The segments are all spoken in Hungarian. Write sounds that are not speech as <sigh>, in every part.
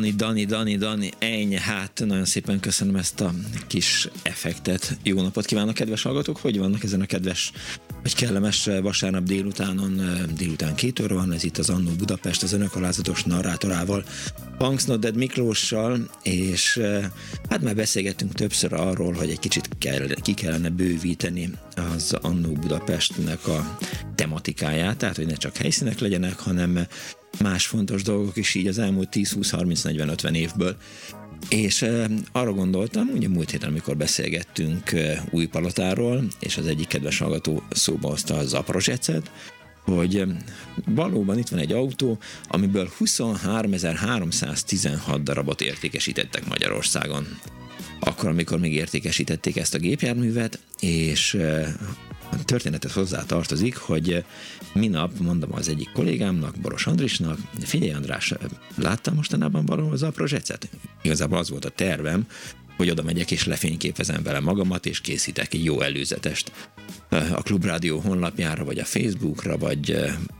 Dani, Dani, Dani, Dani, ennyi, hát nagyon szépen köszönöm ezt a kis effektet. Jó napot kívánok, kedves hallgatók! Hogy vannak ezen a kedves, vagy kellemes vasárnap délutánon, délután két óra van, ez itt az Annó Budapest, az önök alázatos narrátorával, Punks Dead Miklóssal, és hát már beszélgettünk többször arról, hogy egy kicsit kell, ki kellene bővíteni az Annó Budapestnek a tematikáját, tehát hogy ne csak helyszínek legyenek, hanem más fontos dolgok is így az elmúlt 10-20-30-40-50 évből. És arra gondoltam, ugye múlt héten, amikor beszélgettünk új palotáról, és az egyik kedves hallgató szóba hozta a Zaprozsecet, hogy valóban itt van egy autó, amiből 23.316 darabot értékesítettek Magyarországon. Akkor, amikor még értékesítették ezt a gépjárművet, és történetet hozzá tartozik, hogy minap mondom az egyik kollégámnak, Boros Andrisnak, figyelj András, láttam mostanában valahol az apró zsecet? Igazából az volt a tervem, hogy oda megyek és lefényképezem vele magamat, és készítek egy jó előzetest. A Klubrádió honlapjára, vagy a Facebookra, vagy,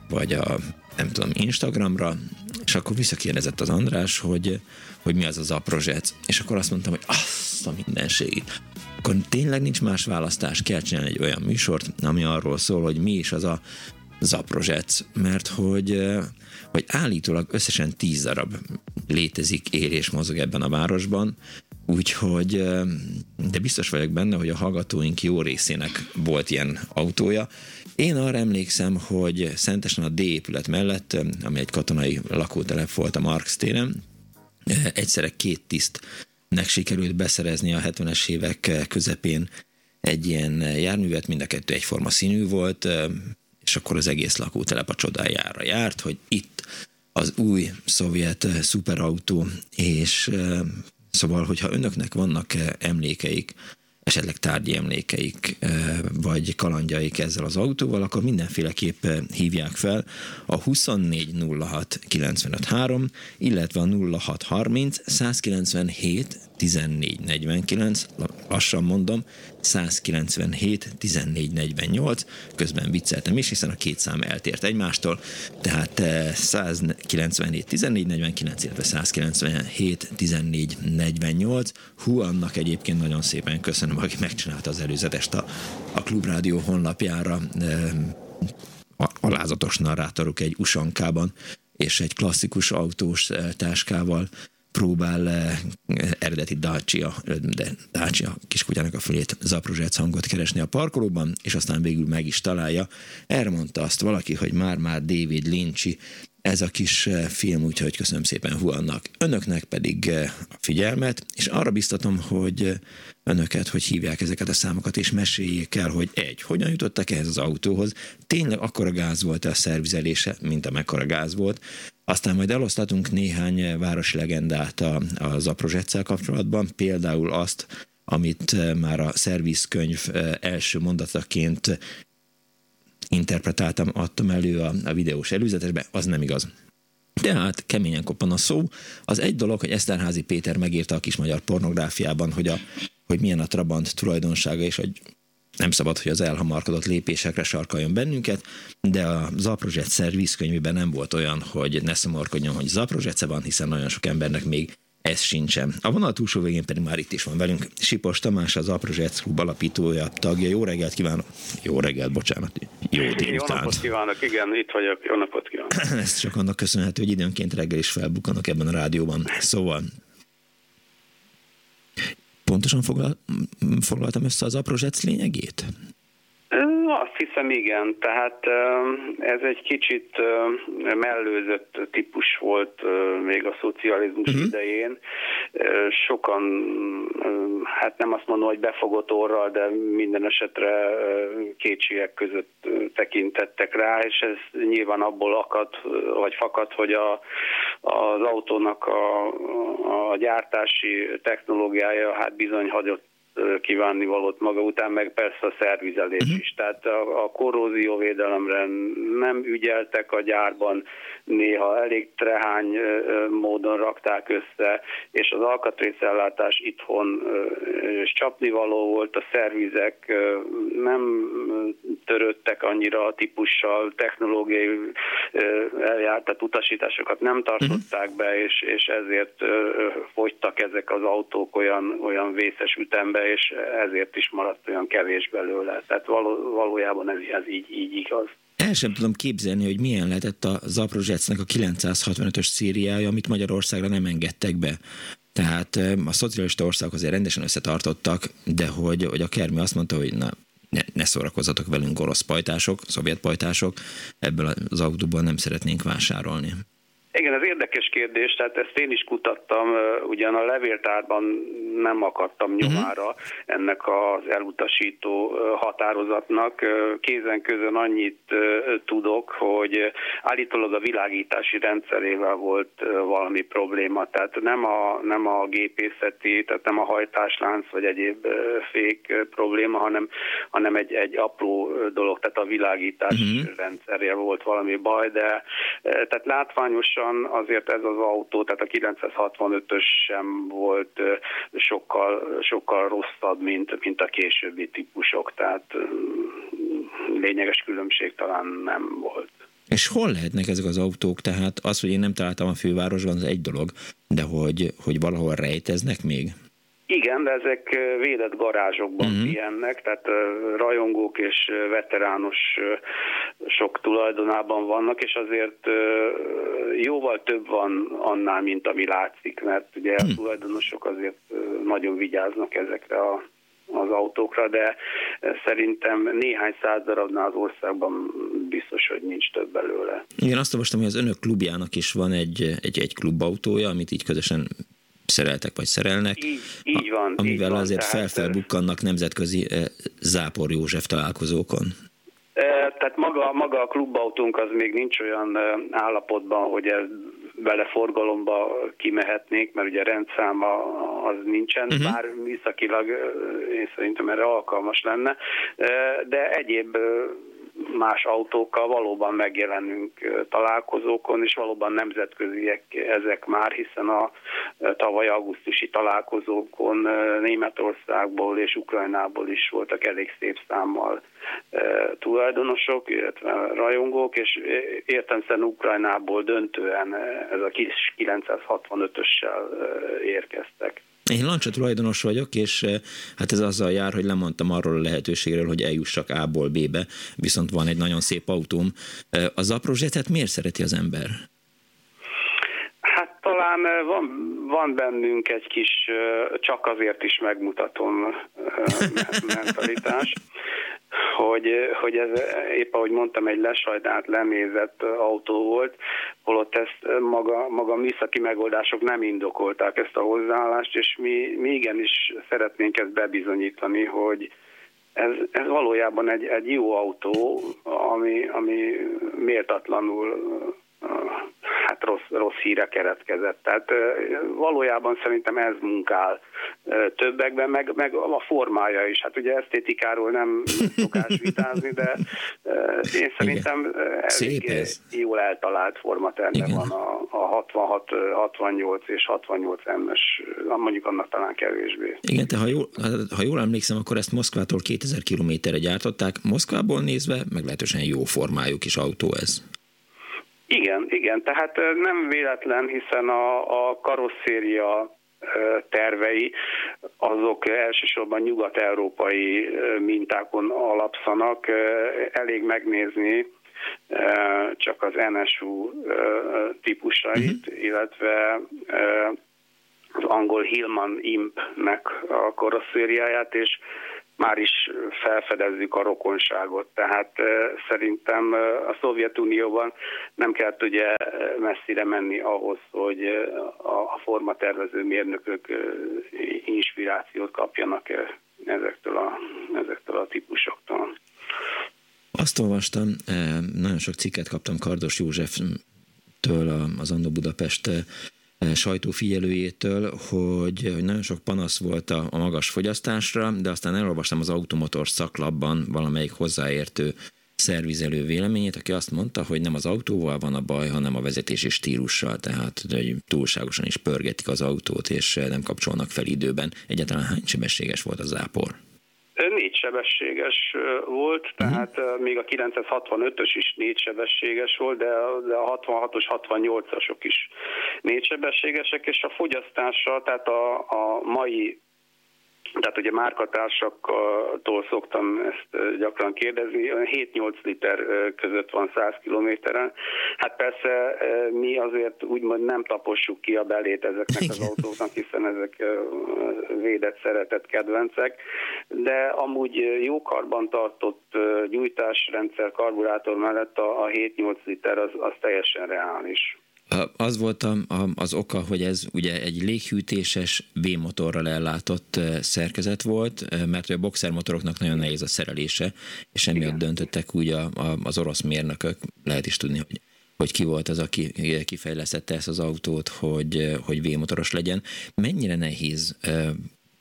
vagy a nem tudom, Instagramra, és akkor visszakérdezett az András, hogy, hogy mi az az aprozsec, és akkor azt mondtam, hogy azt a mindenségét akkor tényleg nincs más választás, kell csinálni egy olyan műsort, ami arról szól, hogy mi is az a zaprozsec, mert hogy, hogy állítólag összesen tíz darab létezik, él és mozog ebben a városban, úgyhogy de biztos vagyok benne, hogy a hallgatóink jó részének volt ilyen autója. Én arra emlékszem, hogy Szentesen a D épület mellett, ami egy katonai lakótelep volt a Marx téren, egyszerre két tiszt nek sikerült beszerezni a 70-es évek közepén egy ilyen járművet, mind a kettő egyforma színű volt, és akkor az egész lakótelep a csodájára járt, hogy itt az új szovjet szuperautó, és szóval, hogyha önöknek vannak emlékeik esetleg tárgyi emlékeik vagy kalandjaik ezzel az autóval, akkor mindenféleképp hívják fel a 2406 953, illetve a 0630 197 1449, lassan mondom, 197 1448, közben vicceltem is, hiszen a két szám eltért egymástól, tehát 197 1449, illetve 197 1448. Hú, annak egyébként nagyon szépen köszönöm, aki megcsinálta az előzetest a, a Klubrádió honlapjára. Alázatos narrátoruk egy usankában és egy klasszikus autós táskával próbál eh, eredeti Dacia, de Dacia kiskutyának a fölét zaprozsec hangot keresni a parkolóban, és aztán végül meg is találja. Erre mondta azt valaki, hogy már-már David Lynchy ez a kis eh, film, úgyhogy köszönöm szépen Huannak. Önöknek pedig eh, a figyelmet, és arra biztatom, hogy eh, önöket, hogy hívják ezeket a számokat, és meséljék el, hogy egy, hogyan jutottak ehhez az autóhoz, tényleg akkora gáz volt a szervizelése, mint amekkora gáz volt, aztán majd elosztatunk néhány városi legendát a, a Zaprozsetszel kapcsolatban, például azt, amit már a szervizkönyv első mondataként interpretáltam, adtam elő a, a videós előzetesbe, az nem igaz. Tehát keményen koppan a szó. Az egy dolog, hogy Eszterházi Péter megírta a kis magyar pornográfiában, hogy, a, hogy milyen a Trabant tulajdonsága, és hogy nem szabad, hogy az elhamarkodott lépésekre sarkaljon bennünket, de a Zaprozset szervizkönyvében nem volt olyan, hogy ne szomorkodjon, hogy Zaprozsece van, hiszen nagyon sok embernek még ez sincsen. A vonal túlsó végén pedig már itt is van velünk. Sipos Tamás, az Approzsec Klub alapítója, tagja. Jó reggelt kívánok! Jó reggelt, bocsánat. Jó délután. Jó napot kívánok, igen, itt vagyok. Jó napot kívánok. <clears throat> Ez csak annak köszönhető, hogy időnként reggel is felbukkanok ebben a rádióban. Szóval pontosan foglal, foglaltam össze az Approzsec lényegét? Azt hiszem igen, tehát ez egy kicsit mellőzött típus volt még a szocializmus uh-huh. idején. Sokan, hát nem azt mondom, hogy befogott orral, de minden esetre kétségek között tekintettek rá, és ez nyilván abból akad, vagy fakad, hogy a, az autónak a, a gyártási technológiája hát bizony hagyott kívánni valót maga után, meg persze a szervizelés uh-huh. is. Tehát a, a korrózióvédelemre nem ügyeltek a gyárban, néha elég trehány módon rakták össze, és az alkatrészellátás itthon csapnivaló volt, a szervizek nem törődtek annyira a típussal, technológiai eljárt, tehát utasításokat nem tartották be, és, és ezért fogytak ezek az autók olyan, olyan vészes ütembe, és ezért is maradt olyan kevés belőle. Tehát való, valójában ez, ez így, így igaz. El sem tudom képzelni, hogy milyen lehetett a Zaprozsecnek a 965-ös szériája, amit Magyarországra nem engedtek be. Tehát a szocialista országok azért rendesen összetartottak, de hogy, hogy a Kermi azt mondta, hogy na, ne, ne szórakozzatok velünk orosz pajtások, szovjet pajtások, ebből az autóban nem szeretnénk vásárolni. Igen, ez érdekes kérdés, tehát ezt én is kutattam, ugyan a levéltárban nem akadtam mhm. nyomára uh-huh. ennek az elutasító határozatnak. Kézen közön annyit tudok, hogy állítólag a világítási rendszerével volt valami probléma, tehát nem a, nem a gépészeti, tehát nem a hajtáslánc vagy egyéb fék probléma, hanem, hanem egy, egy apró dolog, tehát a világítás uh-huh. rendszerével volt valami baj, de tehát látványos pontosan azért ez az autó, tehát a 965-ös sem volt sokkal, sokkal rosszabb, mint, mint a későbbi típusok, tehát lényeges különbség talán nem volt. És hol lehetnek ezek az autók? Tehát az, hogy én nem találtam a fővárosban, az egy dolog, de hogy, hogy valahol rejteznek még? Igen, de ezek védett garázsokban uh-huh. pihennek, tehát rajongók és veterános sok tulajdonában vannak, és azért jóval több van annál, mint ami látszik, mert ugye a mhm. tulajdonosok azért nagyon vigyáznak ezekre a az autókra, de szerintem néhány száz darabnál az országban biztos, hogy nincs több belőle. Igen, azt olvastam, hogy az önök klubjának is van egy, egy, egy klubautója, amit így közösen szereltek vagy szerelnek, így, így van, amivel így van, azért felfelbukkannak nemzetközi Zápor József találkozókon. Tehát maga, maga a klubautónk az még nincs olyan állapotban, hogy ez vele forgalomba kimehetnék, mert ugye rendszáma az nincsen, uh-huh. bár műszakilag én szerintem erre alkalmas lenne, de egyéb más autókkal valóban megjelenünk találkozókon, és valóban nemzetköziek ezek már, hiszen a tavaly augusztusi találkozókon Németországból és Ukrajnából is voltak elég szép számmal tulajdonosok, illetve rajongók, és értelmszerűen Ukrajnából döntően ez a kis 965-össel érkeztek. Én lancsa tulajdonos vagyok, és eh, hát ez azzal jár, hogy lemondtam arról a lehetőségről, hogy eljussak A-ból B-be, viszont van egy nagyon szép autóm. Eh, az aprózsetet miért szereti az ember? Hát talán eh, van, van bennünk egy kis, csak azért is megmutatom <laughs> mentalitás hogy, hogy ez épp ahogy mondtam, egy lesajdált, lenézett autó volt, holott ezt maga, maga műszaki megoldások nem indokolták ezt a hozzáállást, és mi, mi igenis szeretnénk ezt bebizonyítani, hogy ez, ez valójában egy, egy jó autó, ami, ami méltatlanul hát rossz, rossz híre keretkezett. Tehát valójában szerintem ez munkál többekben, meg, meg a formája is. Hát ugye esztétikáról nem szokás <laughs> vitázni, de én szerintem elég ez. jól eltalált formaterve van a, a 66, 68 és 68 M-es, mondjuk annak talán kevésbé. Igen, te ha jól, ha jól emlékszem, akkor ezt Moszkvától 2000 kilométerre gyártották. Moszkvából nézve meglehetősen jó formájú kis autó ez. Igen, igen, tehát nem véletlen, hiszen a, a karosszéria tervei, azok elsősorban nyugat-európai mintákon alapszanak. Elég megnézni csak az NSU típusait, uh-huh. illetve az angol Hillman Imp-nek a karosszériáját, és már is felfedezzük a rokonságot. Tehát szerintem a Szovjetunióban nem kell ugye messzire menni ahhoz, hogy a formatervező mérnökök inspirációt kapjanak ezektől a, ezektől a típusoktól. Azt olvastam, nagyon sok cikket kaptam Kardos Józseftől az Andó Budapest sajtófigyelőjétől, hogy, hogy nagyon sok panasz volt a, magas fogyasztásra, de aztán elolvastam az automotor szaklapban valamelyik hozzáértő szervizelő véleményét, aki azt mondta, hogy nem az autóval van a baj, hanem a vezetési stílussal, tehát hogy túlságosan is pörgetik az autót, és nem kapcsolnak fel időben. Egyáltalán hány sebességes volt az zápor? Sebességes volt, mhm. tehát uh-huh. még a 965-ös is négy sebességes volt, de, de a 66-os, 68-asok is négy sebességesek, és a fogyasztása, tehát a, a mai tehát ugye márkatársaktól szoktam ezt gyakran kérdezni, 7-8 liter között van 100 kilométeren. Hát persze mi azért úgymond nem tapossuk ki a belét ezeknek az autóknak, hiszen ezek védett, szeretett kedvencek, de amúgy jó karban tartott gyújtásrendszer karburátor mellett a 7-8 liter az, az teljesen reális. Az volt a, a, az oka, hogy ez ugye egy léghűtéses V-motorral ellátott szerkezet volt, mert a boxermotoroknak nagyon nehéz a szerelése, és emiatt Igen. döntöttek úgy a, a, az orosz mérnökök, lehet is tudni, hogy hogy ki volt az, aki kifejlesztette ezt az autót, hogy, hogy V-motoros legyen. Mennyire nehéz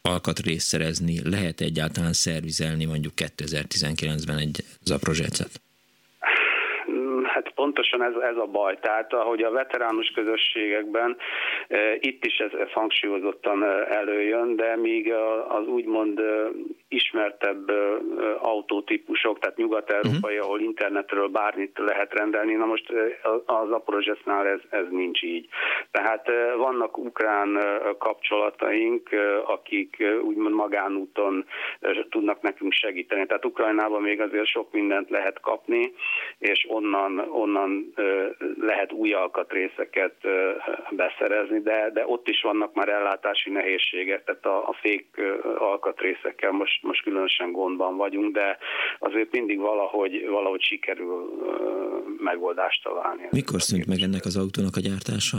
alkatrészt szerezni, lehet egyáltalán szervizelni mondjuk 2019-ben egy Zaprozsecet? Pontosan ez, ez a baj. Tehát ahogy a veteránus közösségekben e, itt is ez, ez hangsúlyozottan e, előjön, de míg az úgymond ismertebb autótípusok, tehát nyugat-európai, uh-huh. ahol internetről bármit lehet rendelni, na most az Aporozsesznál ez, ez nincs így. Tehát vannak ukrán kapcsolataink, akik úgymond magánúton tudnak nekünk segíteni. Tehát Ukrajnában még azért sok mindent lehet kapni, és onnan, onnan lehet új alkatrészeket beszerezni, de, de ott is vannak már ellátási nehézségek, tehát a, a fék alkatrészekkel most most, különösen gondban vagyunk, de azért mindig valahogy, valahogy sikerül megoldást találni. Mikor szűnt meg ennek az autónak a gyártása?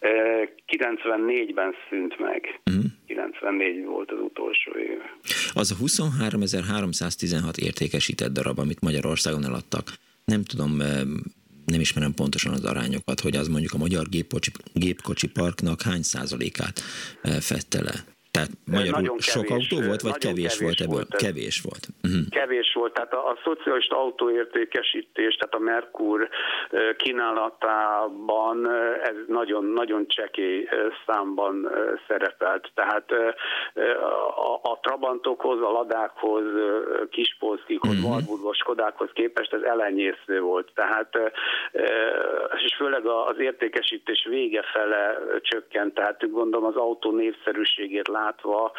94-ben szűnt meg. Uh-huh. 94 volt az utolsó év. Az a 23.316 értékesített darab, amit Magyarországon eladtak, nem tudom, nem ismerem pontosan az arányokat, hogy az mondjuk a magyar gépkocsi, gépkocsi parknak hány százalékát fette le. Tehát magyarul nagyon sok kevés, autó volt, vagy kevés, kevés volt ebből? Volt. Kevés volt. Uh-huh. Kevés volt, tehát a, a szocialista autóértékesítés, tehát a Merkur kínálatában ez nagyon, nagyon csekély számban szerepelt. Tehát a, a Trabantokhoz, a Ladákhoz, Kispolszkikhoz, uh-huh. Warburgos, Kodákhoz képest ez elenyésző volt. Tehát és főleg az értékesítés vége fele csökkent, tehát gondolom az autó népszerűségét lát látva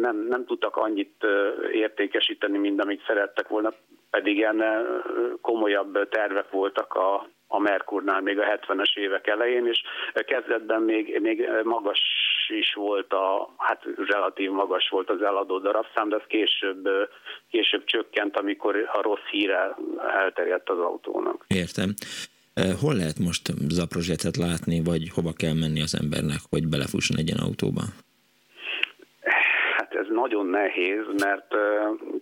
nem, nem tudtak annyit értékesíteni, mint amit szerettek volna, pedig ilyen komolyabb tervek voltak a, a Merkurnál még a 70-es évek elején, és kezdetben még, még magas is volt, a, hát relatív magas volt az eladó darabszám, de az később, később csökkent, amikor a rossz híre elterjedt az autónak. Értem. Hol lehet most Zaprozsetet látni, vagy hova kell menni az embernek, hogy belefusson egy ilyen autóba? Nagyon nehéz, mert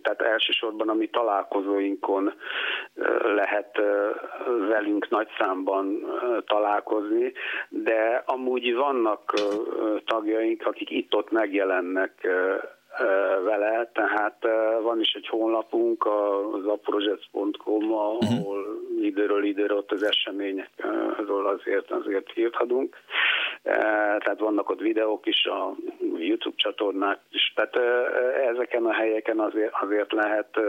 tehát elsősorban a mi találkozóinkon lehet velünk nagy számban találkozni, de amúgy vannak tagjaink, akik itt-ott megjelennek vele, tehát van is egy honlapunk, az aprojects.com, mhm. ahol időről időre ott az eseményekről azért, azért írhatunk. Tehát vannak ott videók is, a YouTube csatornák is, tehát ezeken a helyeken azért, azért lehet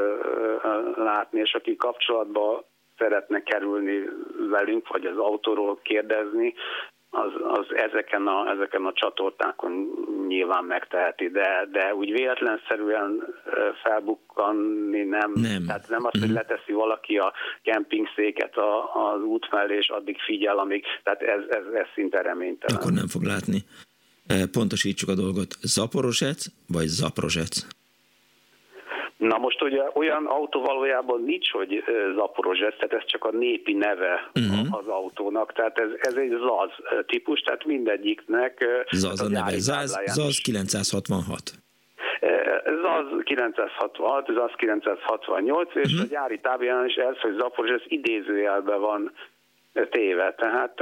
látni, és aki kapcsolatban szeretne kerülni velünk, vagy az autóról kérdezni, az, az ezeken, a, ezeken a csatornákon nyilván megteheti, de, de úgy véletlenszerűen felbukkanni nem. Nem. Tehát nem az, hogy mhm. leteszi valaki a kempingszéket a, az út mellé, és addig figyel, amíg, tehát ez, ez, ez szinte reménytelen. Akkor nem fog látni. Pontosítsuk a dolgot. Zaporozsec vagy Zaprozsec? Na most ugye olyan autó valójában nincs, hogy Zaporozsec, tehát ez csak a népi neve uh-huh. az autónak, tehát ez, ez egy ZAZ típus, tehát mindegyiknek... ZAZ a neve, ZAZ, ZAZ 966. ZAZ 966, ZAZ 968, és uh-huh. a gyári tábján is ez, hogy Zaporozsec idézőjelben van téve. Tehát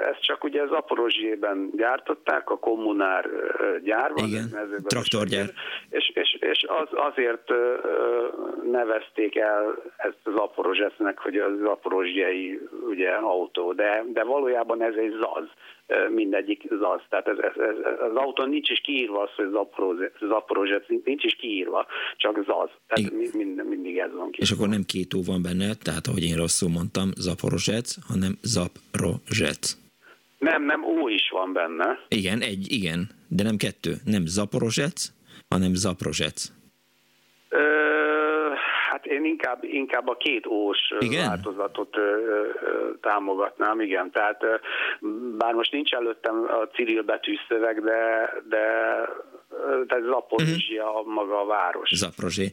ezt csak ugye az Aporozsiében gyártották, a kommunár gyárban. Igen, traktorgyár. És, és, és az, azért nevezték el ezt az Aporozsesznek, hogy az Aporozsjai ugye autó, de, de valójában ez egy ZAZ mindegyik ZAZ. Tehát ez, ez, ez, az autón nincs is kiírva az, hogy Zaporozsec, nincs is kiírva, csak ZAZ. Tehát mind, mindig ez van ki. És akkor nem két ó van benne, tehát ahogy én rosszul mondtam, Zaporozsec, hanem Zaprozsec. Nem, nem, ó is van benne. Igen, egy, igen, de nem kettő. Nem Zaporozsec, hanem Zaprozsec. Ö, én inkább, inkább a két ós igen? változatot ö, ö, támogatnám, igen. Tehát bár most nincs előttem a Cyril betűszöveg, de, de tehát Zaporizsia uh-huh. maga a város. Zaprozsi.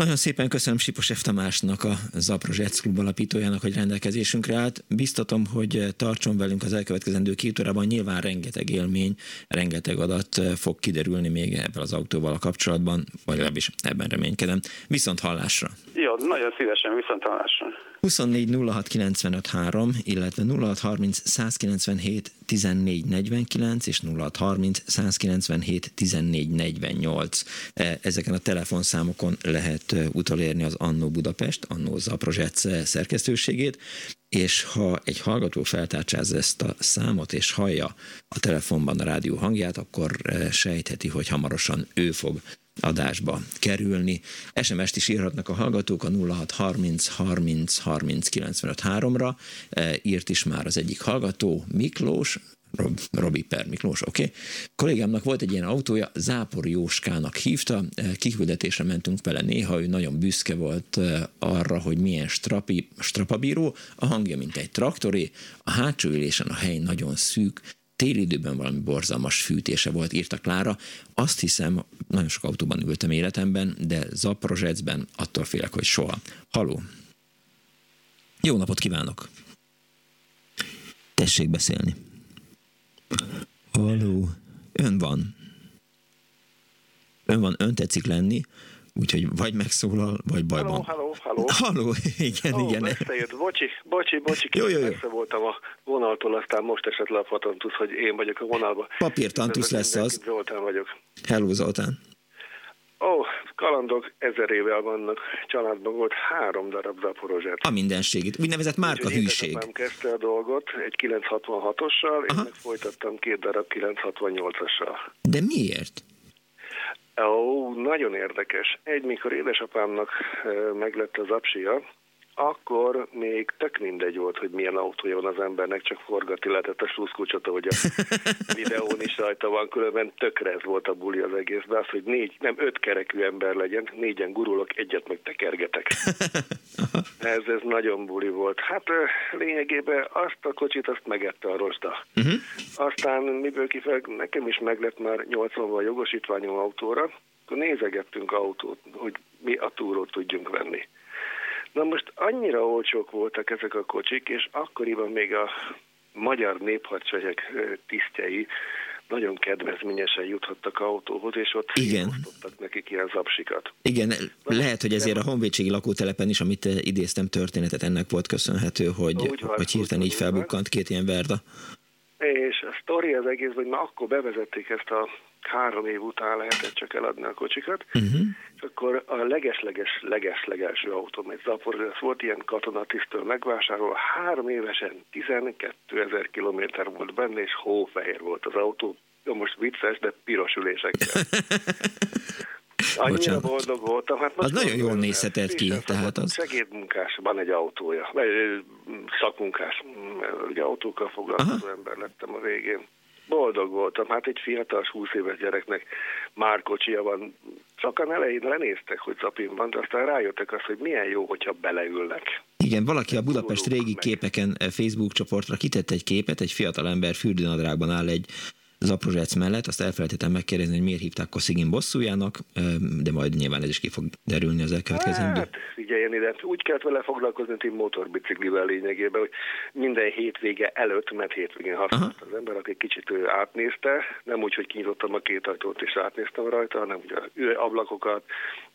Nagyon szépen köszönöm Sipos F. Tamásnak, a Zaprozsec Klub alapítójának, hogy rendelkezésünkre állt. Biztatom, hogy tartson velünk az elkövetkezendő két órában. Nyilván rengeteg élmény, rengeteg adat fog kiderülni még ebben az autóval a kapcsolatban, vagy legalábbis ebben reménykedem. Viszont hallásra! Jó, nagyon szívesen viszont hallásra! 24 06 95 3, illetve 06 30 197 14 49 és 06 30 197 14 48. Ezeken a telefonszámokon lehet e, utolérni az Annó Budapest, Annó Zaprozsec szerkesztőségét, és ha egy hallgató feltárcsáz ezt a számot, és hallja a telefonban a rádió hangját, akkor e, sejtheti, hogy hamarosan ő fog adásba kerülni. SMS-t is írhatnak a hallgatók a 0630 30 30 95 3-ra. Írt is már az egyik hallgató, Miklós, Rob, Robi Per Miklós, oké. Okay. Kollégámnak volt egy ilyen autója, Zápor Jóskának hívta, e, kiküldetésre mentünk vele néha, ő nagyon büszke volt e, arra, hogy milyen strapi, strapabíró, a hangja mint egy traktoré, a hátsó ülésen a hely nagyon szűk, téli időben valami borzalmas fűtése volt, írta Klára. Azt hiszem, nagyon sok autóban ültem életemben, de Zaprozsecben attól félek, hogy soha. Haló! Jó napot kívánok! Tessék beszélni. Haló! Ön van. Ön van, ön tetszik lenni, Úgyhogy vagy megszólal, vagy bajban. Halló, halló, halló. igen, oh, igen. Összejött, bocsi, bocsi, bocsi, jó, jó, jó. voltam a vonaltól, aztán most esett le a patantusz, hogy én vagyok a vonalban. Papírtantusz lesz az. Zoltán vagyok. Hello, Zoltán. Ó, oh, kalandok ezer éve vannak. Családban volt három darab zaporozsát. A mindenségét. Úgynevezett márka Úgy, hűség. Nem kezdte a dolgot egy 966-ossal, én meg folytattam két darab 968-assal. De miért? Ó, nagyon érdekes. Egy, mikor édesapámnak meglett az apsia, akkor még tök mindegy volt, hogy milyen autója van az embernek, csak forgatni lehetett a sluszkulcsot, ahogy a <laughs> videón is rajta van, különben tökre ez volt a buli az egész, de az, hogy négy, nem öt kerekű ember legyen, négyen gurulok, egyet meg tekergetek. <laughs> ez, ez nagyon buli volt. Hát lényegében azt a kocsit, azt megette a rosda. Uh-huh. Aztán miből kifel, nekem is meglett már 80 a jogosítványom autóra, akkor nézegettünk autót, hogy mi a túrót tudjunk venni. Na most annyira olcsók voltak ezek a kocsik, és akkoriban még a magyar néphadseregek tisztjei nagyon kedvezményesen juthattak autóhoz, és ott Igen. nekik ilyen zapsikat. Igen, lehet, hogy ezért a honvédségi lakótelepen is, amit idéztem történetet, ennek volt köszönhető, hogy, úgy hogy hirtelen így felbukkant két ilyen verda. És a sztori az egész, hogy már akkor bevezették ezt a három év után lehetett csak eladni a kocsikat, uh-huh. és akkor a legesleges, legeslegelső autóm, egy Zapor, ez volt ilyen katonatisztől megvásárolva, három évesen 12 ezer kilométer volt benne, és hófehér volt az autó. Jó, most vicces, de piros ülésekkel. <laughs> Annyira Bocsánat. boldog voltam. Hát az nagyon jól nézhetett ki. Tehát az... Segédmunkás, van egy autója, szakmunkás, ugye autókkal foglalkozó Aha. ember lettem a végén. Boldog voltam, hát egy fiatal 20 éves gyereknek már kocsia van. Sokan elején lenéztek, hogy Zapin van, de aztán rájöttek azt, hogy milyen jó, hogyha beleülnek. Igen, valaki a Budapest régi képeken eh, Facebook csoportra kitett egy képet, egy fiatal ember fürdőnadrágban áll egy Zaprozsec mellett, azt elfelejtettem megkérdezni, hogy miért hívták Koszigin bosszújának, de majd nyilván ez is ki fog derülni az elkövetkezendő. Hát, figyeljen ide, úgy kellett vele foglalkozni, mint motorbiciklivel lényegében, hogy minden hétvége előtt, mert hétvégén használt az ember, aki kicsit átnézte, nem úgy, hogy kinyitottam a két ajtót és átnéztem rajta, hanem ugye ablakokat,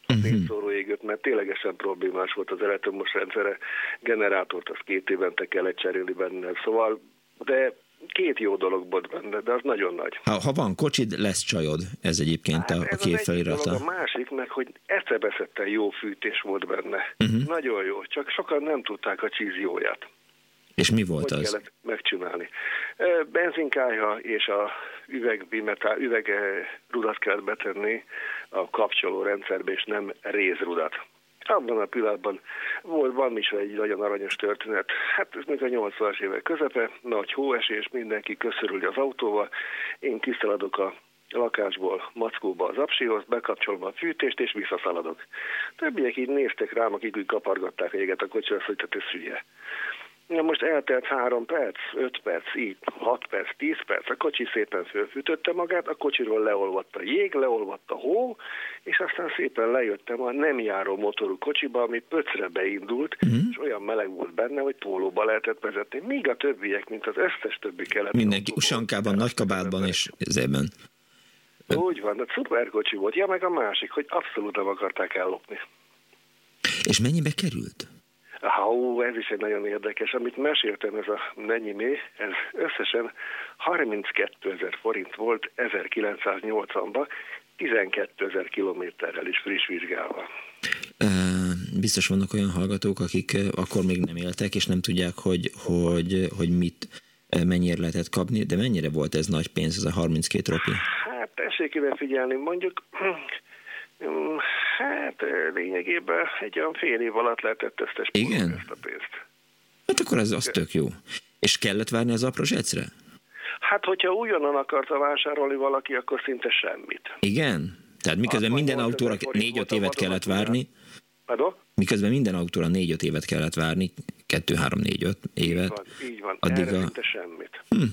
uh-huh. mert ténylegesen problémás volt az elektromos rendszere, generátort azt két évente kellett cserélni benne, szóval de két jó dolog volt benne, de az nagyon nagy. Ha, ha van kocsid, lesz csajod. Ez egyébként hát a, a kép felirata. A másik meg, hogy eszebeszetten jó fűtés volt benne. Uh-huh. Nagyon jó, csak sokan nem tudták a csízióját. És mi volt hogy az? kellett megcsinálni. Benzinkája és a üveg, üveg rudat kellett betenni a kapcsoló rendszerbe, és nem rézrudat. Abban a pillanatban volt, van is egy nagyon aranyos történet. Hát ez még a 80-as évek közepe, nagy hóesés, mindenki köszörüli az autóval, én kiszaladok a lakásból mackóba az apsihoz, bekapcsolva a fűtést, és visszaszaladok. Többiek így néztek rám, akik úgy kapargatták éget a kocsira, hogy te hülye. Most eltelt három perc, öt perc, így hat perc, tíz perc, a kocsi szépen fölfűtötte magát, a kocsiról leolvadt a jég, leolvadt a hó, és aztán szépen lejöttem a nem járó motorú kocsiba, ami pöcre beindult, uh-huh. és olyan meleg volt benne, hogy pólóba lehetett vezetni. Míg a többiek, mint az összes többi kelet. Mindenki usankában, nagykabátban és ezében. Úgy van, de szuperkocsi volt. Ja, meg a másik, hogy abszolút nem akarták ellopni. És mennyibe került? Hú, ez is egy nagyon érdekes. Amit meséltem, ez a Nenyimé, ez összesen 32 ezer forint volt 1980-ban, 12 ezer kilométerrel is friss vizsgálva. Biztos vannak olyan hallgatók, akik akkor még nem éltek, és nem tudják, hogy, hogy, hogy mit mennyire lehetett kapni, de mennyire volt ez nagy pénz, ez a 32 ropi? Hát tessék ide figyelni, mondjuk Hát lényegében egy olyan fél év alatt lehetett ezt Igen? ezt a pénzt. Hát akkor ez az tök jó. És kellett várni az Aproseccre? Hát, hogyha újonnan akarta vásárolni valaki, akkor szinte semmit. Igen? Tehát miközben akkor minden autóra négy-öt évet kellett várni, Pardon? miközben minden autóra négy-öt évet kellett várni, kettő, három, négy, öt évet. Így van, így van. Addig erre a... szinte semmit. Hm.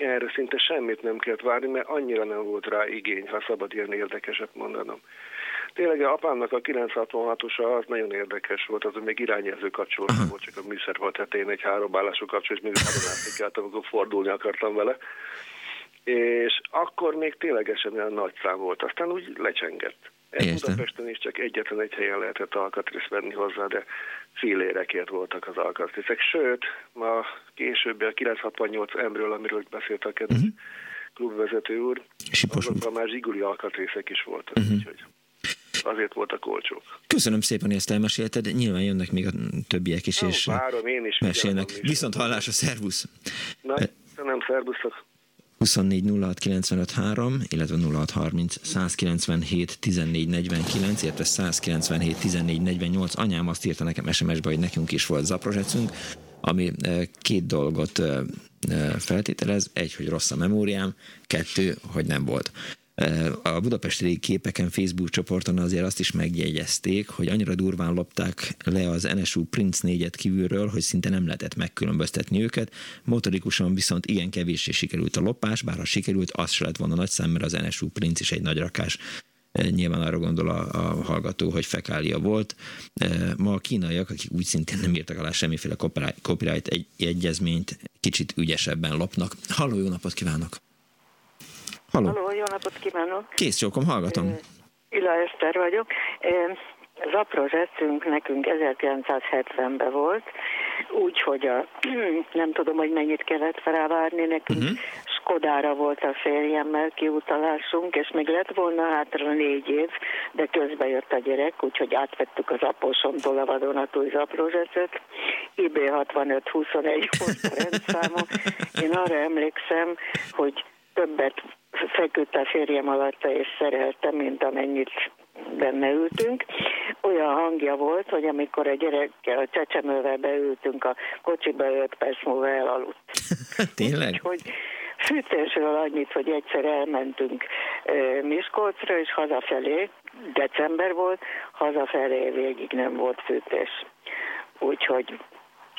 Erre szinte semmit nem kellett várni, mert annyira nem volt rá igény, ha szabad ilyen érdekeset mondanom. Tényleg a apámnak a 966-osa az nagyon érdekes volt, az még irányjelző kapcsolat volt, csak a műszer volt tetején egy háromállású kapcsolat, és mindig háromászik kellett, amikor fordulni akartam vele. És akkor még ténylegesen olyan nagy szám volt, aztán úgy lecsengett. Ez Budapesten is csak egyetlen egy helyen lehetett alkatrészt venni hozzá, de félérekért voltak az alkatrészek. Sőt, ma később a 968 M-ről, amiről beszélt a kedves uh-huh. klubvezető úr, azokban már zsiguli alkatrészek is voltak. Uh-huh. Úgyhogy azért voltak olcsók. Köszönöm szépen, hogy ezt elmesélted, nyilván jönnek még a többiek is, és várom, én is mesélnek. Viszont hallásra, szervusz! Na, nem szervuszok! 24 illetve 0630 197 1449, illetve 197 1448. Anyám azt írta nekem SMS-be, hogy nekünk is volt zaprozsecünk, ami két dolgot feltételez. Egy, hogy rossz a memóriám, kettő, hogy nem volt. A budapesti képeken Facebook csoporton azért azt is megjegyezték, hogy annyira durván lopták le az NSU Prince 4-et kívülről, hogy szinte nem lehetett megkülönböztetni őket. Motorikusan viszont igen kevéssé sikerült a lopás, bár ha sikerült, az se lett volna nagy szám, mert az NSU Prince is egy nagy rakás Nyilván arra gondol a, a hallgató, hogy fekália volt. Ma a kínaiak, akik úgy szintén nem írtak alá semmiféle copyright egy, egyezményt, kicsit ügyesebben lopnak. Halló, jó napot kívánok! Halló. Halló, jó napot kívánok. Kész csókom, hallgatom. Ila Eszter vagyok. Zaprozseszünk nekünk 1970-ben volt, úgyhogy a, <clears throat> nem tudom, hogy mennyit kellett felvárni nekünk. Uh-huh. Skodára volt a férjemmel kiutalásunk, és még lett volna hátra négy év, de közben jött a gyerek, úgyhogy átvettük az apósomtól a vadonatúj zaprozseszet. IB 6521 volt a rendszáma. <laughs> Én arra emlékszem, hogy többet feküdt a férjem alatta és szerelte, mint amennyit benne ültünk. Olyan hangja volt, hogy amikor a gyerekkel, a csecsemővel beültünk a kocsiba, öt perc múlva elaludt. <laughs> Tényleg? hogy fűtésről annyit, hogy egyszer elmentünk Miskolcra, és hazafelé, december volt, hazafelé végig nem volt fűtés. Úgyhogy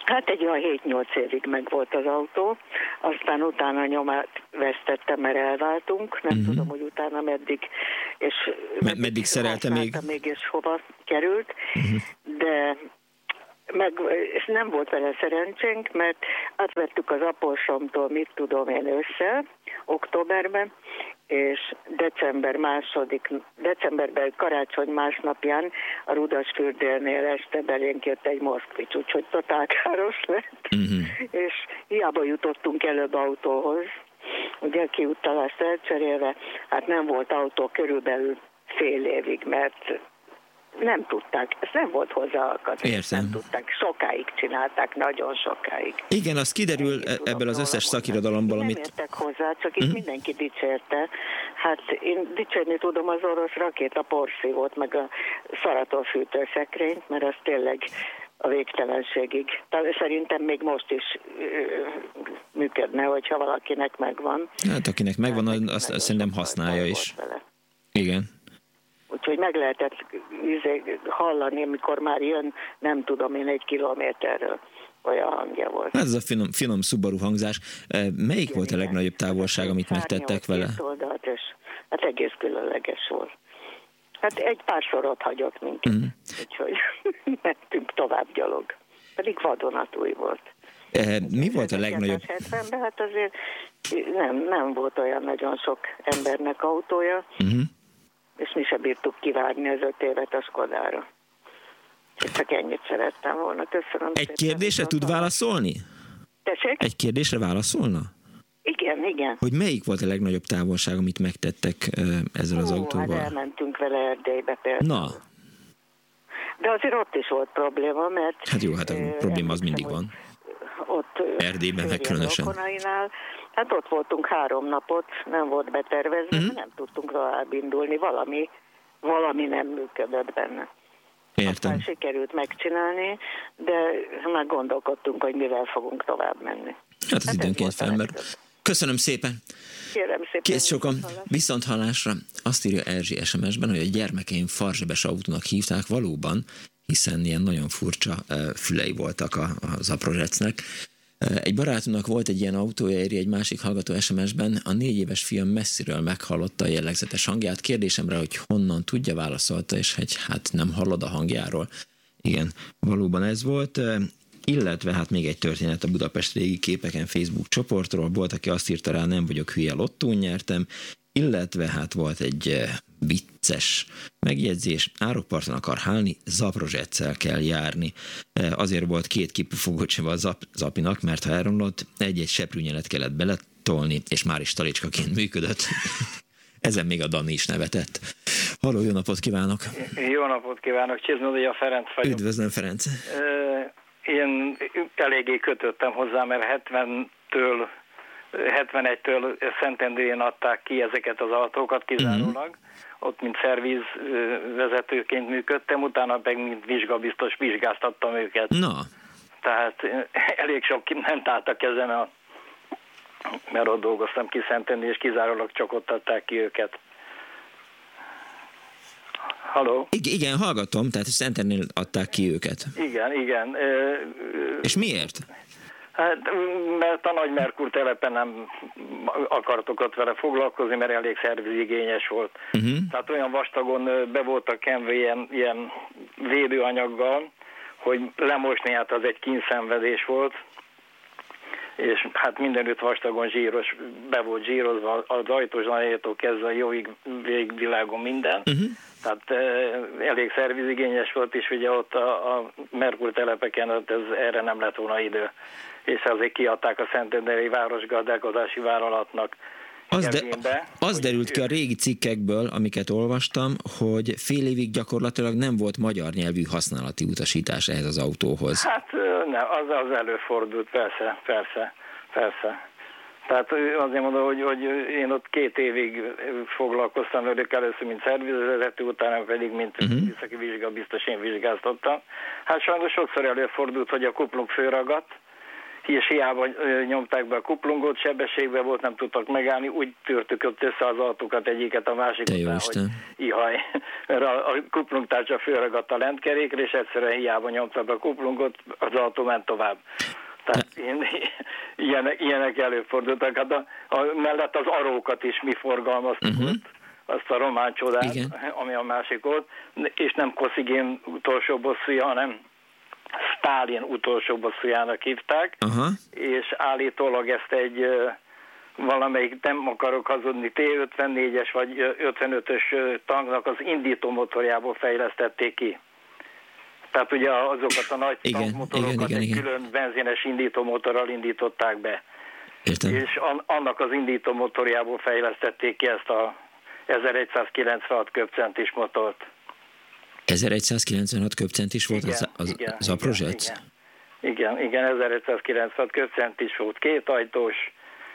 Hát egy olyan 7-8 évig meg volt az autó, aztán utána nyomát vesztettem, mert elváltunk, nem uh-huh. tudom, hogy utána meddig, és meddig, meddig szerelte még? még, és hova került, uh-huh. de meg, és nem volt vele szerencsénk, mert átvettük az aposomtól, mit tudom én össze, októberben, és december második, decemberben karácsony másnapján a Rudasfürdélnél este belénk jött egy moszkvics, úgyhogy totál káros lett, uh-huh. és hiába jutottunk előbb autóhoz, ugye kiutalást elcserélve, hát nem volt autó körülbelül fél évig, mert nem tudták, ez nem volt hozzá alkat. Értem. Nem tudták, sokáig csinálták, nagyon sokáig. Igen, az kiderül én ebből az összes szakirodalomból, amit... Nem értek hozzá, csak itt hmm. mindenki dicsérte. Hát én dicsérni tudom az orosz rakéta porszívót, meg a fűtőszekrényt, mert az tényleg a végtelenségig. Tehát szerintem még most is működne, hogyha valakinek megvan. Hát akinek megvan, azt, azt szerintem használja is. Igen. Úgyhogy meg lehetett izé, hallani, amikor már jön, nem tudom én, egy kilométerről olyan hangja volt. Hát ez a finom, finom Subaru hangzás. Melyik igen, volt a legnagyobb távolság, amit megtettek vele? Oldalt, és hát egész különleges volt. Hát egy pár sorot hagyott minket, mm. úgyhogy <laughs> mentünk tovább gyalog. Pedig vadonatúj volt. E, mi volt a legnagyobb? 70-ben hát azért nem, nem volt olyan nagyon sok embernek autója. Uh-huh mi se bírtuk kivárni az öt évet a Skodára. Csak ennyit szerettem volna. Köszönöm Egy kérdésre tud válaszolni? Tessék? Egy kérdésre válaszolna? Igen, igen. Hogy melyik volt a legnagyobb távolság, amit megtettek ezzel az Ó, autóval? Hát elmentünk vele Erdélybe például. Na. De azért ott is volt probléma, mert... Hát jó, hát a probléma az mindig van. Ott Erdélyben meg különösen. Hát ott voltunk három napot, nem volt betervezve, mm-hmm. nem tudtunk tovább indulni, valami, valami nem működött benne. Értem. Aztán sikerült megcsinálni, de már gondolkodtunk, hogy mivel fogunk tovább menni. Hát az hát időnként felmerül. Köszönöm szépen. Kérem szépen. Kész sokan. Viszont hallásra azt írja Erzsi SMS-ben, hogy a gyermekeim farzsebes autónak hívták valóban, hiszen ilyen nagyon furcsa fülei voltak az aprózsecnek. Egy barátunknak volt egy ilyen autója, éri egy másik hallgató SMS-ben, a négy éves fiam messziről meghallotta a jellegzetes hangját. Kérdésemre, hogy honnan tudja, válaszolta, és hogy hát nem hallod a hangjáról. Igen, valóban ez volt illetve hát még egy történet a Budapest régi képeken Facebook csoportról, volt, aki azt írta rá, nem vagyok hülye, lottón nyertem, illetve hát volt egy vicces megjegyzés, árokparton akar hálni, zaprozsetszel kell járni. Eh, azért volt két kipufogott a zap, zapinak, mert ha elromlott, egy-egy seprűnyelet kellett beletolni, és már is talicskaként működött. <laughs> Ezen még a Dani is nevetett. Halló, jó napot kívánok! Jó napot kívánok, a Ferenc vagyok. Üdvözlöm, Ferenc! Én eléggé kötöttem hozzá, mert 70-től 71-től Szentendrén adták ki ezeket az autókat kizárólag. Uh-huh. Ott, mint szerviz vezetőként működtem, utána meg, mint vizsgabiztos vizsgáztattam őket. Na. Tehát <laughs> elég sok nem álltak ezen a mert ott dolgoztam ki Szentendrén, és kizárólag csak ott adták ki őket. Halló? Igen, igen, hallgatom, tehát Szentendrén adták ki őket. Igen, igen. És miért? Hát, mert a nagy Merkur telepen nem akartok ott vele foglalkozni, mert elég szervizigényes volt. Uh-huh. Tehát olyan vastagon be voltak kenve ilyen, ilyen védőanyaggal, hogy lemosni hát az egy kínszenvedés volt, és hát mindenütt vastagon zsíros, be volt zsírozva az ajtós nagyjától kezdve a jóig végvilágon minden. Uh-huh. Tehát e, elég szervizigényes volt, és ugye ott a, a Merkur telepeken ott ez, erre nem lett volna idő és azért kiadták a Szentendrei Városgazdálkodási Vállalatnak. Az, de, az derült ki a régi cikkekből, amiket olvastam, hogy fél évig gyakorlatilag nem volt magyar nyelvű használati utasítás ehhez az autóhoz. Hát nem, az, az előfordult, persze, persze, persze. Tehát azért mondom, hogy, hogy én ott két évig foglalkoztam velük először, mint szervezető, utána pedig, mint uh-huh. műszaki vizsga, biztos én vizsgáztattam. Hát sajnos sokszor előfordult, hogy a kuplung főragadt, és hiába nyomták be a kuplungot, sebességbe volt, nem tudtak megállni, úgy törtük ott össze az autókat egyiket a másik után, hogy ihaj, mert a, a kuplungtársa fölragadt a lentkerékre, és egyszerűen hiába nyomtak be a kuplungot, az autó ment tovább. Tehát én, ilyenek, ilyenek előfordultak. Hát a, a, mellett az arókat is mi forgalmaztuk uh-huh. ott, azt a román csodát, Igen. ami a másik volt, és nem Koszigén utolsó bosszúja, hanem Stálin utolsó bosszújának hívták, uh-huh. és állítólag ezt egy valamelyik, nem akarok hazudni, T-54-es vagy 55-ös tanknak az indító motorjából fejlesztették ki. Tehát ugye azokat a nagy igen, tankmotorokat igen, igen, egy igen. külön benzines indítómotorral indították be. Értem. És annak az indító motorjából fejlesztették ki ezt a 1196 köbcentis motort. 1196 köbcentis volt igen, az, az, igen, az Aprozsec? Igen, igen, igen, 1196 köbcentis volt, két ajtós,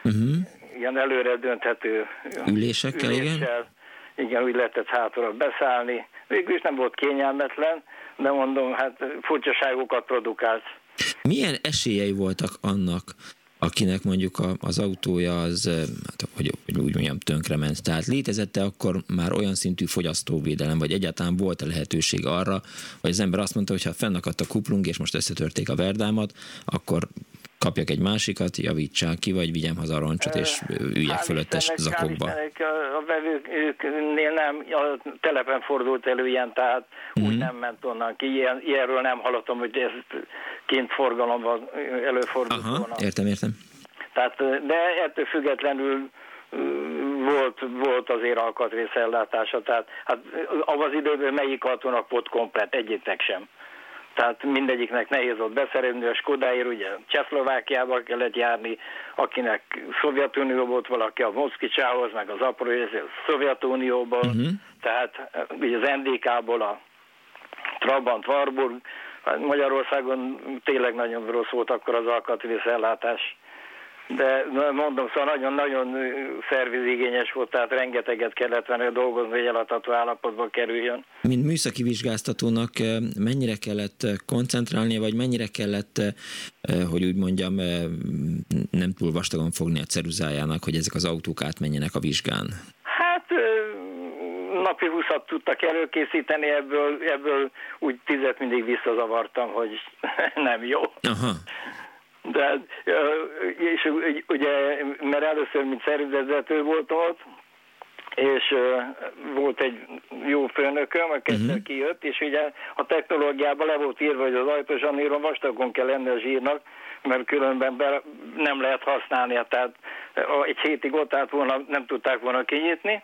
uh-huh. ilyen előre dönthető ülésekkel, üléssel. igen? Igen, úgy lehetett hátra beszállni. Végül is nem volt kényelmetlen, de mondom, hát furcsaságokat produkált. Milyen esélyei voltak annak, akinek mondjuk a, az autója az, hát, hogy, hogy úgy mondjam, tönkrement. Tehát létezette akkor már olyan szintű fogyasztóvédelem, vagy egyáltalán volt a lehetőség arra, hogy az ember azt mondta, hogy ha fennakadt a kuplung, és most összetörték a verdámat, akkor kapjak egy másikat, javítsák ki, vagy vigyem haza a roncsot, és üljek fölöttes zakokba. A vevőknél nem, a telepen fordult elő ilyen, tehát mm-hmm. úgy mhm. nem ment onnan ki. Ilyen, ilyenről nem hallottam, hogy ez kint forgalomban előfordult Aha, volna. értem, értem. Tehát, de ettől függetlenül volt, volt azért alkatrészellátása, tehát hát az időben melyik autónak volt komplet, egyiknek sem tehát mindegyiknek nehéz volt beszerezni, a Skodáért ugye Csehszlovákiába kellett járni, akinek Szovjetunió volt valaki a Moszkicsához, meg az apró Szovjetunióból, uh-huh. tehát ugye az NDK-ból a Trabant, Warburg, hát Magyarországon tényleg nagyon rossz volt akkor az alkatrész ellátás de mondom, szóval nagyon-nagyon szervizigényes volt, tehát rengeteget kellett venni dolgozni, hogy eladható állapotba kerüljön. Mint műszaki vizsgáztatónak mennyire kellett koncentrálnia, vagy mennyire kellett, hogy úgy mondjam, nem túl vastagon fogni a ceruzájának, hogy ezek az autók átmenjenek a vizsgán? Hát napi 20 tudtak előkészíteni, ebből, ebből úgy tizet mindig visszazavartam, hogy <laughs> nem jó. Aha. De, és ugye, mert először, mint szervezető voltam ott, és volt egy jó főnököm, aki uh-huh. kijött, és ugye a technológiában le volt írva, hogy az ajtózsaníron vastagon kell lenni a zsírnak, mert különben be nem lehet használni, tehát egy hétig ott állt volna, nem tudták volna kinyitni,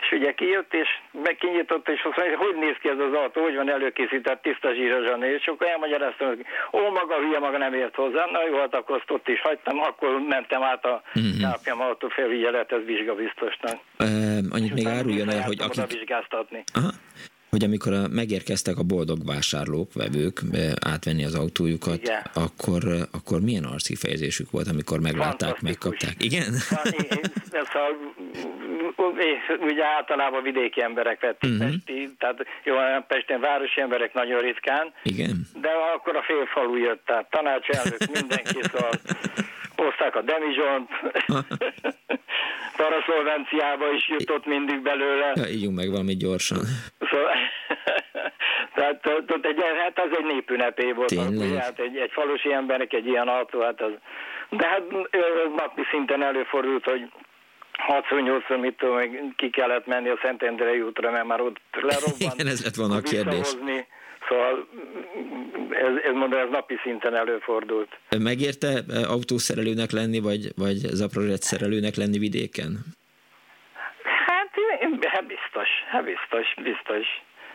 és ugye kijött, és megkinyitott, és azt mondja, hogy néz ki ez az autó, hogy van előkészített tiszta zsíros és akkor elmagyaráztam, hogy ó, maga hülye, maga nem ért hozzá, na jó, hát akkor azt ott is hagytam, akkor mentem át a mm-hmm. kápjam autó felügyelethez vizsgabiztosnak. Uh, annyit még áruljon el, hogy akik... Aha hogy amikor megérkeztek a boldog vásárlók, vevők átvenni az autójukat, Igen. akkor, akkor milyen arckifejezésük volt, amikor meglátták, megkapták? Igen? Szóval, ugye általában vidéki emberek vették uh-huh. Pesti, tehát jó, Pesten városi emberek nagyon ritkán. Igen. De akkor a félfalu jött, tehát tanácselnök, mindenki, szóval <laughs> hozták a demizsont, paraszolvenciába is jutott mindig belőle. Ja, ígyunk meg valami gyorsan. Szóval, <laughs> tehát ott egy, hát az egy népünnepé volt. Tényleg? Hát egy, egy falusi embernek egy ilyen autó, hát az... De hát napi szinten előfordult, hogy 68 mit tudom, ki kellett menni a Szentendrei útra, mert már ott <laughs> lerobbant. Igen, ez lett volna a kérdés. Szóval ez, ez mondom, ez napi szinten előfordult. Megérte eh, autószerelőnek lenni, vagy, vagy zaprorett szerelőnek lenni vidéken? Hát, hát biztos, hát biztos, biztos.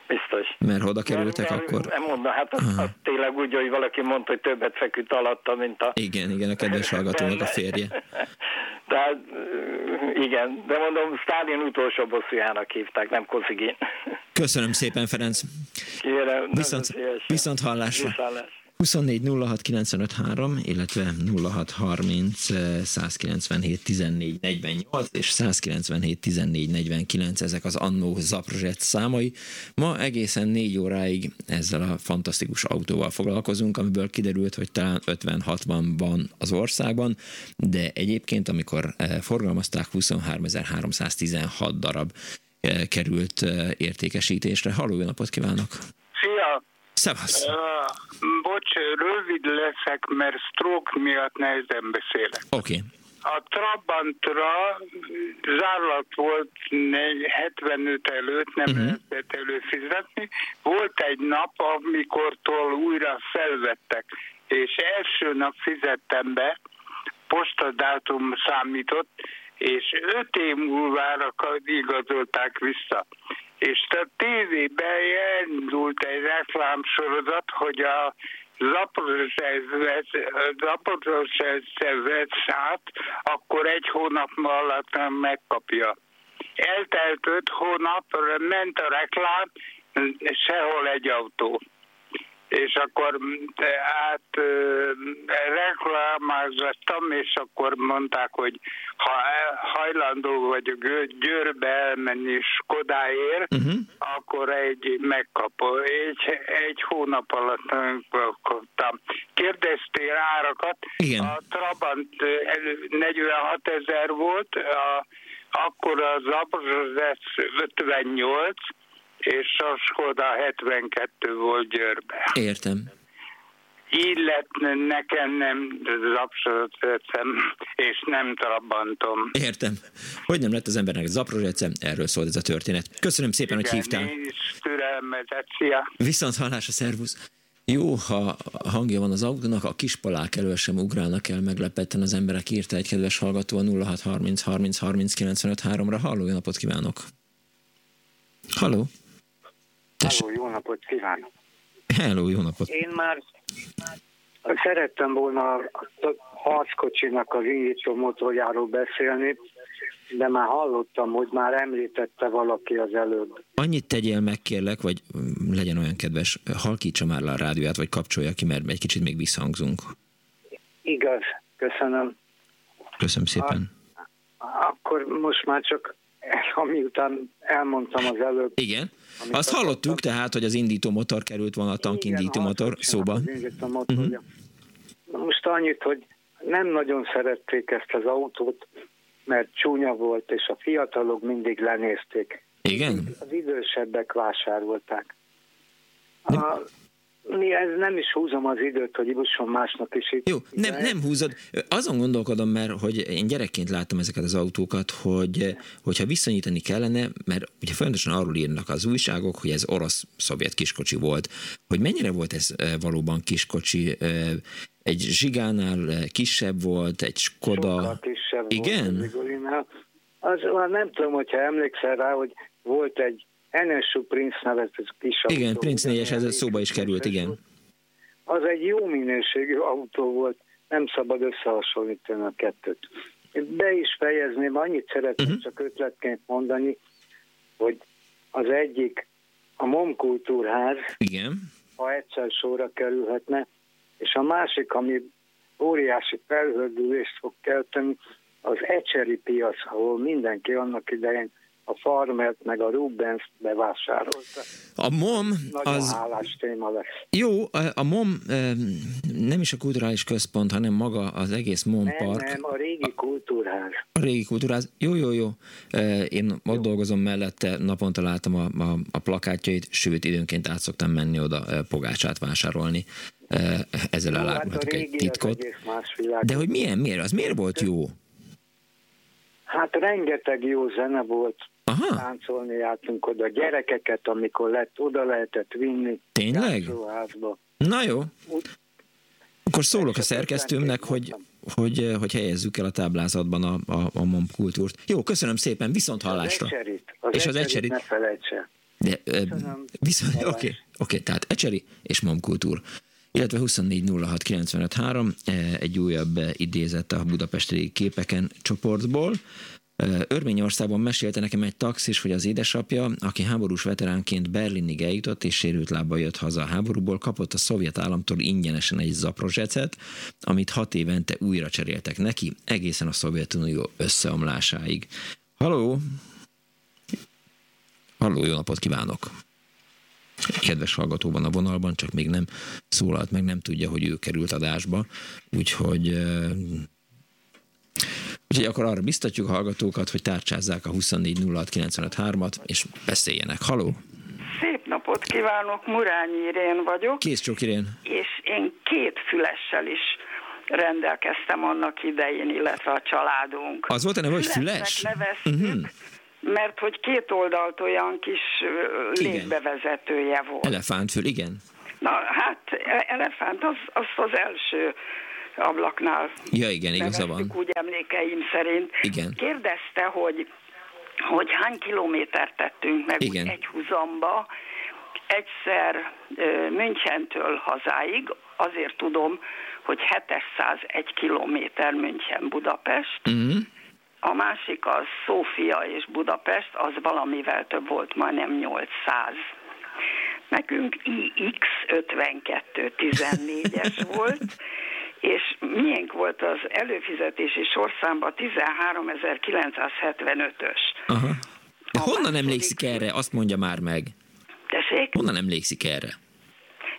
Biztos. Mert oda kerültek mert, akkor? Nem mondom, hát az, az tényleg úgy, hogy valaki mondta, hogy többet feküdt alatta, mint a... Igen, igen, a kedves hallgatónak a férje. <laughs> Tehát igen, de mondom, Stálin utolsó bosszújának hívták, nem Koszigén. Köszönöm szépen, Ferenc. Kérem, viszont, viszont hallásra. Viszont hallásra. 24 06 illetve 06 30 197 14 48 és 197 14 49, ezek az annó Zaprozset számai. Ma egészen négy óráig ezzel a fantasztikus autóval foglalkozunk, amiből kiderült, hogy talán 50-60 van az országban, de egyébként, amikor eh, forgalmazták, 23.316 darab eh, került eh, értékesítésre. Halló, jó napot kívánok! Szia! Szevasz! Bocs, rövid leszek, mert stroke miatt nehezen beszélek. Oké. Okay. A Trabantra zárlat volt 75 előtt, nem uh-huh. lehetett előfizetni. Volt egy nap, amikortól újra felvettek, és első nap fizettem be, postadátum számított, és öt év múlva igazolták vissza és a tévében elindult egy reklámsorozat, hogy a Zaporozsesz vesz át, akkor egy hónap alatt megkapja. Eltelt öt hónap, ment a reklám, sehol egy autó és akkor át reklámázottam, és akkor mondták, hogy ha hajlandó vagy Győrbe elmenni Skodáért, uh-huh. akkor egy megkapó. Egy, egy hónap alatt megkaptam. Kérdeztél árakat? Igen. A Trabant 46 ezer volt, a, akkor az Abrzsozesz 58, és a Skoda 72 volt Győrbe. Értem. Így lett nekem nem zapsorozetszem, és nem trabantom. Értem. Hogy nem lett az embernek zapsorozetszem? Erről szólt ez a történet. Köszönöm szépen, Igen, hogy hívtál. Türelmezett. Szia. Viszont hallás a szervusz. Jó, ha hangja van az autónak, a kispalák elől sem ugrálnak el meglepetten az emberek, írta egy kedves hallgató a 0630 30 30 95 3-ra. Halló, jó napot kívánok! Halló! Halló, jó napot kívánok! Hello, jó napot! Én már szerettem volna a harckocsinak az indító motorjáról beszélni, de már hallottam, hogy már említette valaki az előbb. Annyit tegyél meg, kérlek, vagy legyen olyan kedves, halkítsa már le a rádióját, vagy kapcsolja ki, mert egy kicsit még visszhangzunk. Igaz, köszönöm. Köszönöm szépen. A, akkor most már csak, ami után elmondtam az előbb. Igen. Azt hallottuk tehát, hogy az indító motor került volna a tankindító motor szóba. Uh-huh. Most annyit, hogy nem nagyon szerették ezt az autót, mert csúnya volt, és a fiatalok mindig lenézték. Igen? Az idősebbek vásárolták. A, mi ez nem is húzom az időt, hogy jusson másnak is itt. Jó, nem, nem húzod. Azon gondolkodom, mert hogy én gyerekként láttam ezeket az autókat, hogy hogyha viszonyítani kellene, mert ugye folyamatosan arról írnak az újságok, hogy ez orosz-szovjet kiskocsi volt, hogy mennyire volt ez valóban kiskocsi, egy zsigánál kisebb volt, egy Skoda. Sokkal kisebb Igen? volt. Az, nem tudom, hogyha emlékszel rá, hogy volt egy NSU Prince nevezett kis autó. Igen, Prince 4-es, ez szóba is került, igen. Az egy jó minőségű autó volt, nem szabad összehasonlítani a kettőt. Be is fejezném, annyit szeretném uh-huh. csak ötletként mondani, hogy az egyik a MOM kultúrház, Igen. ha egyszer sorra kerülhetne, és a másik, ami óriási felhördülést fog kelteni, az ecseri piac, ahol mindenki annak idején a Farmert meg a Rubens bevásárolta. A MOM Nagyon az... hálás téma lesz. Jó, a MOM nem is a kulturális központ, hanem maga az egész MOM nem, park. Nem, a régi kultúrház. A régi kultúrház. Jó, jó, jó. Én ott jó. dolgozom mellette, naponta látom a, a, a plakátjait, sőt, időnként át szoktam menni oda pogácsát vásárolni. Ezzel elárulhatok hát egy titkot. De hogy milyen, miért? Az miért volt jó? Hát rengeteg jó zene volt, Aha. táncolni jártunk oda, gyerekeket, amikor lett, oda lehetett vinni. Tényleg? Na jó. Akkor szólok a szerkesztőmnek, hogy, hogy, hogy helyezzük el a táblázatban a, a, a MOM kultúrt. Jó, köszönöm szépen, viszont hallásra. Az ecserit, az és az ecserit. Ne felejtse. De, viszont, oké, okay, okay, tehát ecseri és MOM kultúr illetve 2406953 egy újabb idézet a budapesti képeken csoportból. Örményországban mesélte nekem egy taxis, hogy az édesapja, aki háborús veteránként Berlinig eljutott és sérült lába jött haza a háborúból, kapott a szovjet államtól ingyenesen egy zaprozsecet, amit hat évente újra cseréltek neki, egészen a Szovjetunió összeomlásáig. Haló! Halló, jó napot kívánok! Kedves hallgatóban a vonalban, csak még nem szólalt meg, nem tudja, hogy ő került adásba, úgyhogy Úgyhogy akkor arra biztatjuk a hallgatókat, hogy tárcsázzák a 2406953-at, és beszéljenek. Haló! Szép napot kívánok, Murányi Irén vagyok. Kész csók Irén. És én két fülessel is rendelkeztem annak idején, illetve a családunk. Az volt a neve, hogy füles? neveztük, uh-huh. mert hogy két oldalt olyan kis légbevezetője volt. Elefántfül, igen. Na, hát e- elefánt, az, az az első ablaknál. Ja, igen, igaza van. Úgy emlékeim szerint. Igen. Kérdezte, hogy, hogy hány kilométert tettünk meg igen. egy húzamba, egyszer Münchentől hazáig, azért tudom, hogy 701 kilométer München Budapest, uh-huh. a másik az Szófia és Budapest, az valamivel több volt, majdnem 800. Nekünk IX 5214-es <laughs> volt, és miénk volt az előfizetési sorszámba 13.975-ös. Aha. De honnan második... emlékszik erre? Azt mondja már meg. Tessék? Honnan emlékszik erre?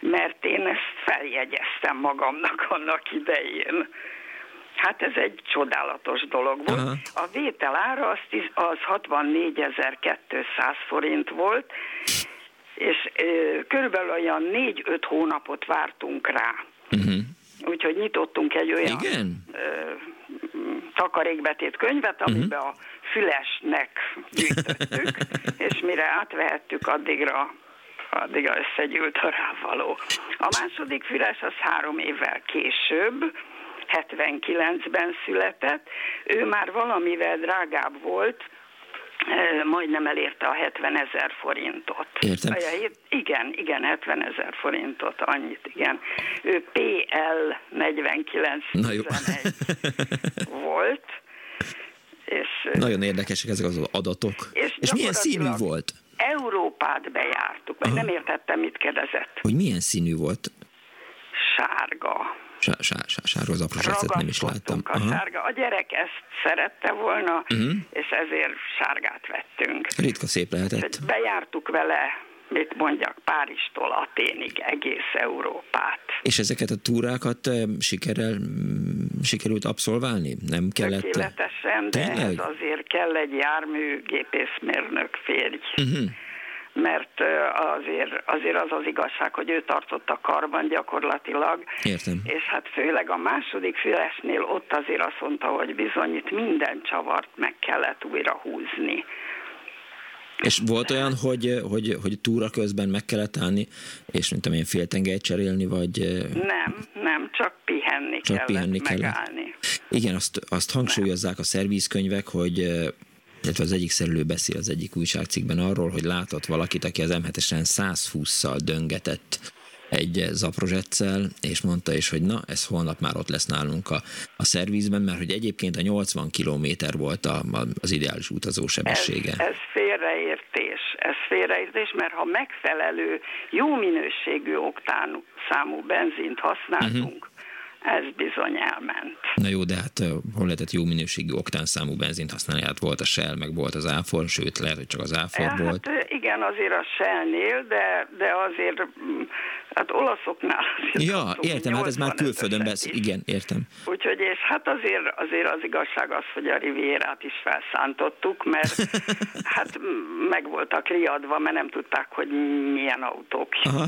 Mert én ezt feljegyeztem magamnak annak idején. Hát ez egy csodálatos dolog volt. Aha. A vétel ára az, az 64.200 forint volt, és ö, körülbelül olyan 4-5 hónapot vártunk rá. Uh-huh. Úgyhogy nyitottunk egy olyan Igen? Ö, takarékbetét könyvet, amiben uh-huh. a fülesnek gyűjtöttük, <laughs> és mire átvehettük, addigra addigra összegyűlt a rávaló. A második füles az három évvel később, 79-ben született. Ő már valamivel drágább volt, majdnem elérte a 70 ezer forintot. Értem. Igen, igen, 70 ezer forintot, annyit, igen. Ő PL 4911 volt. És, Nagyon érdekesek ezek az adatok. És, és milyen színű volt? Európát bejártuk, mert nem értettem, mit kérdezett. Hogy milyen színű volt? Sárga. Sárga az apró nem is láttam. A, sárga. a gyerek ezt szerette volna, uh-huh. és ezért sárgát vettünk. Ritka szép lehetett. Bejártuk vele mit mondjak, Párizstól Aténig, egész Európát. És ezeket a túrákat sikerrel, sikerült abszolválni? Nem kellett? Tökéletesen, de ez azért kell egy jármű gépészmérnök férj. Uh-huh mert azért, azért az az igazság, hogy ő tartott a karban gyakorlatilag. Értem. És hát főleg a második fülesnél ott azért azt mondta, hogy bizony itt minden csavart meg kellett újra húzni. És volt olyan, hogy, hogy, hogy túra közben meg kellett állni, és mint én féltengelyt cserélni, vagy... Nem, nem, csak pihenni csak kellett, pihenni megállni. Kellett. Igen, azt, azt hangsúlyozzák nem. a szervízkönyvek, hogy illetve az egyik szerelő beszél az egyik újságcikkben arról, hogy látott valakit, aki az M7-esen 120-szal döngetett egy zaprozsetszel, és mondta is, hogy na, ez holnap már ott lesz nálunk a, a szervízben, mert hogy egyébként a 80 kilométer volt a, az ideális utazó sebessége. Ez, ez félreértés, ez félreértés, mert ha megfelelő, jó minőségű oktán számú benzint használtunk, uh-huh ez bizony elment. Na jó, de hát hol lehetett jó minőségű oktánszámú benzint használni? Hát volt a Shell, meg volt az Áfor, sőt, lehet, hogy csak az Áfor ja, volt. Hát igen, azért a Shellnél, de, de azért mm, hát olaszoknál azért Ja, értem, hát ez már külföldön beszél. Igen, értem. Úgyhogy, és hát azért, azért az igazság az, hogy a Rivierát is felszántottuk, mert <laughs> hát meg voltak riadva, mert nem tudták, hogy milyen autók Aha.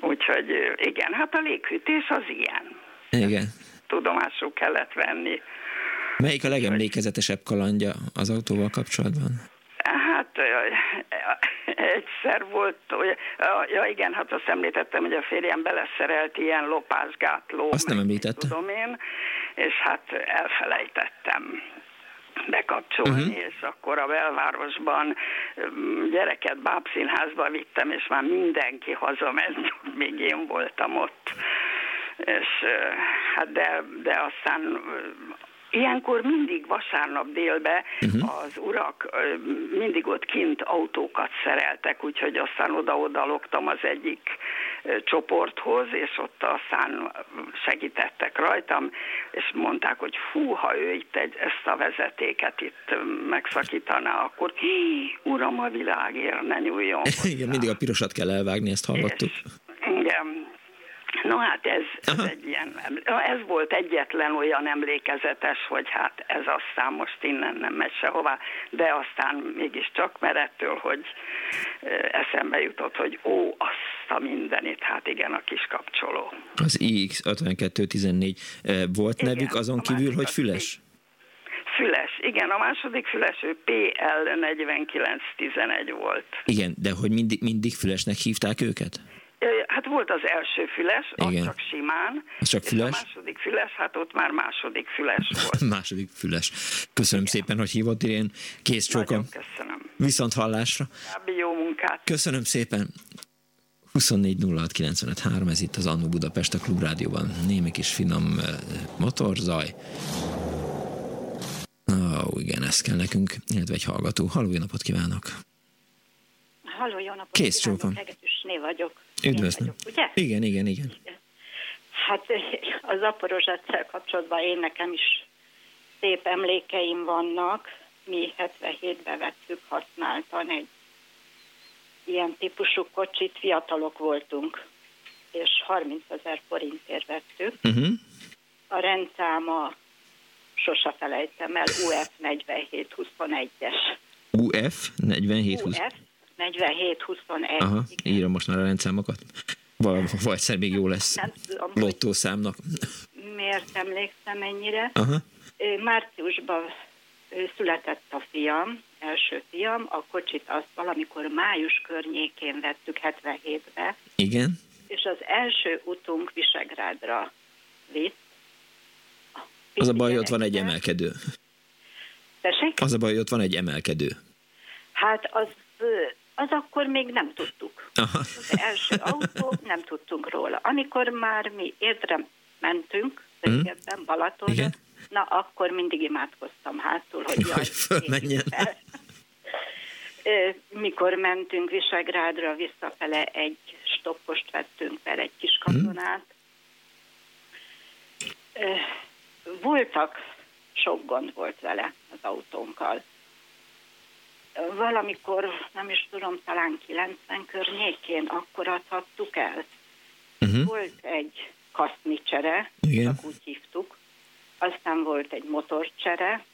Úgyhogy igen, hát a léghűtés az ilyen. Igen. Tudomásul kellett venni. Melyik a legemlékezetesebb kalandja az autóval kapcsolatban? Hát egyszer volt, ja igen, hát azt említettem, hogy a férjem beleszerelt ilyen lopásgátló. Azt nem említette. Tudom én, és hát elfelejtettem bekapcsolni, uh-huh. és akkor a belvárosban gyereket bábszínházba vittem, és már mindenki hazament, <laughs> még én voltam ott. És hát de, de aztán Ilyenkor mindig vasárnap délbe uh-huh. az urak mindig ott kint autókat szereltek, úgyhogy aztán oda-oda loktam az egyik csoporthoz, és ott aztán segítettek rajtam, és mondták, hogy fú, ha ő itt egy, ezt a vezetéket itt megszakítaná, akkor hí, uram, a világért ne nyúljon <laughs> Igen, mindig a pirosat kell elvágni, ezt hallottuk. És, igen, No hát ez, ez egy ilyen, ez volt egyetlen olyan emlékezetes, hogy hát ez aztán most innen nem megy sehová, de aztán mégiscsak, mert ettől, hogy eszembe jutott, hogy ó, azt a mindenit, hát igen, a kis kapcsoló. Az IX5214 volt igen, nevük azon kívül, hogy Füles? Füles, igen, a második Füles, ő PL 4911 volt. Igen, de hogy mindig, mindig Fülesnek hívták őket? Hát volt az első füles, az Igen. csak simán. Az csak füles? a második füles, hát ott már második füles <laughs> volt. második füles. Köszönöm Igen. szépen, hogy hívott én. Kész csókom. köszönöm. Viszont hallásra. Jábbi jó munkát. Köszönöm szépen. 24 ez itt az Annu Budapest a Klubrádióban. Némi kis finom motorzaj. Ó, oh, igen, ez kell nekünk, illetve egy hallgató. Halló, jó napot kívánok! Halló, jó napot Kész csókom. Hegedűsné vagyok. Üdvözlöm. Vagyok, ugye? Igen, igen, igen. Hát <laughs> az aporozsátszel kapcsolatban én nekem is szép emlékeim vannak. Mi 77-ben vettük használtan egy ilyen típusú kocsit, fiatalok voltunk, és 30 ezer forintért vettük. Uh-huh. A rendszáma sose felejtem el, UF 4721-es. UF 4721? UF 47-21. Aha, írom most már a rendszámokat. Vagy, vagy még jó lesz lottószámnak. Miért emlékszem ennyire? Aha. Márciusban született a fiam, első fiam, a kocsit azt valamikor május környékén vettük 77-be. Igen. És az első utunk Visegrádra vitt. Az a baj, ott van egy emelkedő. Tessék? Az a baj, ott van egy emelkedő. Hát az az akkor még nem tudtuk. Az első autó, nem tudtunk róla. Amikor már mi érdre mentünk, Szegedben, mm. Balatonra, Igen. na akkor mindig imádkoztam hátul, hogy jaj, hogy fölmenjen. Mikor mentünk Visegrádra visszafele, egy stoppost vettünk fel, egy kis katonát. Mm. Voltak, sok gond volt vele az autónkkal valamikor, nem is tudom, talán 90 környékén, akkor adhattuk el. Uh-huh. Volt egy kasznicsere, csak úgy hívtuk, aztán volt egy motorcsere,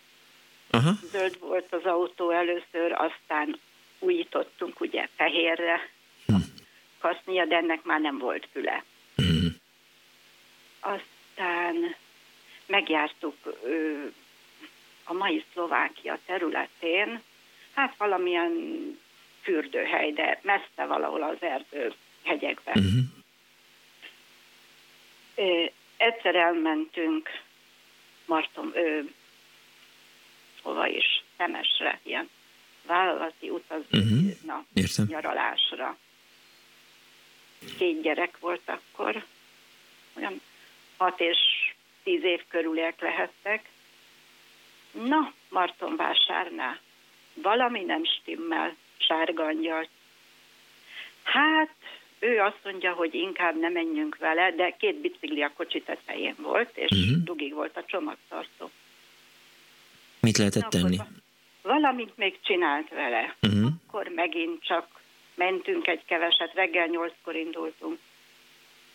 uh-huh. zöld volt az autó először, aztán újítottunk ugye fehérre uh-huh. kasznia, de ennek már nem volt füle. Uh-huh. Aztán megjártuk ö, a mai Szlovákia területén, hát valamilyen fürdőhely, de messze valahol az erdő hegyekben. Uh-huh. Ö, egyszer elmentünk Marton, ö, hova is, Temesre, ilyen vállalati utazó, uh-huh. na, nyaralásra. Két gyerek volt akkor, olyan hat és tíz év körüliek lehettek. Na, Martonvásárnál valami nem stimmel, sárgangyal. Hát, ő azt mondja, hogy inkább nem menjünk vele, de két bicikli a kocsi tetején volt, és uh-huh. dugig volt a csomagtartó. Mit lehetett tenni? Valamit még csinált vele. Uh-huh. Akkor megint csak mentünk egy keveset, reggel nyolckor indultunk.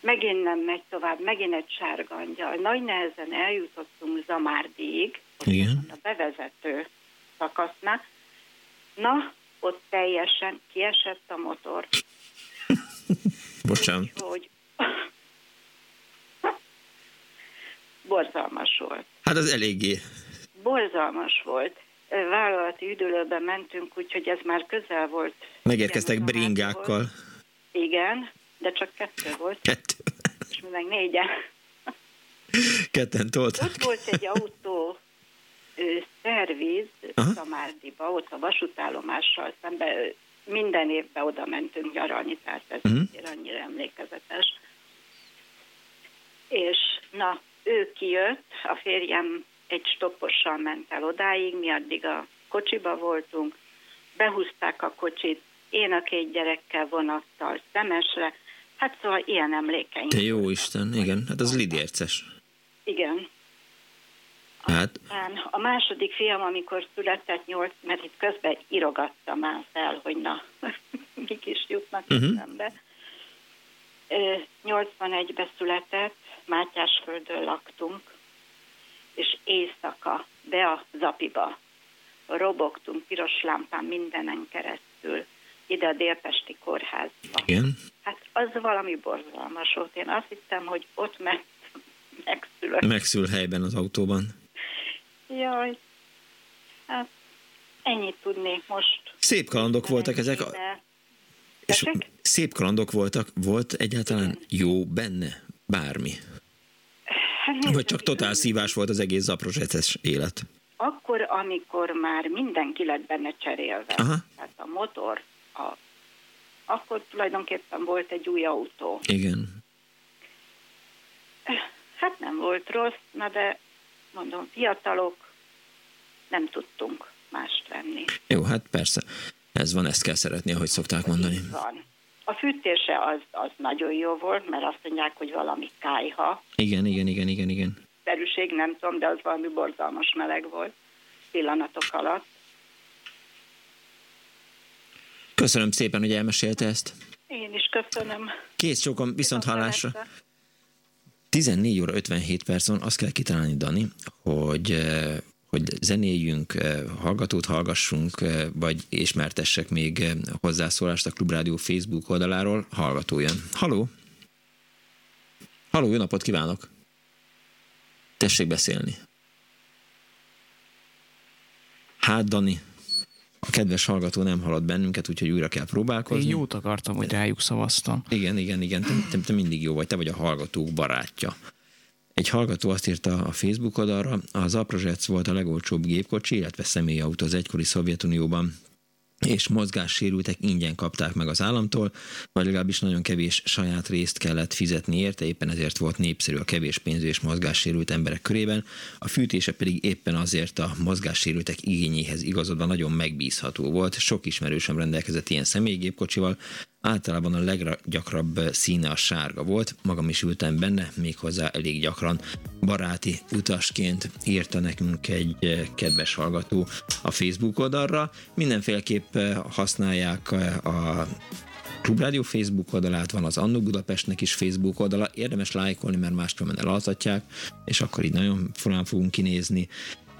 Megint nem megy tovább, megint egy sárga angyal. Nagy nehezen eljutottunk Zamárdiig, a bevezető szakasznál, Na, ott teljesen kiesett a motor. <laughs> Bocsánat. Hogy <laughs> borzalmas volt. Hát az eléggé. Borzalmas volt. Vállalati üdülőben mentünk, úgyhogy ez már közel volt. Megérkeztek bringákkal. Volt. Igen, de csak kettő volt. Kettő. És mi meg négyen. Ketten toltak. Ott volt egy autó, szerviz Szamárdiba, ott a vasútállomással szemben minden évben oda mentünk nyaralni, tehát ez uh-huh. annyira emlékezetes. És na, ő kijött, a férjem egy stoppossal ment el odáig, mi addig a kocsiba voltunk, behúzták a kocsit, én a két gyerekkel vonattal szemesre, hát szóval ilyen emlékeim. Te jó Isten, igen, hát az lidérces. Igen. Hát. A második fiam, amikor született nyolc, mert itt közben irogattam már fel, hogy na, <laughs> mik is jutnak uh-huh. eszembe. 81-ben született, Mátyásföldön laktunk, és éjszaka be a zapiba robogtunk piros lámpán mindenen keresztül ide a Délpesti kórházba. Igen. Hát az valami borzalmas volt. Én azt hittem, hogy ott meg, <laughs> megszülök. Megszül helyben az autóban. Jaj, hát ennyit tudnék most. Szép kalandok voltak ezek. A... És szép kalandok voltak. Volt egyáltalán jó benne bármi? Hát, Vagy csak totál szívás volt az egész zaprozsetes élet? Akkor, amikor már mindenki lett benne cserélve, Aha. tehát a motor, a, akkor tulajdonképpen volt egy új autó. Igen. Hát nem volt rossz, na de mondom, fiatalok, nem tudtunk mást venni. Jó, hát persze. Ez van, ezt kell szeretni, ahogy szokták mondani. van. A fűtése az, az nagyon jó volt, mert azt mondják, hogy valami kájha. Igen, igen, igen, igen, igen. Szerűség nem tudom, de az valami borzalmas meleg volt pillanatok alatt. Köszönöm szépen, hogy elmesélte ezt. Én is köszönöm. Kész sokan, viszont hallásra. 14 óra 57 percon azt kell kitalálni, Dani, hogy eh, hogy zenéljünk, eh, hallgatót hallgassunk, eh, vagy ismertessek még hozzászólást a Klubrádió Facebook oldaláról, hallgató jön. Haló! Haló, jó napot kívánok! Tessék beszélni. Hát, Dani, a kedves hallgató nem halad bennünket, úgyhogy újra kell próbálkozni. Én jót akartam, hogy rájuk szavaztam. Igen, igen, igen, te, te, te mindig jó vagy, te vagy a hallgatók barátja. Egy hallgató azt írta a Facebook oldalra, az Aprozetsz volt a legolcsóbb gépkocsi, illetve személyautó az egykori Szovjetunióban és mozgássérültek ingyen kapták meg az államtól, vagy legalábbis nagyon kevés saját részt kellett fizetni érte, éppen ezért volt népszerű a kevés pénzű és mozgássérült emberek körében, a fűtése pedig éppen azért a mozgássérültek igényéhez igazodva nagyon megbízható volt, sok ismerősöm rendelkezett ilyen személygépkocsival, Általában a leggyakrabb színe a sárga volt, magam is ültem benne, méghozzá elég gyakran. Baráti utasként írta nekünk egy kedves hallgató a Facebook oldalra. Mindenféleképp használják a Klubrádió Facebook oldalát, van az Annó Budapestnek is Facebook oldala, érdemes lájkolni, mert máskülönben elaltatják, és akkor így nagyon furán fogunk kinézni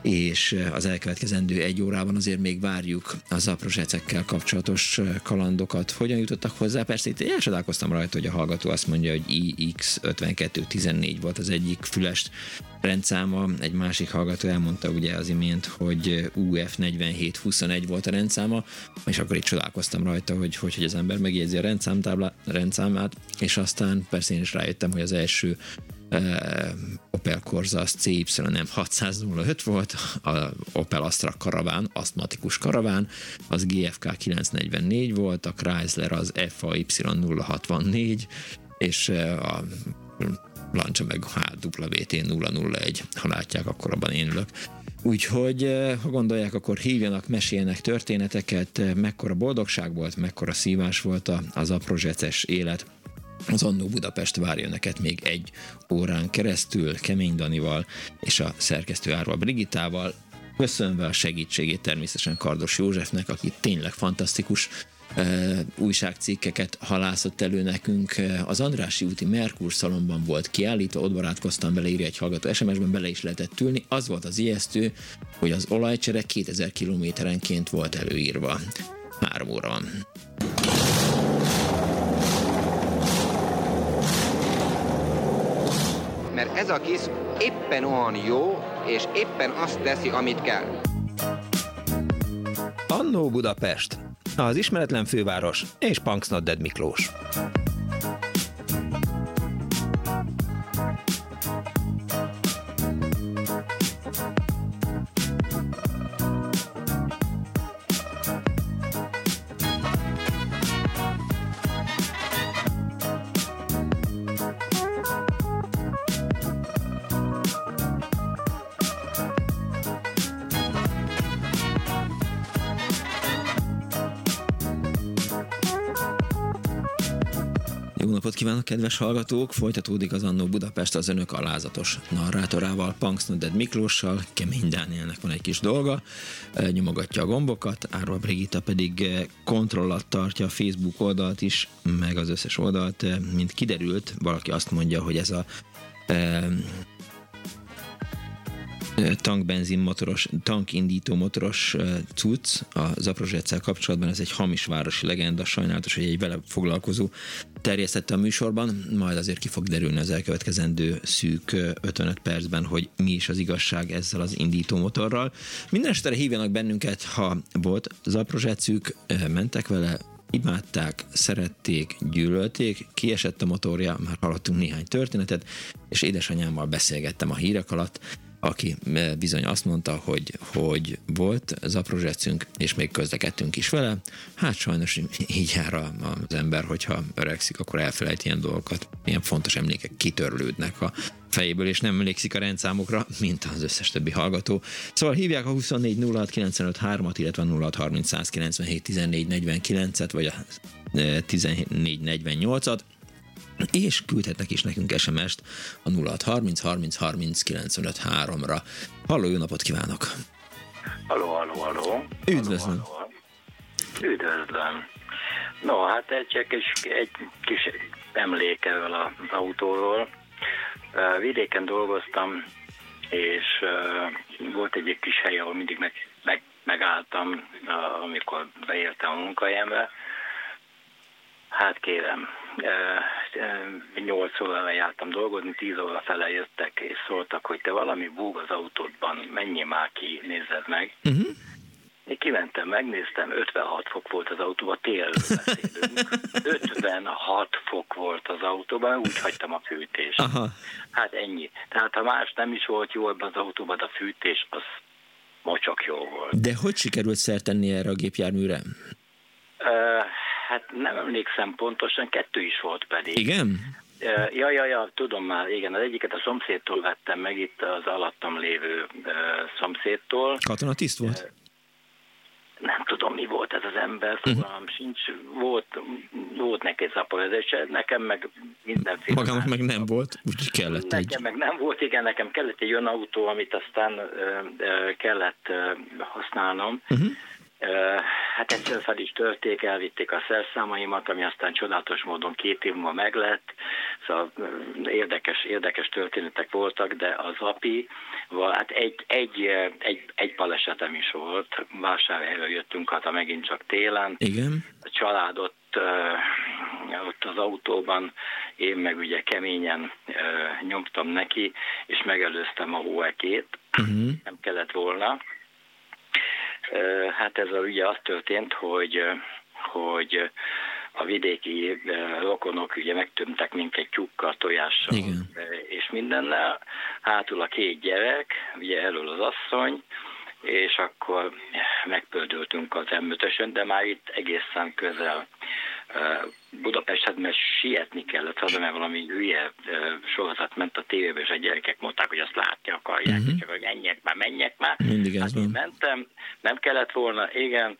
és az elkövetkezendő egy órában azért még várjuk az aprozsecekkel kapcsolatos kalandokat. Hogyan jutottak hozzá? Persze itt elcsodálkoztam rajta, hogy a hallgató azt mondja, hogy IX5214 volt az egyik fülest rendszáma, egy másik hallgató elmondta ugye az imént, hogy UF4721 volt a rendszáma, és akkor itt csodálkoztam rajta, hogy hogy, hogy az ember megjegyzi a rendszámtábla, rendszámát, és aztán persze én is rájöttem, hogy az első Opel Corsa az CY nem 605 volt, a Opel Astra karaván, asztmatikus karaván, az GFK 944 volt, a Chrysler az FAY 064, és a Lancia meg HWT 001, ha látják, akkor abban én ülök. Úgyhogy, ha gondolják, akkor hívjanak, meséljenek történeteket, mekkora boldogság volt, mekkora szívás volt az aprozseces élet, az Annó Budapest várja neked még egy órán keresztül Kemény Danival és a szerkesztő Árva Brigitával, köszönve a segítségét természetesen Kardos Józsefnek, aki tényleg fantasztikus újságcikkeket halászott elő nekünk. Az Andrási úti Merkur szalomban volt kiállítva, ott barátkoztam vele, írja egy hallgató SMS-ben, bele is lehetett ülni. Az volt az ijesztő, hogy az olajcsere 2000 kilométerenként volt előírva. Három óra van. Mert ez a kis éppen olyan jó, és éppen azt teszi, amit kell. Annó Budapest, az ismeretlen főváros és Punksnodded Miklós. Kívánok, kedves hallgatók! Folytatódik az Annó Budapest az önök alázatos narrátorával, Punks Noded Miklóssal, Kemény Dánielnek van egy kis dolga, nyomogatja a gombokat, Árva Brigitta pedig kontrollat tartja a Facebook oldalt is, meg az összes oldalt. Mint kiderült, valaki azt mondja, hogy ez a tankbenzin motoros, tankindító motoros cucc a Zaprozsetszel kapcsolatban, ez egy hamis városi legenda, sajnálatos, hogy egy vele foglalkozó terjesztette a műsorban, majd azért ki fog derülni az elkövetkezendő szűk 55 percben, hogy mi is az igazság ezzel az indító motorral. Minden estere hívjanak bennünket, ha volt Zaprozsetszük, mentek vele, imádták, szerették, gyűlölték, kiesett a motorja, már hallottunk néhány történetet, és édesanyámmal beszélgettem a hírek alatt, aki eh, bizony azt mondta, hogy, hogy volt zaprozsetszünk, és még közlekedtünk is vele. Hát sajnos <laughs> így jár az ember, hogyha öregszik, akkor elfelejt ilyen dolgokat. Ilyen fontos emlékek kitörlődnek a fejéből, és nem emlékszik a rendszámokra, mint az összes többi hallgató. Szóval hívják a 24 at illetve 06 et vagy a 1448-at, eh, és küldhetnek is nekünk SMS-t a 0630 30 30 95 3-ra. Halló, jó napot kívánok! Halló, halló, halló! Üdvözlöm! Halló, halló. Üdvözlöm! No, hát egy, kis, egy kis emlékevel az autóról. Vidéken dolgoztam, és volt egy kis hely, ahol mindig meg, meg, megálltam, amikor beértem a munkahelyembe. Hát kérem, 8 óra jártam dolgozni, 10 óra fele jöttek, és szóltak, hogy te valami búg az autódban, menjél már ki, nézzed meg. Uh-huh. Én kimentem, megnéztem, 56 fok volt az autóban, télről beszélünk. 56 fok volt az autóban, úgy hagytam a fűtést. Aha. Hát ennyi. Tehát ha más nem is volt jó ebben az autóban, a fűtés az mocsok jó volt. De hogy sikerült szert tenni erre a gépjárműre? Uh, Hát nem emlékszem pontosan, kettő is volt pedig. Igen? Ja, ja, ja, tudom már, igen, az egyiket a szomszédtól vettem meg, itt az alattam lévő uh, szomszédtól. Katonatiszt volt? Nem tudom, mi volt ez az ember, mhm. fogalmam uh-huh. sincs. Volt, volt neki szaporizás, nekem meg mindenféle... Magának meg nem volt, úgyhogy kellett nekem. Nekem meg nem volt, igen, nekem kellett egy olyan autó, amit aztán uh, uh, kellett uh, használnom. Uh-huh Hát egyszer fel is törték, elvitték a szerszámaimat, ami aztán csodálatos módon két év múlva meglett. Szóval érdekes, érdekes történetek voltak, de az api, hát egy, egy, egy, egy balesetem is volt. Vásárhelyről jöttünk hát megint csak télen. Igen. A családot ott az autóban, én meg ugye keményen nyomtam neki, és megelőztem a hóekét. Uh-huh. Nem kellett volna Hát ez ugye az történt, hogy, hogy a vidéki rokonok ugye megtömtek minket tyúkkal, tojással Igen. és mindennel. Hátul a két gyerek, ugye elől az asszony, és akkor megpöldültünk az m de már itt egészen közel Budapestet, mert sietni kellett haza, mert valami hülye sorozat ment a tévébe, és a gyerekek mondták, hogy azt látni akarják, uh-huh. csak hogy menjek már, menjek már. Mindig hát van. mentem, nem kellett volna, igen,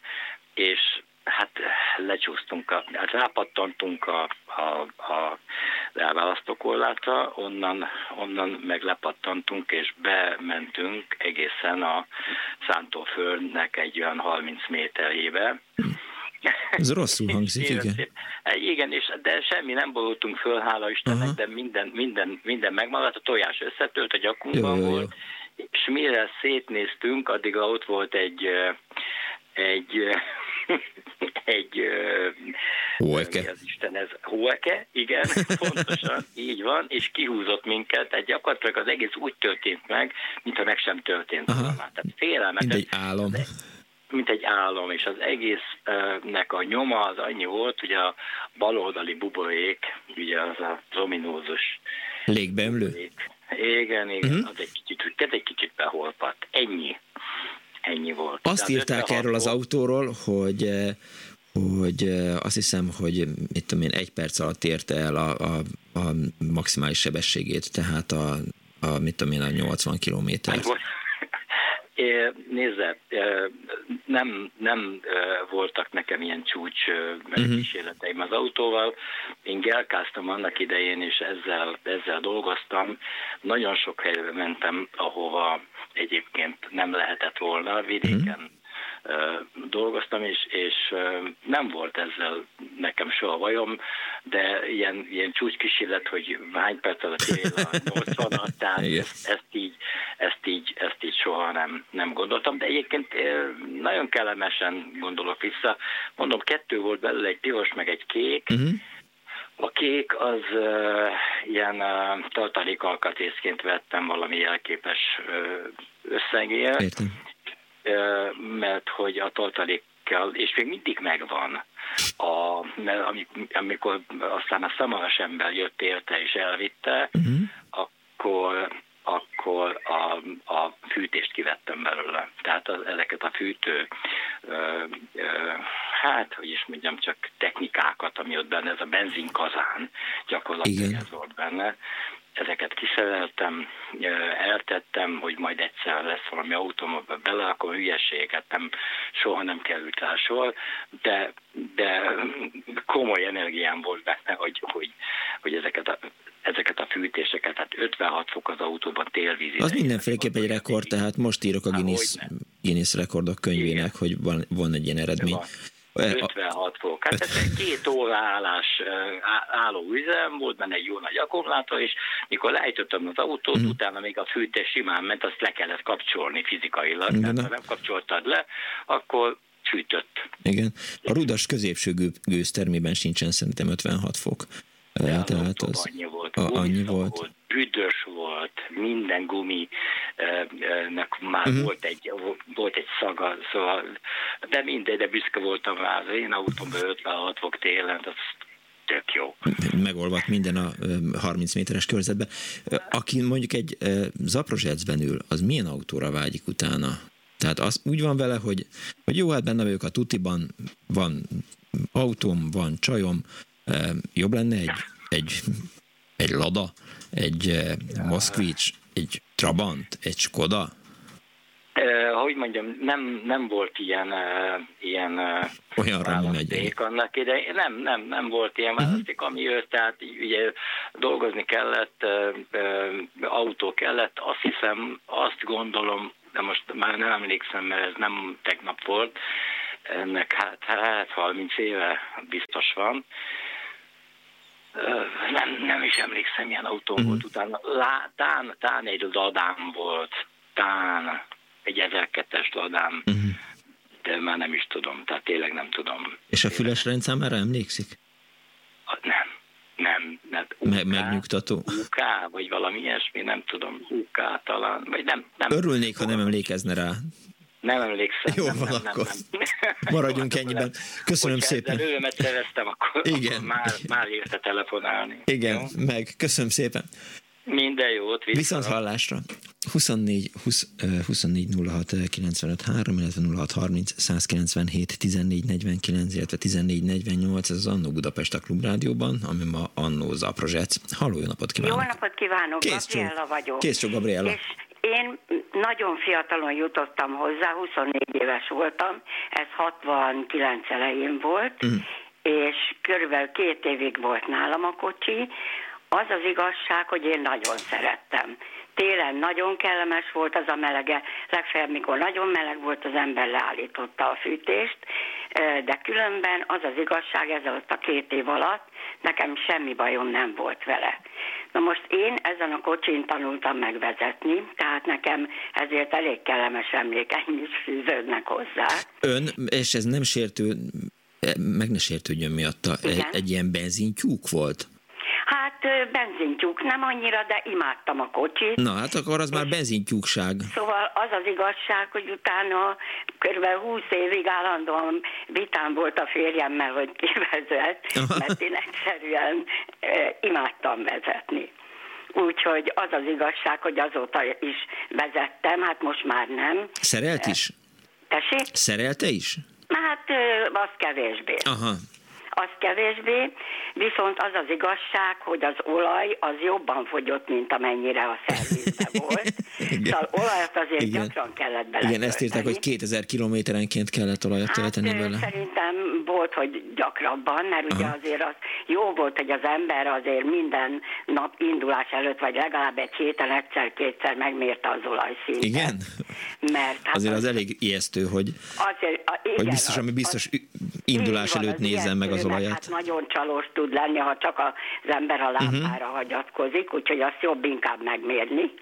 és hát lecsúsztunk, a, hát rápattantunk a, a, a elválasztókorlátra, onnan, onnan meg lepattantunk, és bementünk egészen a Szántóföldnek egy olyan 30 méterébe. Ez rosszul hangzik, igen. Igen, és, de semmi, nem borultunk föl, hála Istennek, Aha. de minden, minden, minden megmaradt, a tojás összetölt, a gyakunkban jó, jó, jó. volt, és mire szétnéztünk, addig ott volt egy, egy <laughs> egy hóeke. Az Isten, ez hóeke, igen, pontosan, <laughs> így van, és kihúzott minket, tehát gyakorlatilag az egész úgy történt meg, mintha meg sem történt volna. Tehát félelmetes. Mint egy álom. Mint egy álom, és az egésznek a nyoma az annyi volt, hogy a baloldali buborék, ugye az a ominózus Légbemlő? Igen, igen, uh-huh. az egy kicsit, egy kicsit beholpat. Ennyi ennyi volt. Azt Tehát írták erről az autóról, hogy hogy eh, azt hiszem, hogy mit tudom én, egy perc alatt érte el a, a, a maximális sebességét, tehát a, a mit tudom én, a 80 kilométer. Nézze, nem, nem voltak nekem ilyen csúcs uh-huh. kísérleteim az autóval. Én gelkáztam annak idején, és ezzel, ezzel dolgoztam. Nagyon sok helyre mentem, ahova egyébként nem lehetett volna vidéken. Dolgoztam, és, és nem volt ezzel nekem soha bajom, de ilyen, ilyen csúcskísérlet, hogy hány perc alatt él a 80 <laughs> tehát ezt így, ezt, így, ezt így soha nem, nem gondoltam, de egyébként nagyon kellemesen gondolok vissza. Mondom, kettő volt belőle, egy piros, meg egy kék, uh-huh. A kék az uh, ilyen uh, tartalékalkatrészként vettem valami jelképes uh, összegért. Értem mert hogy a tartalékkel, és még mindig megvan, a, mert amikor aztán a szamaras ember jött érte és elvitte, uh-huh. akkor akkor a, a fűtést kivettem belőle. Tehát az, ezeket a fűtő, ö, ö, hát, hogy is mondjam, csak technikákat, ami ott benne, ez a benzinkazán gyakorlatilag Igen. ez volt benne, ezeket kiszereltem, eltettem, hogy majd egyszer lesz valami autómobba bele, akkor hülyeséget nem, soha nem került rá sor, de, de komoly energiám volt benne, hogy, hogy, hogy ezeket a ezeket a fűtéseket, tehát 56 fok az autóban télvíz. Az mindenféleképp egy rekord, tehát most írok a Guinness, Guinness rekordok könyvének, Igen. hogy van, van egy ilyen eredmény. Van. 56 fok. Hát ez egy két óra állás álló üzem, volt benne egy jó nagy akkumulátor, és mikor lejtöttem az autót, mm. utána még a fűtés simán ment, azt le kellett kapcsolni fizikailag. Tehát, ha nem kapcsoltad le, akkor fűtött. Igen. A rudas középső gőztermében sincsen szerintem 56 fok. Tehát az, annyi volt. A, annyi volt. volt büdös volt, minden guminek már uh-huh. volt, egy, volt egy szaga, szóval, de mindegy, de büszke voltam rá, az én autómban 56 fok télen, az tök jó. Megolvadt minden a 30 méteres körzetben. Aki mondjuk egy Zaprozsecben ül, az milyen autóra vágyik utána? Tehát az úgy van vele, hogy, hogy jó, hát benne vagyok a tutiban, van autóm, van csajom, jobb lenne egy, egy, egy Lada, egy eh, Moszkvics, egy Trabant, egy Skoda? Uh, hogy mondjam, nem, nem volt ilyen, uh, ilyen olyan választék annak idején. Nem, nem, nem volt ilyen uh-huh. választék, ami jött, tehát ugye dolgozni kellett, uh, autó kellett, azt hiszem, azt gondolom, de most már nem emlékszem, mert ez nem tegnap volt, ennek hát, hát 30 éve biztos van, nem, nem is emlékszem, milyen autó uh-huh. volt utána. Lá, tán, tán egy ladám volt, tán egy 1002-es ladám, uh-huh. de már nem is tudom, tehát tényleg nem tudom. És a füles rendszámára emlékszik? Nem, nem. nem UK, megnyugtató. UK, vagy valami ilyesmi, nem tudom, UK talán, vagy nem. nem Örülnék, ha nem emlékezne rá. Nem emlékszem. Jó van, nem, akkor nem, nem. <laughs> maradjunk ennyiben. Köszönöm Hogyha szépen. Ha örömet szereztem, akkor, <laughs> Igen. akkor már, már érte telefonálni. Igen, jó? meg. Köszönöm szépen. Minden jót. Viszont, viszont hallásra. 24, 20, 24 06 95 3, illetve 06 30 197 14 49, illetve 14 48, ez az Annó Budapest a Klubrádióban, ami ma Annó Zaprozsec. Halló, jó napot kívánok! Jó napot kívánok, Kész Gabriella vagyok. Kész csak, Gabriella. És én nagyon fiatalon jutottam hozzá, 24 éves voltam, ez 69 elején volt, mm. és körülbelül két évig volt nálam a kocsi. Az az igazság, hogy én nagyon szerettem. Télen nagyon kellemes volt az a melege, legfeljebb mikor nagyon meleg volt, az ember leállította a fűtést, de különben az az igazság ez alatt a két év alatt, nekem semmi bajom nem volt vele. Na most én ezen a kocsin tanultam megvezetni, tehát nekem ezért elég kellemes emlékeim is fűződnek hozzá. Ön, és ez nem sértő, meg ne sértődjön miatta, egy, egy ilyen benzintyúk volt? Hát benzintyúk nem annyira, de imádtam a kocsit. Na hát akkor az már benzintyúkság. Szóval az az igazság, hogy utána kb. 20 évig állandóan vitám volt a férjemmel, hogy kivezet, mert én egyszerűen imádtam vezetni. Úgyhogy az az igazság, hogy azóta is vezettem, hát most már nem. Szerelt is? Tessék? Szerelte is? Hát az kevésbé. Aha. Az kevésbé, viszont az az igazság, hogy az olaj az jobban fogyott, mint amennyire a szervizbe <laughs> volt. szóval olajat azért Igen. gyakran kellett bele. Igen, ezt írták, hogy 2000 kilométerenként kellett olajat hát, tölteni bele. Szerintem volt, hogy gyakrabban, mert Aha. ugye azért az jó volt, hogy az ember azért minden nap indulás előtt, vagy legalább egy héten egyszer-kétszer megmérte az olajszintet. Igen? Mert hát azért az, az elég ijesztő, hogy, azért, a, igen, hogy biztos, ami biztos az, indulás előtt nézem meg az olajat. Hát nagyon csalós tud lenni, ha csak az ember a lábára uh-huh. hagyatkozik, úgyhogy azt jobb inkább megmérni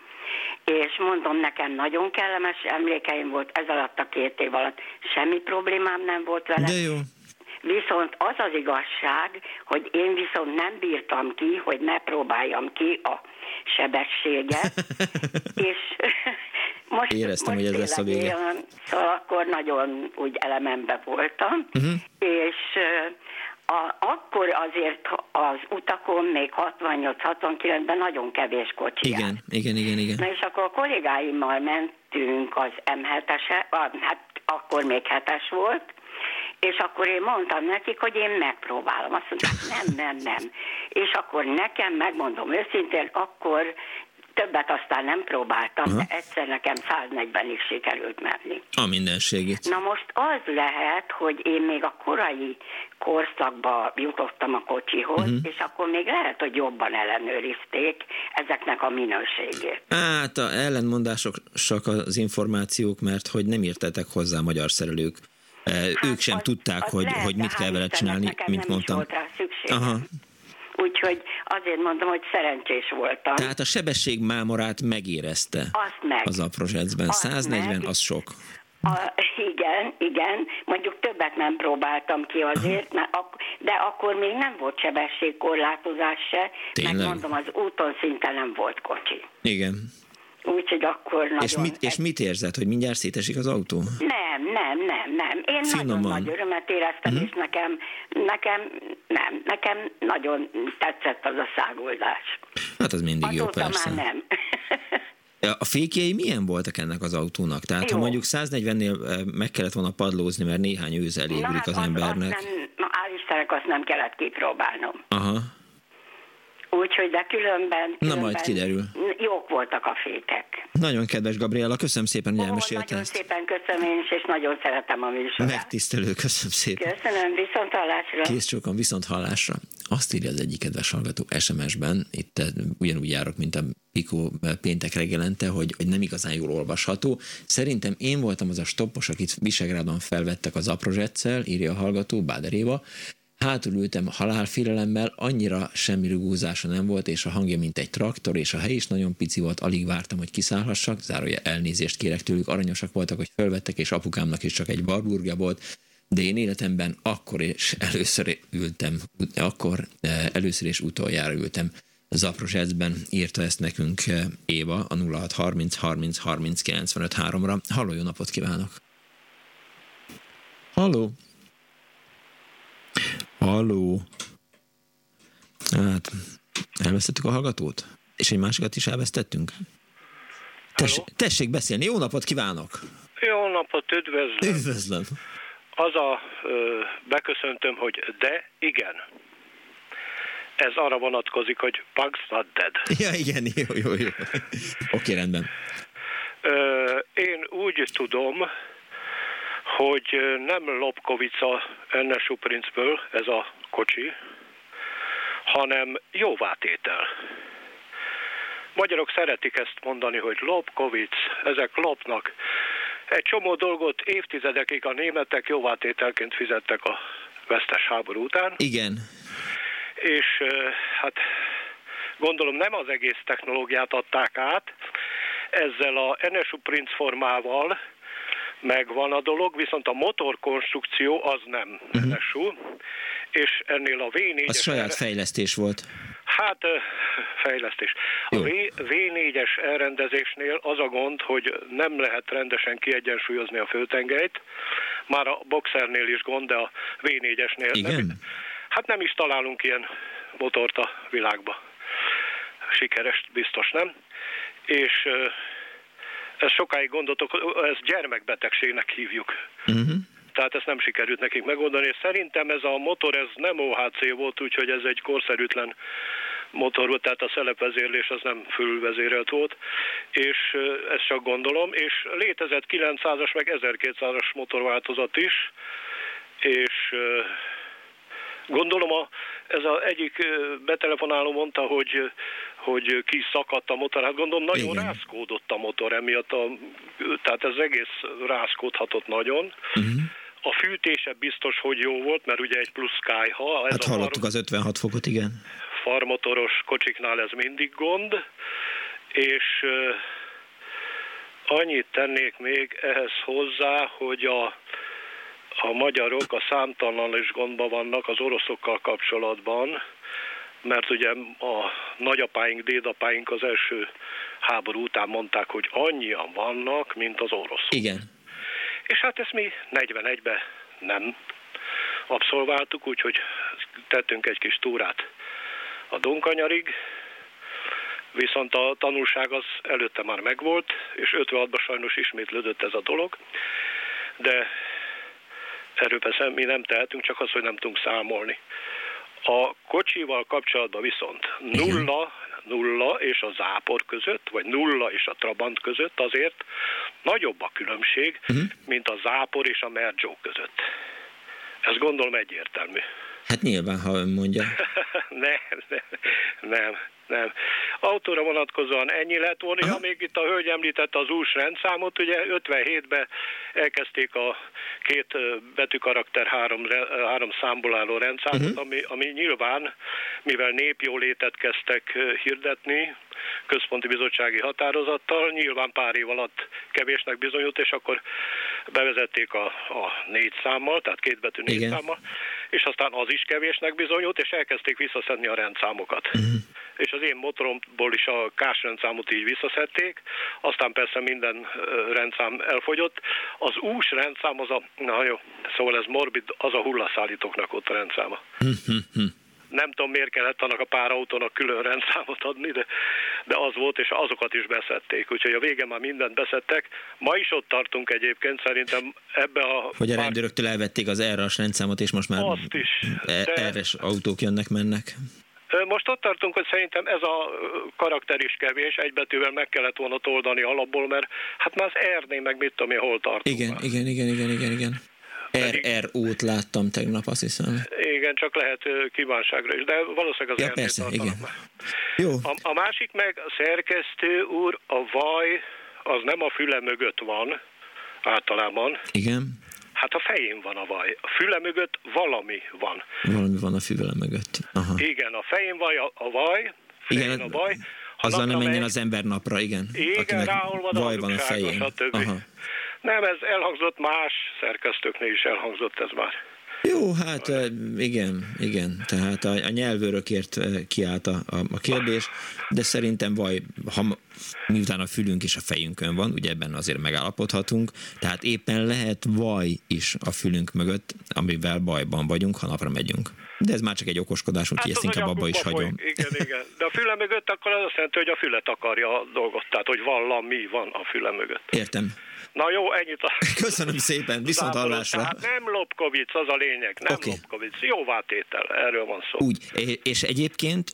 és mondom, nekem nagyon kellemes emlékeim volt ez alatt a két év alatt. Semmi problémám nem volt vele. De jó. Viszont az az igazság, hogy én viszont nem bírtam ki, hogy ne próbáljam ki a sebességet, <laughs> és <laughs> most, Éreztem, most hogy ez lesz a vége. Szóval akkor nagyon úgy elemembe voltam, uh-huh. és a, akkor azért az utakon még 68-69-ben nagyon kevés kocsi Igen, igen, igen, igen. Na és akkor a kollégáimmal mentünk az M7-ese, hát akkor még hetes volt, és akkor én mondtam nekik, hogy én megpróbálom. Azt mondták, nem, nem, nem. És akkor nekem, megmondom őszintén, akkor többet aztán nem próbáltam, Aha. de egyszer nekem 140-ig sikerült menni. A mindenségét. Na most az lehet, hogy én még a korai korszakba jutottam a kocsihoz, uh-huh. és akkor még lehet, hogy jobban ellenőrizték ezeknek a minőségét. Hát a ellentmondások az információk, mert hogy nem értetek hozzá magyar szerelők. Hát ők sem az, tudták, az hogy, lehet, hogy mit kell vele csinálni, mint mondtam. Volt rá Aha. Úgyhogy azért mondom, hogy szerencsés voltam. Tehát a sebesség mámorát megérezte Azt meg. az Aprosetben. 140 meg. az sok. A, igen, igen, mondjuk többet nem próbáltam ki azért, mert ak- de akkor még nem volt sebességkorlátozás se, Tényleg? meg mondom, az úton szinte nem volt kocsi. Igen. Úgyhogy akkor nagyon... És mit, és mit érzed, hogy mindjárt szétesik az autó? Nem, nem, nem, nem. Én Finoman. nagyon nagy örömet éreztem, uh-huh. és nekem, nekem nem, nekem nagyon tetszett az a szágoldás. Hát az mindig Azóta jó, persze. már nem. A fékjei milyen voltak ennek az autónak? Tehát Jó. ha mondjuk 140-nél eh, meg kellett volna padlózni, mert néhány őz elégülik hát az, az embernek. Az nem, áll Istennek, azt nem kellett kipróbálnom. Aha. Úgyhogy, de különben, különben... Na majd kiderül. Jók voltak a fékek. Nagyon kedves Gabriela, köszönöm szépen, hogy elmesélted Nagyon ezt. szépen köszönöm én is, és nagyon szeretem a műsorát. Megtisztelő, köszönöm szépen. Köszönöm, viszont hallásra. Kész csókom, viszont hallásra. Azt írja az egyik kedves hallgató SMS-ben, itt eh, ugyanúgy járok, mint a Pikó eh, péntek reggelente, hogy, hogy nem igazán jól olvasható. Szerintem én voltam az a stoppos, akit Visegrádon felvettek az Aprozsetszel, írja a hallgató, Báderéva, Hátul ültem halálfélelemmel, annyira semmi rugózása nem volt, és a hangja, mint egy traktor, és a hely is nagyon pici volt, alig vártam, hogy kiszállhassak, zárója elnézést kérek tőlük, aranyosak voltak, hogy fölvettek, és apukámnak is csak egy barburga volt, de én életemben akkor és először ültem, akkor eh, először és utoljára ültem Zaprosecben írta ezt nekünk eh, Éva a 0630 30 30 95 3-ra. Halló, jó napot kívánok! Halló! Halló! Hát, elvesztettük a hallgatót? És egy másikat is elvesztettünk? Tess, tessék beszélni, jó napot kívánok! Jó napot, üdvözlöm! Üdvözlöm! Az a ö, beköszöntöm, hogy de igen. Ez arra vonatkozik, hogy bugs not dead. Ja, igen, jó, jó, jó. Oké, rendben. Ö, én úgy tudom, hogy nem Lobkovica Ennesú Princből ez a kocsi, hanem jóvátétel. Magyarok szeretik ezt mondani, hogy Lobkovic, ezek lopnak. Egy csomó dolgot évtizedekig a németek jóvátételként fizettek a vesztes háború után. Igen. És hát gondolom nem az egész technológiát adták át, ezzel a NSU Prince formával megvan a dolog, viszont a motorkonstrukció az nem uh-huh. És ennél a V4-es... Az saját fejlesztés volt. Hát fejlesztés. A v, V4-es elrendezésnél az a gond, hogy nem lehet rendesen kiegyensúlyozni a főtengelyt. Már a boxernél is gond, de a V4-esnél Igen? nem. Hát nem is találunk ilyen motort a világba. Sikeres biztos nem. És ez sokáig gondotok, ezt gyermekbetegségnek hívjuk. Uh-huh. tehát ezt nem sikerült nekik megoldani, és szerintem ez a motor, ez nem OHC volt, úgyhogy ez egy korszerűtlen motor volt, tehát a szelepvezérlés az nem fölvezérelt volt, és ezt csak gondolom, és létezett 900-as meg 1200-as motorváltozat is, és Gondolom a, ez az egyik betelefonáló mondta, hogy, hogy ki szakadt a motor. Hát gondolom nagyon Igen. rászkódott a motor emiatt, a, tehát ez egész rászkódhatott nagyon. Uh-huh. A fűtése biztos, hogy jó volt, mert ugye egy plusz kájha. Ez hát hallottuk az 56 fokot, igen. Farmotoros kocsiknál ez mindig gond, és annyit tennék még ehhez hozzá, hogy a a magyarok a számtalan is gondban vannak az oroszokkal kapcsolatban, mert ugye a nagyapáink, dédapáink az első háború után mondták, hogy annyian vannak, mint az oroszok. Igen. És hát ezt mi 41-ben nem abszolváltuk, úgyhogy tettünk egy kis túrát a Donkanyarig, viszont a tanulság az előtte már megvolt, és 56-ban sajnos ismétlődött ez a dolog, de Erről persze mi nem tehetünk, csak az, hogy nem tudunk számolni. A kocsival kapcsolatban viszont nulla, nulla és a zápor között, vagy nulla és a trabant között azért nagyobb a különbség, uh-huh. mint a zápor és a mergyó között. Ez gondolom egyértelmű. Hát nyilván, ha ön mondja. <laughs> nem, nem, nem nem. Autóra vonatkozóan ennyi lett volna, ja, még itt a hölgy említette az ús rendszámot, ugye 57-ben elkezdték a két betűkarakter három, három számból álló rendszámot, uh-huh. ami, ami nyilván, mivel népjólétet kezdtek hirdetni, központi bizottsági határozattal, nyilván pár év alatt kevésnek bizonyult, és akkor bevezették a, a négy számmal, tehát két betű négy Igen. számmal, és aztán az is kevésnek bizonyult, és elkezdték visszaszedni a rendszámokat. Uh-huh. És az én motoromból is a kás rendszámot így visszaszedték, aztán persze minden rendszám elfogyott. Az ús rendszám az a, na jó, szóval ez morbid, az a hullaszállítóknak ott a rendszáma. Uh-huh nem tudom miért kellett annak a pár autónak külön rendszámot adni, de, de az volt, és azokat is beszették. Úgyhogy a vége már mindent beszettek. Ma is ott tartunk egyébként, szerintem ebbe a... Hogy a rendőröktől elvették az erre rendszámot, és most már Azt is, e- de... erre autók jönnek, mennek. Most ott tartunk, hogy szerintem ez a karakter is kevés, egy betűvel meg kellett volna toldani alapból, mert hát már az R-nél meg mit tudom én, hol tartunk. Igen, már. igen, igen, igen, igen, igen. RRO-t láttam tegnap, azt hiszem. Igen, csak lehet kívánságra is, de valószínűleg az ja, persze, igen. Jó. A, a másik meg, a szerkesztő úr, a vaj, az nem a füle mögött van, általában. Igen. Hát a fején van a vaj. A füle mögött valami van. Valami van a füle mögött. Aha. Igen, a fején van a, a vaj, igen, a vaj. Azzal nem menjen az ember napra, igen. Igen, ráolvad vaj van a fején. Aha. Nem, ez elhangzott más szerkesztőknél is elhangzott ez már. Jó, hát igen, igen. Tehát a, a nyelvőrökért kiállt a, a kérdés, de szerintem vaj, ha, miután a fülünk és a fejünkön van, ugye ebben azért megállapodhatunk, tehát éppen lehet vaj is a fülünk mögött, amivel bajban vagyunk, ha napra megyünk. De ez már csak egy okoskodás, úgyhogy hát ezt inkább abba is hagyom. Igen, igen. De a füle mögött akkor az azt jelenti, hogy a fület akarja a dolgot, tehát hogy valami van a füle mögött. Értem. Na jó, ennyit. A... Köszönöm szépen, viszont hallásra. Tehát nem Lopkovic, az a lényeg, nem okay. Lopkovic. Jóvátétel, erről van szó. Úgy, és egyébként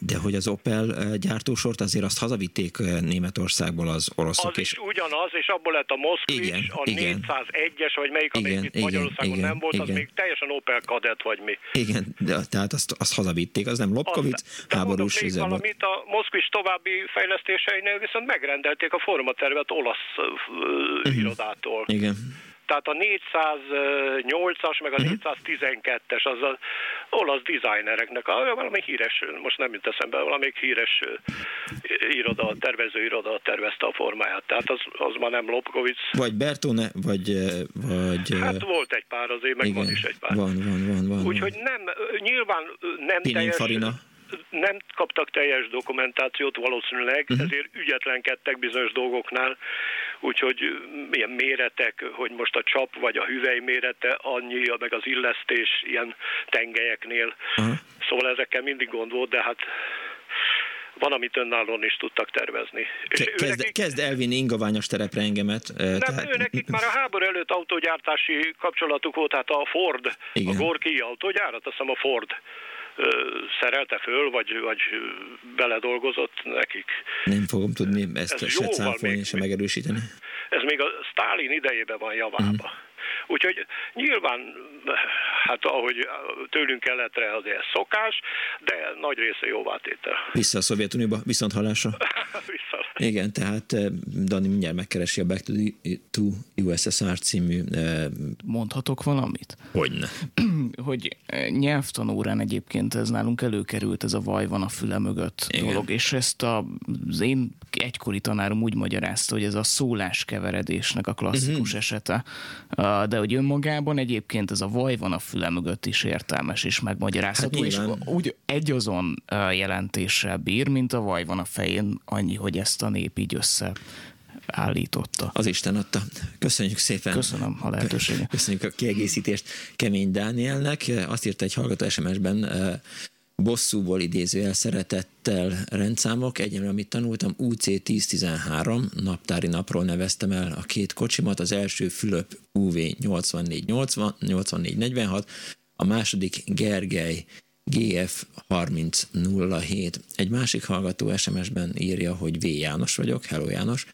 de hogy az Opel gyártósort azért azt hazavitték Németországból az oroszok. Az és... is ugyanaz, és abból lett a Moszkvics, igen, a igen. 401-es, vagy melyik, amelyik igen, itt Magyarországon igen, nem volt, igen. az még teljesen Opel kadett, vagy mi. Igen, de, tehát azt, azt hazavitték, az nem Lopkovic, háborús még valamit, a Moszkvics további fejlesztéseinél viszont megrendelték a formatervet olasz uh, irodától. Igen tehát a 408-as, meg a uh-huh. Mhm. 412-es, az az olasz designereknek, valami híres, most nem jut eszembe, valami híres iroda, tervező iroda tervezte a formáját. Tehát az, az már nem Lopkovic. Vagy Bertone, vagy... vagy hát volt egy pár azért, meg igen, van is egy pár. Van, van, van. van Úgyhogy nem, nyilván nem teljes... Farina nem kaptak teljes dokumentációt valószínűleg, uh-huh. ezért ügyetlenkedtek bizonyos dolgoknál, úgyhogy milyen méretek, hogy most a csap vagy a hüvely mérete annyi, meg az illesztés ilyen tengelyeknél. Uh-huh. Szóval ezekkel mindig gond volt, de hát van, amit önállóan is tudtak tervezni. Kezd, nekik, kezd elvinni ingoványos terepre engemet. Nem, tehát... ő nekik már a háború előtt autógyártási kapcsolatuk volt, hát a Ford, Igen. a Gorki autógyárat, azt hiszem a Ford szerelte föl, vagy, vagy beledolgozott nekik. Nem fogom tudni ezt ez se cáfolni, se megerősíteni. Ez még a Stalin idejében van javába. Mm. Úgyhogy nyilván, hát ahogy tőlünk keletre azért szokás, de nagy része jóvátétel. Vissza a Szovjetunióba, viszont hallásra. <laughs> Vissza. Igen, tehát eh, Dani mindjárt megkeresi a Back to, the, to USSR című... Eh, Mondhatok valamit? Hogyne. <clears throat> hogy eh, nyelvtanórán egyébként ez nálunk előkerült, ez a vaj van a füle mögött Igen. dolog, és ezt a, az én egykori tanárom úgy magyarázta, hogy ez a szóláskeveredésnek a klasszikus uh-huh. esete, de hogy önmagában egyébként ez a vaj van a füle mögött is értelmes és megmagyarázható, hát és úgy egyazon jelentéssel bír, mint a vaj van a fején, annyi, hogy ezt a nép így össze állította. Az Isten adta. Köszönjük szépen. Köszönöm a lehetőséget. Köszönjük a kiegészítést Kemény Dánielnek. Azt írta egy hallgató SMS-ben, bosszúból idézőjel szeretettel rendszámok, egyenlő, amit tanultam, UC 1013, naptári napról neveztem el a két kocsimat, az első Fülöp UV 8480, 8446, a második Gergely GF 3007. Egy másik hallgató SMS-ben írja, hogy V. János vagyok, hello János,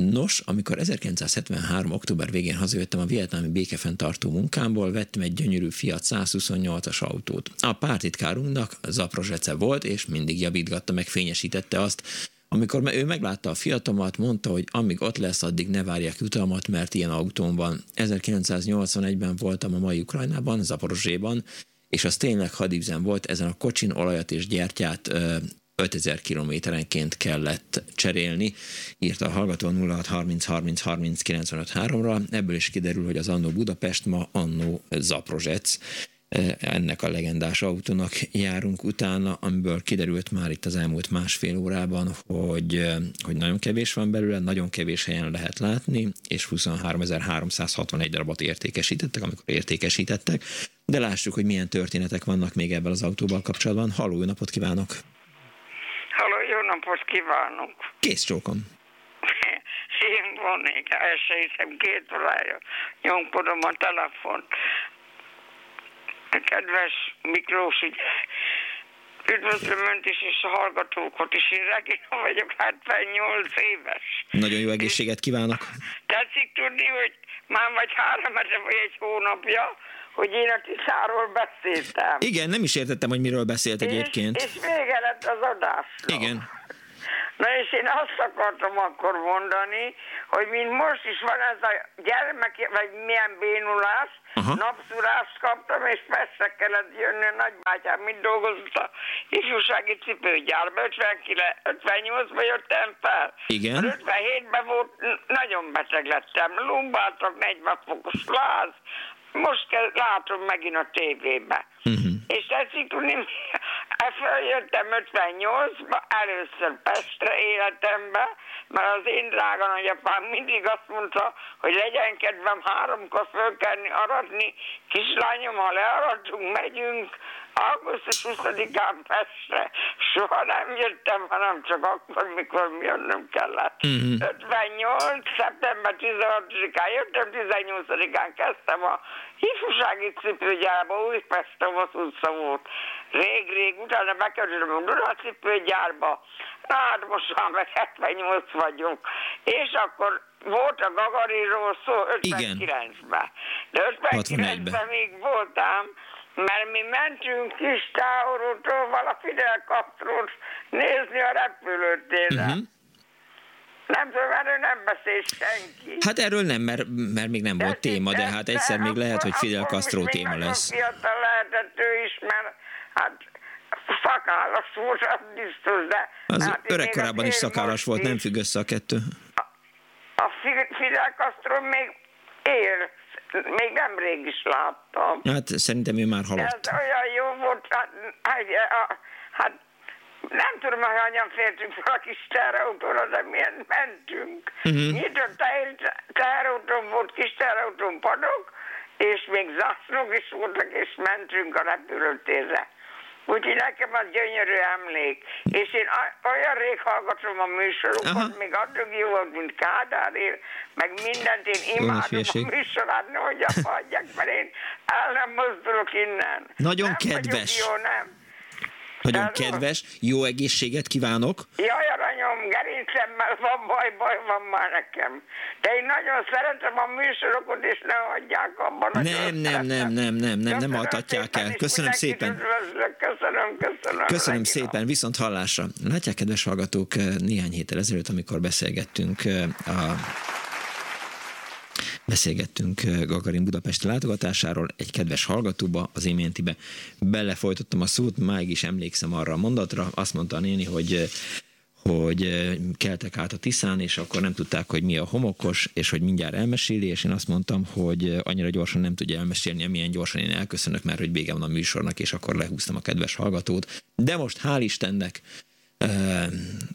Nos, amikor 1973. október végén hazajöttem a vietnámi békefenntartó munkámból, vettem egy gyönyörű Fiat 128-as autót. A pártitkárunknak Zaprozsece volt, és mindig javítgatta, meg fényesítette azt. Amikor ő meglátta a fiatomat, mondta, hogy amíg ott lesz, addig ne várják jutalmat, mert ilyen autón van. 1981-ben voltam a mai Ukrajnában, Zaporozséban, és az tényleg hadívzen volt, ezen a kocsin olajat és gyertyát 5000 kilométerenként kellett cserélni, írta a hallgató 0630 30 30 95 ra Ebből is kiderül, hogy az annó Budapest ma annó Zaprozsec ennek a legendás autónak járunk utána, amiből kiderült már itt az elmúlt másfél órában, hogy, hogy nagyon kevés van belőle, nagyon kevés helyen lehet látni, és 23.361 darabot értékesítettek, amikor értékesítettek, de lássuk, hogy milyen történetek vannak még ebben az autóval kapcsolatban. Halló, napot kívánok! Napot kívánok! Kész csókom! <laughs> Én vonnék, el se hiszem, két órája nyomkodom a telefon. Kedves Miklós, ugye, üdvözlöm Önt is, és a hallgatókat is. Én Regina vagyok, 78 éves. Nagyon jó egészséget kívánok! Tetszik tudni, hogy már vagy három vagy egy hónapja, hogy én a Tiszáról beszéltem. Igen, nem is értettem, hogy miről beszélt és, egyébként. És vége lett az adás. Igen. Na és én azt akartam akkor mondani, hogy mint most is van ez a gyermek, vagy milyen bénulás, Aha. napszurást kaptam, és persze kellett jönni a nagybátyám, mint dolgozott a ifjúsági cipőgyárba, 58-ban jöttem fel. Igen. 57-ben volt, nagyon beteg lettem, lumbáltak 40 fokos láz, most kell, látom megint a tévébe. Uh-huh. És tetszik tudni, feljöttem 58-ba, először Pestre életembe, mert az én drága nagyapám mindig azt mondta, hogy legyen kedvem háromkor fölkelni, aratni, kislányom, ha learatunk, megyünk, augusztus 20-án Pestre. Soha nem jöttem, hanem csak akkor, mikor jönnöm kellett. Uh-huh. 58. szeptember 16-án jöttem, 18-án kezdtem a ifjúsági cipőgyárba, Újpestem az utca volt. Rég-rég, utána bekerültem a Duna cipőgyárba, Na hát most már meg 78 vagyunk. És akkor volt a Gagariról szó 59-ben. De 59-ben még voltam, mert mi mentünk kis távolról vala Fidel Castro nézni a repülőtérre. Uh-huh. Nem tudom, erről nem beszél senki. Hát erről nem, mert, mert még nem de, volt téma, de, de hát egyszer de még akkor, lehet, hogy Fidel Castro téma lesz. fiatal lehetett ő is, mert hát szakállas volt, az biztos, de... Az hát öregkorában is szakállas volt, nem függ össze a kettő. A, a Fidel Castro még él még nemrég is láttam. Hát szerintem ő már halott. Ez olyan jó volt, hát, hát, hát nem tudom, hogy hányan fértünk fel a kis teherautóra, de milyen mentünk. Uh-huh. Nyitott teherautón volt, kis teherautón padok, és még zászlók is voltak, és mentünk a repülőtérre. Úgyhogy nekem az gyönyörű emlék. És én olyan rég hallgatom a műsorokat, Aha. még addig jó volt, mint Kádár ér, meg mindent, én imádom a műsorát, hogy hagyják, mert én el nem mozdulok innen. Nagyon nem kedves. Jó, nem. Nagyon kedves, jó egészséget kívánok. Jaj, aranyom, gerincemmel van baj, baj van már nekem. De én nagyon szeretem a műsorokat, és ne hagyják abban. Nem, nem, nem, nem, nem, nem, nem altatják el. Köszönöm szépen. Köszönöm, köszönöm. Köszönöm szépen, viszont hallásra. Látják, kedves hallgatók, néhány héttel ezelőtt, amikor beszélgettünk a Beszélgettünk eh, Gagarin Budapesti látogatásáról, egy kedves hallgatóba, az iméntibe belefolytottam a szót, máig is emlékszem arra a mondatra, azt mondta a néni, hogy eh, hogy eh, keltek át a Tiszán, és akkor nem tudták, hogy mi a homokos, és hogy mindjárt elmeséli, és én azt mondtam, hogy annyira gyorsan nem tudja elmesélni, amilyen gyorsan én elköszönök, mert hogy vége van a műsornak, és akkor lehúztam a kedves hallgatót. De most hál' Istennek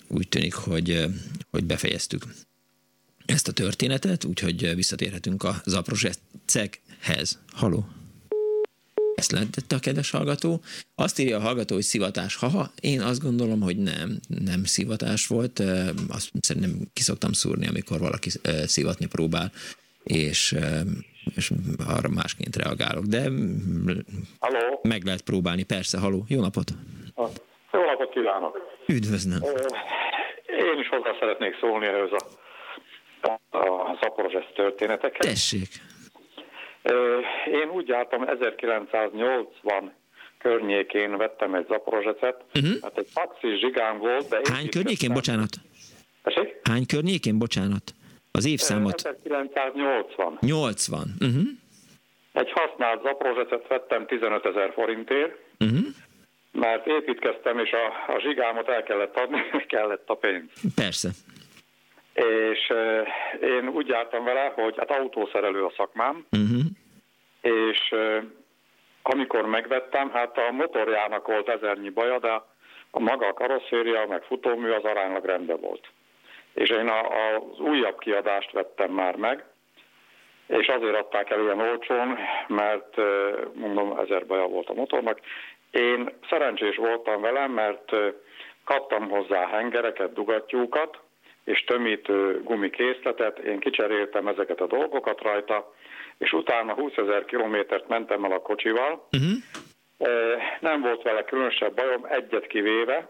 úgy tűnik, hogy, hogy befejeztük ezt a történetet, úgyhogy visszatérhetünk a zaprosecekhez. Haló? Ezt lehetett a kedves hallgató. Azt írja a hallgató, hogy szivatás. Haha, én azt gondolom, hogy nem, nem szivatás volt. Azt szerintem kiszoktam szúrni, amikor valaki szivatni próbál, és, és arra másként reagálok. De Halló. meg lehet próbálni, persze. Haló, jó napot! Jó napot kívánok! Üdvözlöm! Én is hozzá szeretnék szólni ehhez a a Zaporozsesz történeteket. Tessék! Én úgy jártam, 1980 környékén vettem egy Zaporozsecet, uh-huh. hát egy taxis zsigán volt, de... Hány környékén, bocsánat? Tessék? Hány környékén, bocsánat? Az évszámot? 1980. 80. Uh-huh. Egy használt Zaporozsecet vettem 15 ezer forintért, uh-huh. mert építkeztem, és a, a zsigámot el kellett adni, <laughs> kellett a pénz. Persze és én úgy jártam vele, hogy hát autószerelő a szakmám, uh-huh. És amikor megvettem, hát a motorjának volt ezernyi baja, de a maga a karosszéria, meg futómű az aránylag rendben volt. És én a, az újabb kiadást vettem már meg, és azért adták el ilyen olcsón, mert mondom, ezer baja volt a motornak. Én szerencsés voltam vele, mert kaptam hozzá hengereket, dugattyúkat, és tömítő gumikészletet, én kicseréltem ezeket a dolgokat rajta, és utána 20 ezer kilométert mentem el a kocsival. Uh-huh. Nem volt vele különösebb bajom, egyet kivéve.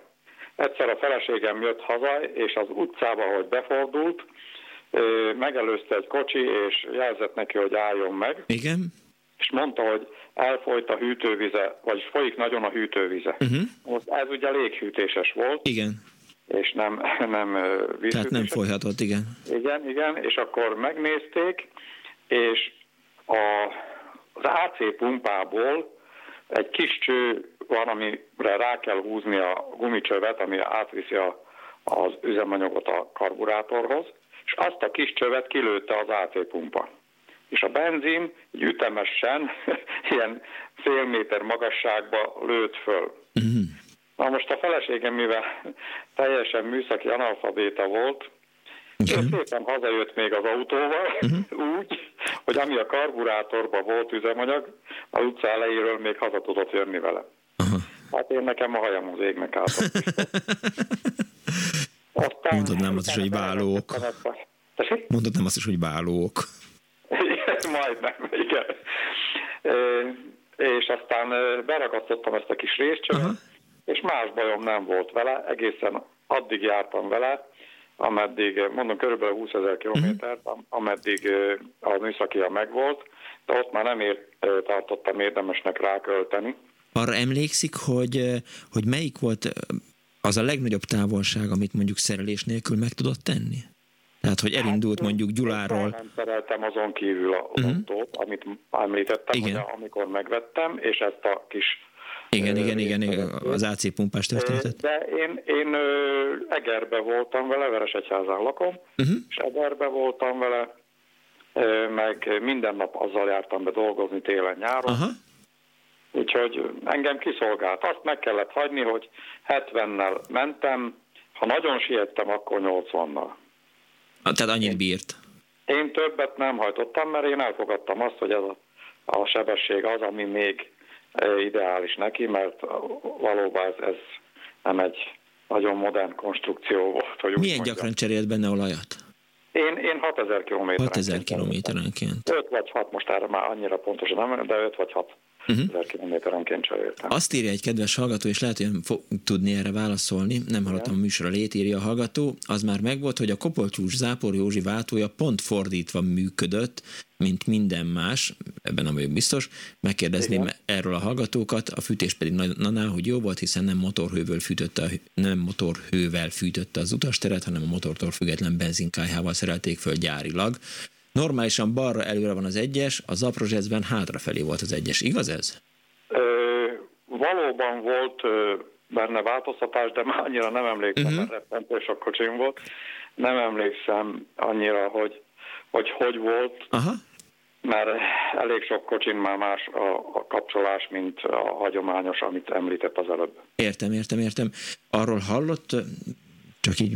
Egyszer a feleségem jött haza, és az utcába, hogy befordult, megelőzte egy kocsi, és jelzett neki, hogy álljon meg. Igen. És mondta, hogy elfolyt a hűtővize, vagyis folyik nagyon a hűtővize. Uh-huh. Most ez ugye léghűtéses volt. Igen és nem, <laughs> nem vízhűtés. Tehát nem folyhatott, igen. Igen, igen, és akkor megnézték, és a, az AC pumpából egy kis cső van, amire rá kell húzni a gumicsövet, ami átviszi a, az üzemanyagot a karburátorhoz, és azt a kis csövet kilőtte az AC pumpa. És a benzin egy ütemesen, <laughs> ilyen fél méter magasságba lőtt föl. Uh-huh. Na most a feleségem, mivel teljesen műszaki analfabéta volt, igen. szépen hazajött még az autóval, uh-huh. úgy, hogy ami a karburátorban volt üzemanyag, az utca elejéről még haza tudott jönni vele. Uh-huh. Hát én nekem a hajam az égnek át. Aztán, Mondod nem azt is, hogy válók. Mondod nem azt is, hogy válók. Igen, majdnem, igen. E, és aztán beragasztottam ezt a kis részcsövet, uh-huh és más bajom nem volt vele, egészen addig jártam vele, ameddig, mondom, körülbelül 20 ezer kilométert, uh-huh. ameddig a műszakia megvolt, de ott már nem ér, tartottam érdemesnek rákölteni. Arra emlékszik, hogy, hogy melyik volt az a legnagyobb távolság, amit mondjuk szerelés nélkül meg tudott tenni? Tehát, hogy elindult hát, mondjuk Gyuláról. Nem szereltem azon kívül a uh-huh. autót, amit említettem, Igen. hogy amikor megvettem, és ezt a kis igen, igen, igen, igen, az AC pumpás történetet. De én, én Egerbe voltam vele, Veresegyházán lakom, uh-huh. és Egerbe voltam vele, meg minden nap azzal jártam be dolgozni télen-nyáron. Uh-huh. Úgyhogy engem kiszolgált. Azt meg kellett hagyni, hogy 70-nel mentem, ha nagyon siettem, akkor 80-nal. Tehát annyit bírt? Én többet nem hajtottam, mert én elfogadtam azt, hogy ez a, a sebesség az, ami még ideális neki, mert valóban ez, ez nem egy nagyon modern konstrukció volt. Hogy Milyen gyakran cserélt benne olajat? Én, én 6000 kilométerenként. 6000 kilométerenként. 5 vagy 6, most erre már annyira pontosan nem, de 5 vagy 6 uh-huh. kilométerenként cseréltem. Azt írja egy kedves hallgató, és lehet, hogy fog tudni erre válaszolni, nem hallottam a műsor lét, írja a hallgató, az már megvolt, hogy a Kopolcsús Zápor Józsi váltója pont fordítva működött, mint minden más, ebben nem vagyok biztos, megkérdezném Igen. erről a hallgatókat, a fűtés pedig naná, hogy jó volt, hiszen nem motorhővel fűtötte, nem motorhővel fűtötte az utasteret, hanem a motortól független benzinkájhával szerelték föl gyárilag. Normálisan balra előre van az egyes, a Zaprozsecben hátrafelé volt az egyes. Igaz ez? Ö, valóban volt ö, benne változtatás, de már annyira nem emlékszem, uh-huh. mert rettentő sok kocsim volt. Nem emlékszem annyira, hogy hogy, hogy volt. Aha mert elég sok kocsin már más a, a kapcsolás, mint a hagyományos, amit említett az előbb. Értem, értem, értem. Arról hallott, csak így,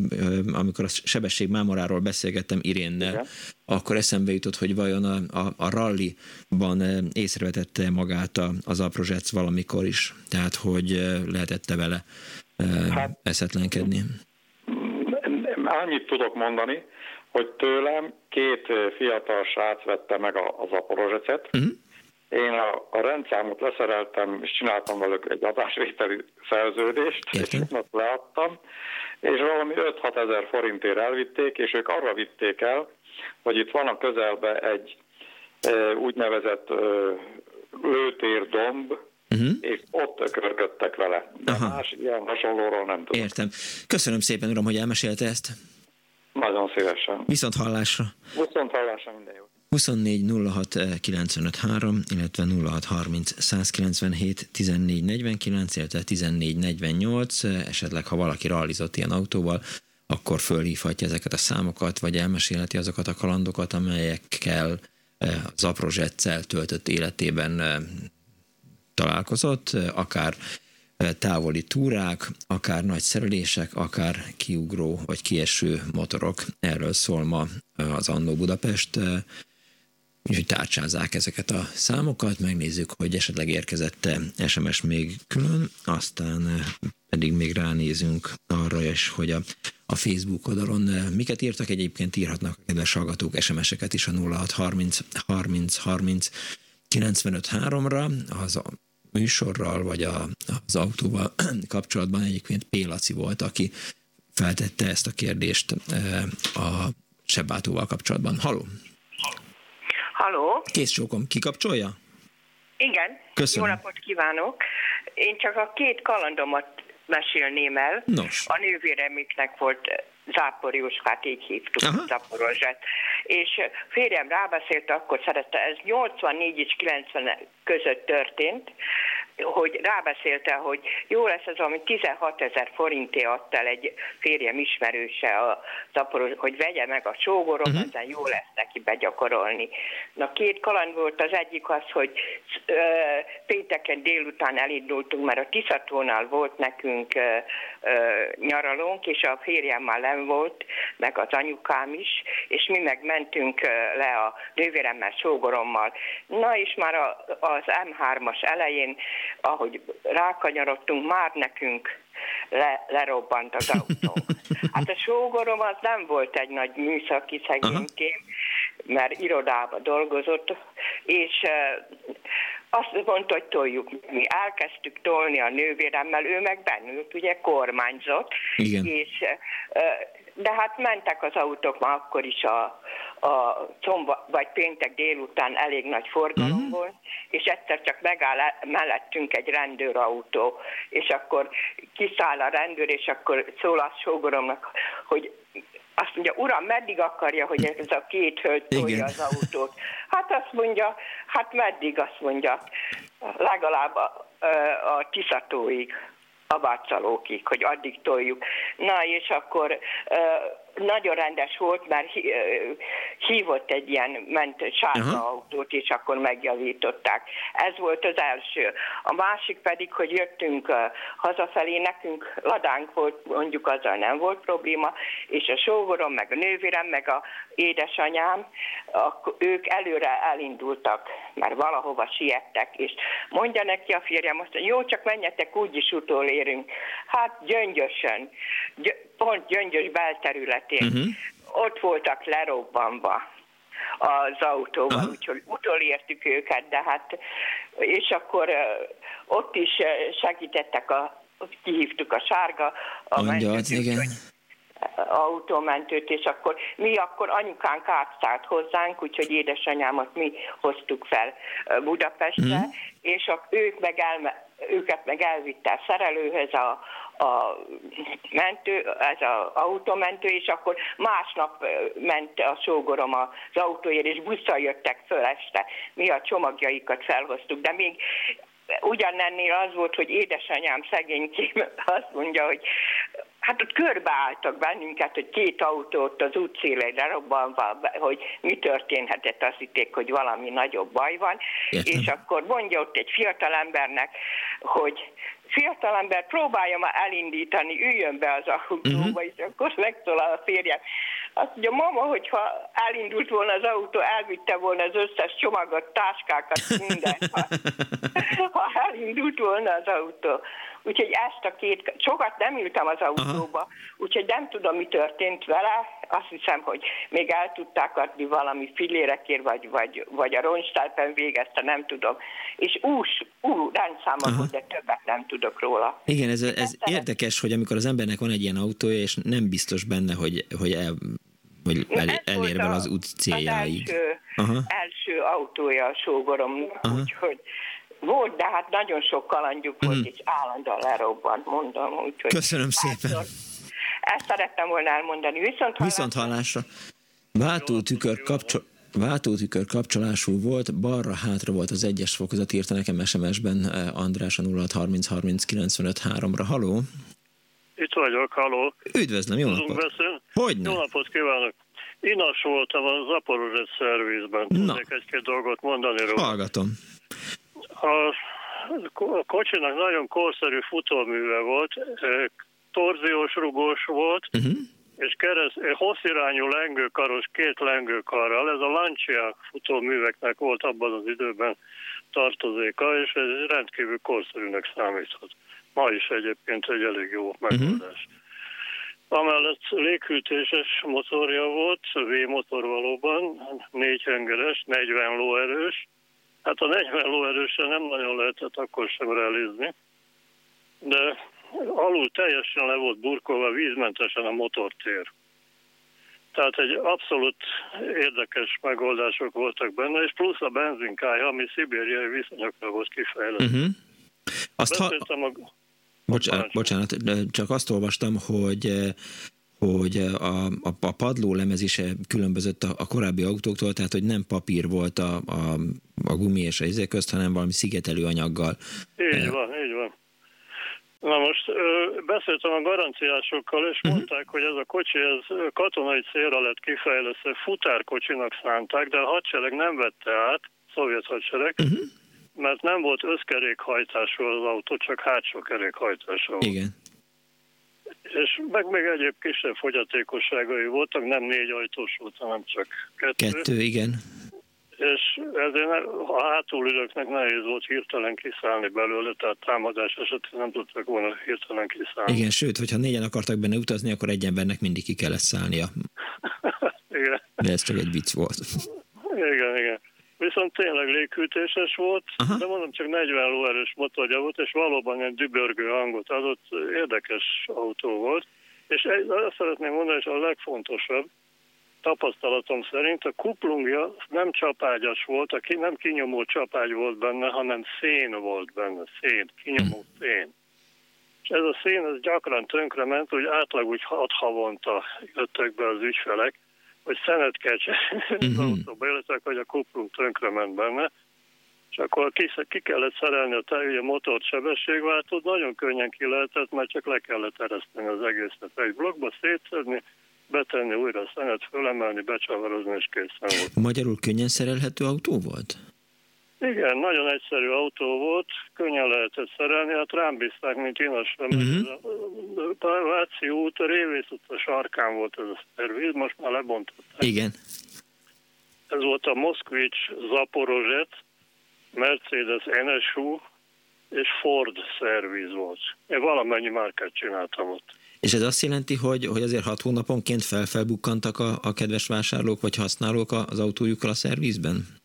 amikor a sebesség mámoráról beszélgettem Irénnel, Igen. akkor eszembe jutott, hogy vajon a, a, a rallyban észrevetette magát az Aprozsec valamikor is, tehát hogy lehetette vele hát, eszetlenkedni. Annyit tudok mondani, hogy tőlem két fiatal srác vette meg az aporozsecet. Uh-huh. Én a, a rendszámot leszereltem, és csináltam velük egy adásvételi szerződést, Értem. és azt leadtam, és valami 5-6 ezer forintért elvitték, és ők arra vitték el, hogy itt van a közelbe egy e, úgynevezett e, lőtérdomb, uh-huh. és ott ökörködtek vele. De Aha. más ilyen hasonlóról nem tudom. Értem. Köszönöm szépen, uram, hogy elmesélte ezt. Nagyon szívesen. Viszont hallásra. Viszont hallásra minden jó. 24 06 95 3, illetve 06 30 197 14 49, illetve 14 48, esetleg ha valaki rallizott ilyen autóval, akkor fölhívhatja ezeket a számokat, vagy elmesélheti azokat a kalandokat, amelyekkel eh, az Aprozsetszel töltött életében eh, találkozott, akár távoli túrák, akár nagy szerelések, akár kiugró vagy kieső motorok. Erről szól ma az Annó Budapest. Úgyhogy tárcsázzák ezeket a számokat, megnézzük, hogy esetleg érkezette SMS még külön, aztán pedig még ránézünk arra is, hogy a, a Facebook oldalon miket írtak. Egyébként írhatnak a kedves hallgatók SMS-eket is a 0630 30 30 95 3-ra, az a műsorral, vagy a, az autóval <clears throat> kapcsolatban egyébként Pélaci volt, aki feltette ezt a kérdést e, a sebátóval kapcsolatban. Haló! Haló! Kész csókom, kikapcsolja? Igen. Köszönöm. Jó napot kívánok! Én csak a két kalandomat mesélném el. Nos. A nővéremiknek volt Zápor Jóskát, így hívtuk, Aha. Záporozsát. És férjem rábeszélt, akkor szerette, ez 84 és 90 között történt, hogy rábeszélte, hogy jó lesz ez, ami 16 ezer forinté adta el egy férjem ismerőse a zaporos, hogy vegye meg a sógorom, uh-huh. ezen jó lesz neki begyakorolni. Na két kaland volt, az egyik az, hogy ö, pénteken délután elindultunk, mert a Tiszatónál volt nekünk ö, ö, nyaralónk, és a férjem már nem volt, meg az anyukám is, és mi meg mentünk le a nővéremmel, sógorommal. Na és már a, az M3-as elején ahogy rákanyarodtunk, már nekünk le, lerobbant az autó. <laughs> Hát a sógorom az nem volt egy nagy műszaki szegénykém, mert irodában dolgozott, és azt mondta, hogy toljuk. Mi elkezdtük tolni a nővéremmel, ő meg bennült, ugye kormányzott, Igen. és de hát mentek az autók már akkor is a, a comba, vagy péntek délután elég nagy forgalom uh-huh. volt, és egyszer csak megáll mellettünk egy rendőrautó, és akkor kiszáll a rendőr, és akkor szól a sógoromnak, hogy azt mondja, uram, meddig akarja, hogy ez a két hölgy tolja az autót? Hát azt mondja, hát meddig azt mondja, legalább a, a Tiszatóig a Bácsalókig, hogy addig toljuk. Na, és akkor nagyon rendes volt, mert hívott egy ilyen mentő sárga autót, és akkor megjavították. Ez volt az első. A másik pedig, hogy jöttünk hazafelé, nekünk ladánk volt, mondjuk azzal nem volt probléma, és a sógorom, meg a nővérem, meg a édesanyám, ők előre elindultak, mert valahova siettek, és mondja neki a férjem azt, hogy jó, csak menjetek, úgyis utolérünk. Hát gyöngyösen, gy- pont gyöngyös belterületén. Uh-huh. Ott voltak lerobbanva az autóval, uh-huh. úgyhogy utolértük őket, de hát, és akkor ott is segítettek a kihívtuk a sárga, a Mondjad, igen. Autómentőt, és akkor mi akkor anyukánk átszállt hozzánk, úgyhogy édesanyámat mi hoztuk fel Budapestre, mm. és a, ők meg elme, őket meg elvitte a szerelőhöz a, a mentő, ez az autómentő, és akkor másnap ment a sógorom az autóért, és busszal jöttek föl este. Mi a csomagjaikat felhoztuk, de még ugyanennél az volt, hogy édesanyám szegénykém azt mondja, hogy hát ott körbeálltak bennünket, hogy két autót az útszélére robbanva, hogy mi történhetett, azt hitték, hogy valami nagyobb baj van, Értem. és akkor mondja ott egy fiatalembernek, hogy fiatalember próbálja ma elindítani, üljön be az autóba, uh-huh. és akkor megszólal a férjem. Azt mondja, mama, hogyha elindult volna az autó, elvitte volna az összes csomagot, táskákat, mindent, ha, <laughs> ha elindult volna az autó. Úgyhogy ezt a két, sokat nem ültem az autóba, Aha. úgyhogy nem tudom, mi történt vele. Azt hiszem, hogy még el tudták adni valami filérekért, vagy, vagy, vagy a roncstelpen végezte, nem tudom. És ús, ú, rendszáma volt, de többet nem tudok róla. Igen, ez, ez érdekes, hogy amikor az embernek van egy ilyen autója, és nem biztos benne, hogy, hogy el, hogy el, elér vele az út céljáig. Az első, Aha. első autója a sógoromnak, úgyhogy volt, de hát nagyon sok kalandjuk mm. volt, mhm. és állandóan lerobbant, mondom. Úgyhogy Köszönöm szépen. Ezt szerettem volna elmondani. Viszont hallásra. Viszont hallásra. Váltótükör kapcsol... Váltótükör kapcsolású volt, balra hátra volt az egyes fokozat, írta nekem SMS-ben eh, András a 0630 30 95 3-ra. Haló? Itt vagyok, haló. Üdvözlöm, jó napot. Hogyne? Jó napot kívánok. Inas voltam a Zaporozset szervizben. Tudnék egy-két dolgot mondani róla. Hallgatom. A, a kocsinak nagyon korszerű futóműve volt, torziós rugós volt, uh-huh. és kereszt, hosszirányú lengőkaros két lengőkarral. Ez a Lancia futóműveknek volt abban az időben tartozéka, és ez rendkívül korszerűnek számíthat. Ma is egyébként egy elég jó megoldás. Uh-huh. Amellett léghűtéses motorja volt, V-motor valóban, négy hengeres, 40 lóerős, Hát a 40 lóerősen nem nagyon lehetett akkor sem realizni, de alul teljesen le volt burkolva vízmentesen a motortér. Tehát egy abszolút érdekes megoldások voltak benne, és plusz a benzinkája, ami szibériai viszonyokra volt kifejlesztve. Uh-huh. Azt ha... a... Bocsánat, bocsánat, csak azt olvastam, hogy hogy a, a, a padló lemez is különbözött a, a korábbi autóktól, tehát hogy nem papír volt a, a, a gumi és a izé közt, hanem valami szigetelő anyaggal. Így van, így van. Na most beszéltem a garanciásokkal, és uh-huh. mondták, hogy ez a kocsi ez katonai célra lett kifejlesztve, futárkocsinak szánták, de a hadsereg nem vette át, szovjet hadsereg, uh-huh. mert nem volt összkerékhajtású az autó, csak hátsó kerékhajtású. Igen és meg még egyéb kisebb fogyatékosságai voltak, nem négy ajtós volt, hanem csak kettő. Kettő, igen. És ezért a hátulülőknek nehéz volt hirtelen kiszállni belőle, tehát támadás esetén nem tudtak volna hirtelen kiszállni. Igen, sőt, hogyha négyen akartak benne utazni, akkor egy embernek mindig ki kellett szállnia. <laughs> igen. De ez csak egy vicc volt. igen, igen. Viszont tényleg léghűtéses volt, Aha. de mondom csak 40 lóerős motorja volt, és valóban egy dübörgő hangot adott, érdekes autó volt. És azt szeretném mondani, hogy a legfontosabb, tapasztalatom szerint a kuplungja nem csapágyas volt, aki nem kinyomó csapágy volt benne, hanem szén volt benne, szén, kinyomó hm. szén. És ez a szén ez gyakran tönkrement, úgy átlag úgy hat havonta jöttek be az ügyfelek, hogy szenet kell cserélni uh-huh. az autóba, hogy a kuplung tönkre ment benne, és akkor ki, ki kellett szerelni a telje motort sebességváltót, nagyon könnyen ki lehetett, mert csak le kellett ereszteni az egészet egy blokkba, szétszedni, betenni, újra a szenet, fölemelni, becsavarozni, és készen volt. Magyarul könnyen szerelhető autó volt? Igen, nagyon egyszerű autó volt, könnyen lehetett szerelni, hát rám bízták, mint Inasra, uh-huh. a Váci út, a Révész a sarkán volt ez a szerviz, most már lebontották. Igen. Ez volt a Moszkvics Zaporozset, Mercedes NSU és Ford szerviz volt. Én valamennyi márkát csináltam ott. És ez azt jelenti, hogy, hogy azért hat hónaponként felfelbukkantak a, a kedves vásárlók vagy használók az autójukkal a szervizben?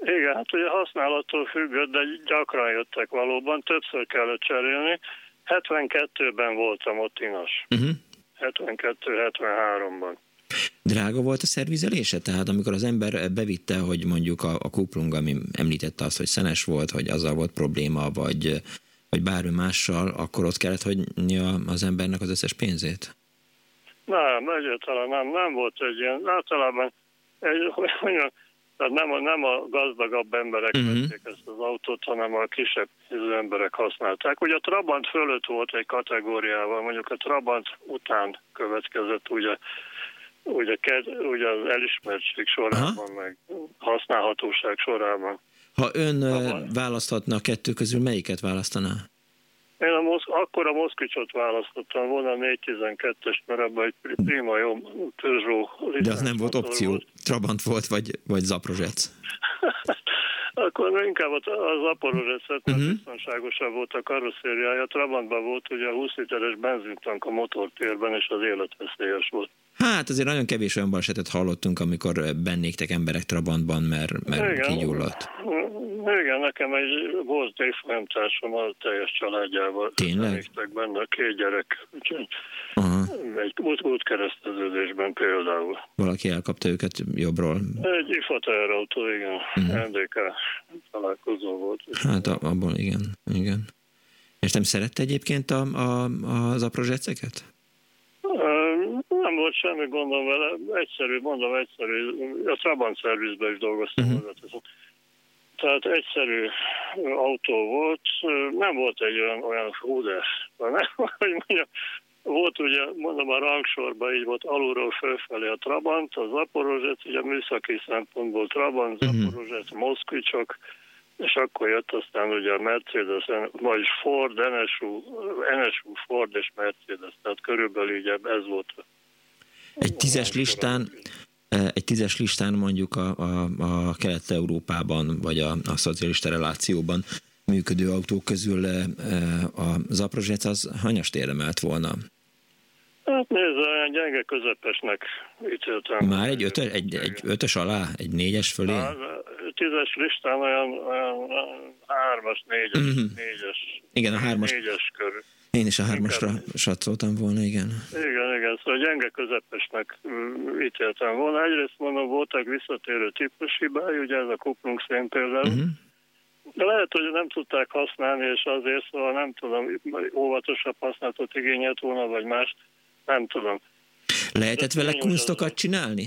Igen, hát ugye használattól függött, de gyakran jöttek valóban, többször kellett cserélni. 72-ben voltam ott inas. Uh-huh. 72-73-ban. Drága volt a szervizelése? Tehát amikor az ember bevitte, hogy mondjuk a, a kuplung, ami említette azt, hogy szenes volt, hogy azzal volt probléma, vagy, vagy bármi mással, akkor ott kellett hagynia az embernek az összes pénzét? Nem, egyáltalán nem, nem volt egy ilyen, általában egy, hogy mondjam, tehát nem a, nem a gazdagabb emberek uh-huh. vették ezt az autót, hanem a kisebb emberek használták. Ugye a Trabant fölött volt egy kategóriával, mondjuk a Trabant után következett ugye, ugye, ugye az elismertség sorában, Aha. meg használhatóság sorában. Ha ön Trabant. választhatna a kettő közül, melyiket választaná? Én a Mosz- akkor a Moszkvicsot választottam volna a 412-es, mert abban egy prima jó Peugeot. De az nem volt opció. Volt. Trabant volt, vagy, vagy Zaprozsec? <laughs> akkor inkább az Zaporozsec, mert uh-huh. biztonságosabb volt a karosszériája. Trabantban volt ugye a 20 literes benzintank a motortérben, és az életveszélyes volt. Hát azért nagyon kevés olyan balesetet hallottunk, amikor bennéktek emberek Trabantban, mert, mert Igen. kigyulladt. Igen, nekem egy volt évfolyamtársam a teljes családjával. Tényleg? benne a két gyerek. Aha. Egy út, útkereszteződésben például. Valaki elkapta őket jobbról? Egy IFA teherautó, igen. Uh-huh. NDK találkozó volt. Hát abban igen, igen. És nem szerette egyébként a, a, az aprozseceket? Nem volt semmi gondom vele, egyszerű, mondom, egyszerű. A Trabant szervizben is dolgoztam uh-huh. Tehát egyszerű autó volt, nem volt egy olyan, olyan hú, de, nem, <laughs> hogy mondjam, volt ugye, mondom a rangsorban így volt alulról fölfelé a Trabant, az Zaporozset, ugye műszaki szempontból Trabant, uh-huh. Zaporozset, Moszkvicsok, és akkor jött aztán ugye a Mercedes, vagyis Ford, NSU, NSU, Ford és Mercedes, tehát körülbelül ugye ez volt. Egy tízes listán, egy tízes listán mondjuk a, a, a Kelet-Európában, vagy a, a szocialista relációban működő autók közül a Zaprozsec az hanyast érdemelt volna? Hát nézd, gyenge közepesnek ítéltem. Már egy, ötös, egy, egy ötös alá? Egy négyes fölé? A tízes listán olyan, olyan hármas, négyes, mm-hmm. négyes. Igen, a hármas. Négyes körül. Én is a hármasra satszoltam volna, igen. Igen, igen, szóval gyenge közepesnek mm, ítéltem volna. Egyrészt mondom, voltak visszatérő típushibái, ugye ez a kuplung szén például. Uh-huh. De lehet, hogy nem tudták használni, és azért szóval nem tudom, óvatosabb használatot igényelt volna, vagy más, nem tudom. Lehetett vele kunstokat csinálni?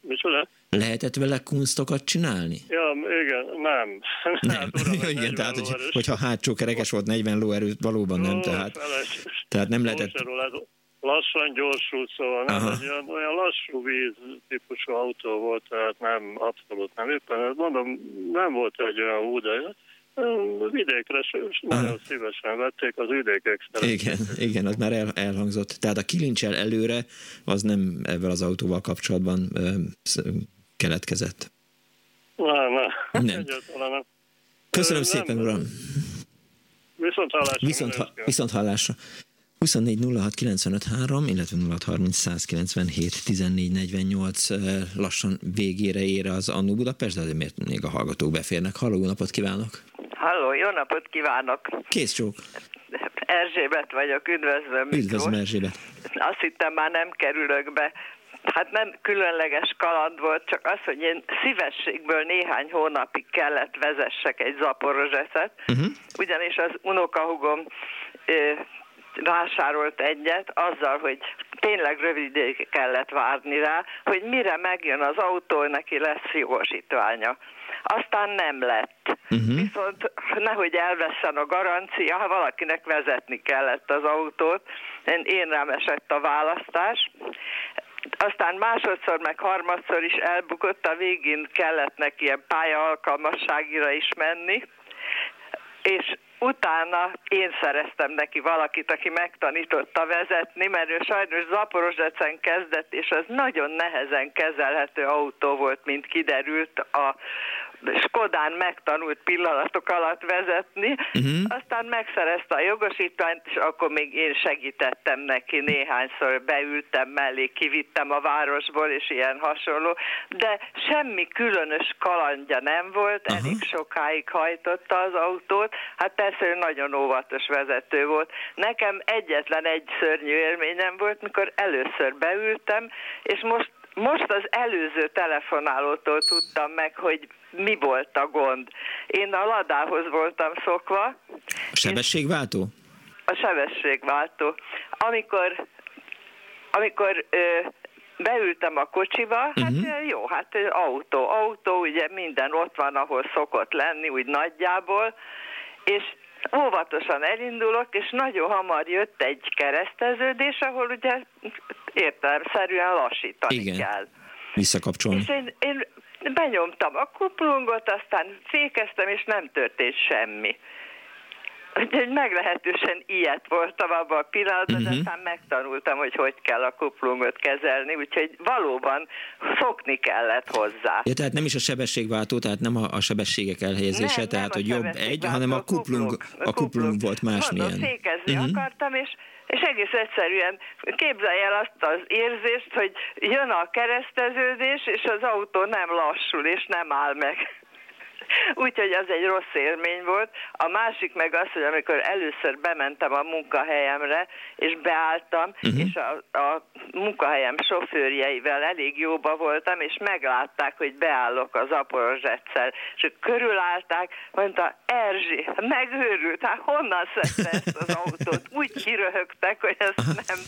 Micsoda? Lehetett vele kunstokat csinálni? Ja, igen, nem. <laughs> Nem, hát, uram, ja, igen, tehát hogy, hogyha hátsó kerekes volt 40 lóerő, valóban nem, tehát, tehát nem lehetett... Lassan gyorsult, szóval nem egy olyan, olyan lassú víz típusú autó volt, tehát nem, abszolút nem. Éppen mondom, nem volt egy olyan hú, de vidékre nagyon szívesen vették az vidékek Igen, igen, az már el, elhangzott. Tehát a kilincsel előre az nem ebben az autóval kapcsolatban ö, keletkezett. Nem, nem. nem. nem. Köszönöm nem, szépen, uram. Viszont hallásra. Viszont, ha, viszont hallásra. 24 06 95 3, illetve 06 30 197 14 48 lassan végére ér az Annó Budapest, de azért miért még a hallgatók beférnek. Halló, napot kívánok! Halló, jó napot kívánok! Kész csók! Erzsébet vagyok, üdvözlöm. Üdvözlöm Erzsébet! Azt hittem már nem kerülök be. Hát nem különleges kaland volt, csak az, hogy én szívességből néhány hónapig kellett vezessek egy zaporozsetet, uh-huh. ugyanis az unokahugom vásárolt egyet azzal, hogy tényleg rövid ideig kellett várni rá, hogy mire megjön az autó, neki lesz jogosítványa. Aztán nem lett. Uh-huh. Viszont nehogy elveszen a garancia, ha valakinek vezetni kellett az autót, én rám esett a választás. Aztán másodszor, meg harmadszor is elbukott, a végén kellett neki ilyen pályaalkalmasságira is menni, és utána én szereztem neki valakit, aki megtanította vezetni, mert ő sajnos Zaporozsecen kezdett, és az nagyon nehezen kezelhető autó volt, mint kiderült a Skodán megtanult pillanatok alatt vezetni, uh-huh. aztán megszerezte a jogosítványt, és akkor még én segítettem neki néhányszor, beültem mellé, kivittem a városból, és ilyen hasonló, de semmi különös kalandja nem volt, uh-huh. elég sokáig hajtotta az autót, hát persze ő nagyon óvatos vezető volt. Nekem egyetlen egy szörnyű élményem volt, mikor először beültem, és most most az előző telefonálótól tudtam meg, hogy mi volt a gond. Én a ladához voltam szokva. Sebességváltó? A sebességváltó. Amikor, amikor ö, beültem a kocsiba, hát uh-huh. jó, hát autó, autó, ugye minden ott van, ahol szokott lenni, úgy nagyjából, és óvatosan elindulok, és nagyon hamar jött egy kereszteződés, ahol ugye értelemszerűen lassítani Igen. kell. Visszakapcsolni. És én, én benyomtam a kuplungot, aztán fékeztem, és nem történt semmi. Úgyhogy meglehetősen ilyet voltam abban a pillanatban, uh-huh. de mhm. aztán megtanultam, hogy hogy kell a kuplungot kezelni, úgyhogy valóban szokni kellett hozzá. Ja, tehát nem is a sebességváltó, tehát nem a, a sebességek elhelyezése, nem, tehát nem hogy jobb egy, hanem a kuplung, a kuplung volt másmilyen. Mondom, fékezni uh-huh. akartam, és és egész egyszerűen képzelj el azt az érzést, hogy jön a kereszteződés, és az autó nem lassul, és nem áll meg. Úgyhogy az egy rossz élmény volt. A másik meg az, hogy amikor először bementem a munkahelyemre, és beálltam, uh-huh. és a, a munkahelyem sofőrjeivel elég jóba voltam, és meglátták, hogy beállok az aporozsetszel, és ők körülállták, mondta, Erzsi, megőrült, hát honnan szedte ezt az autót? Úgy kiröhögtek, hogy ezt nem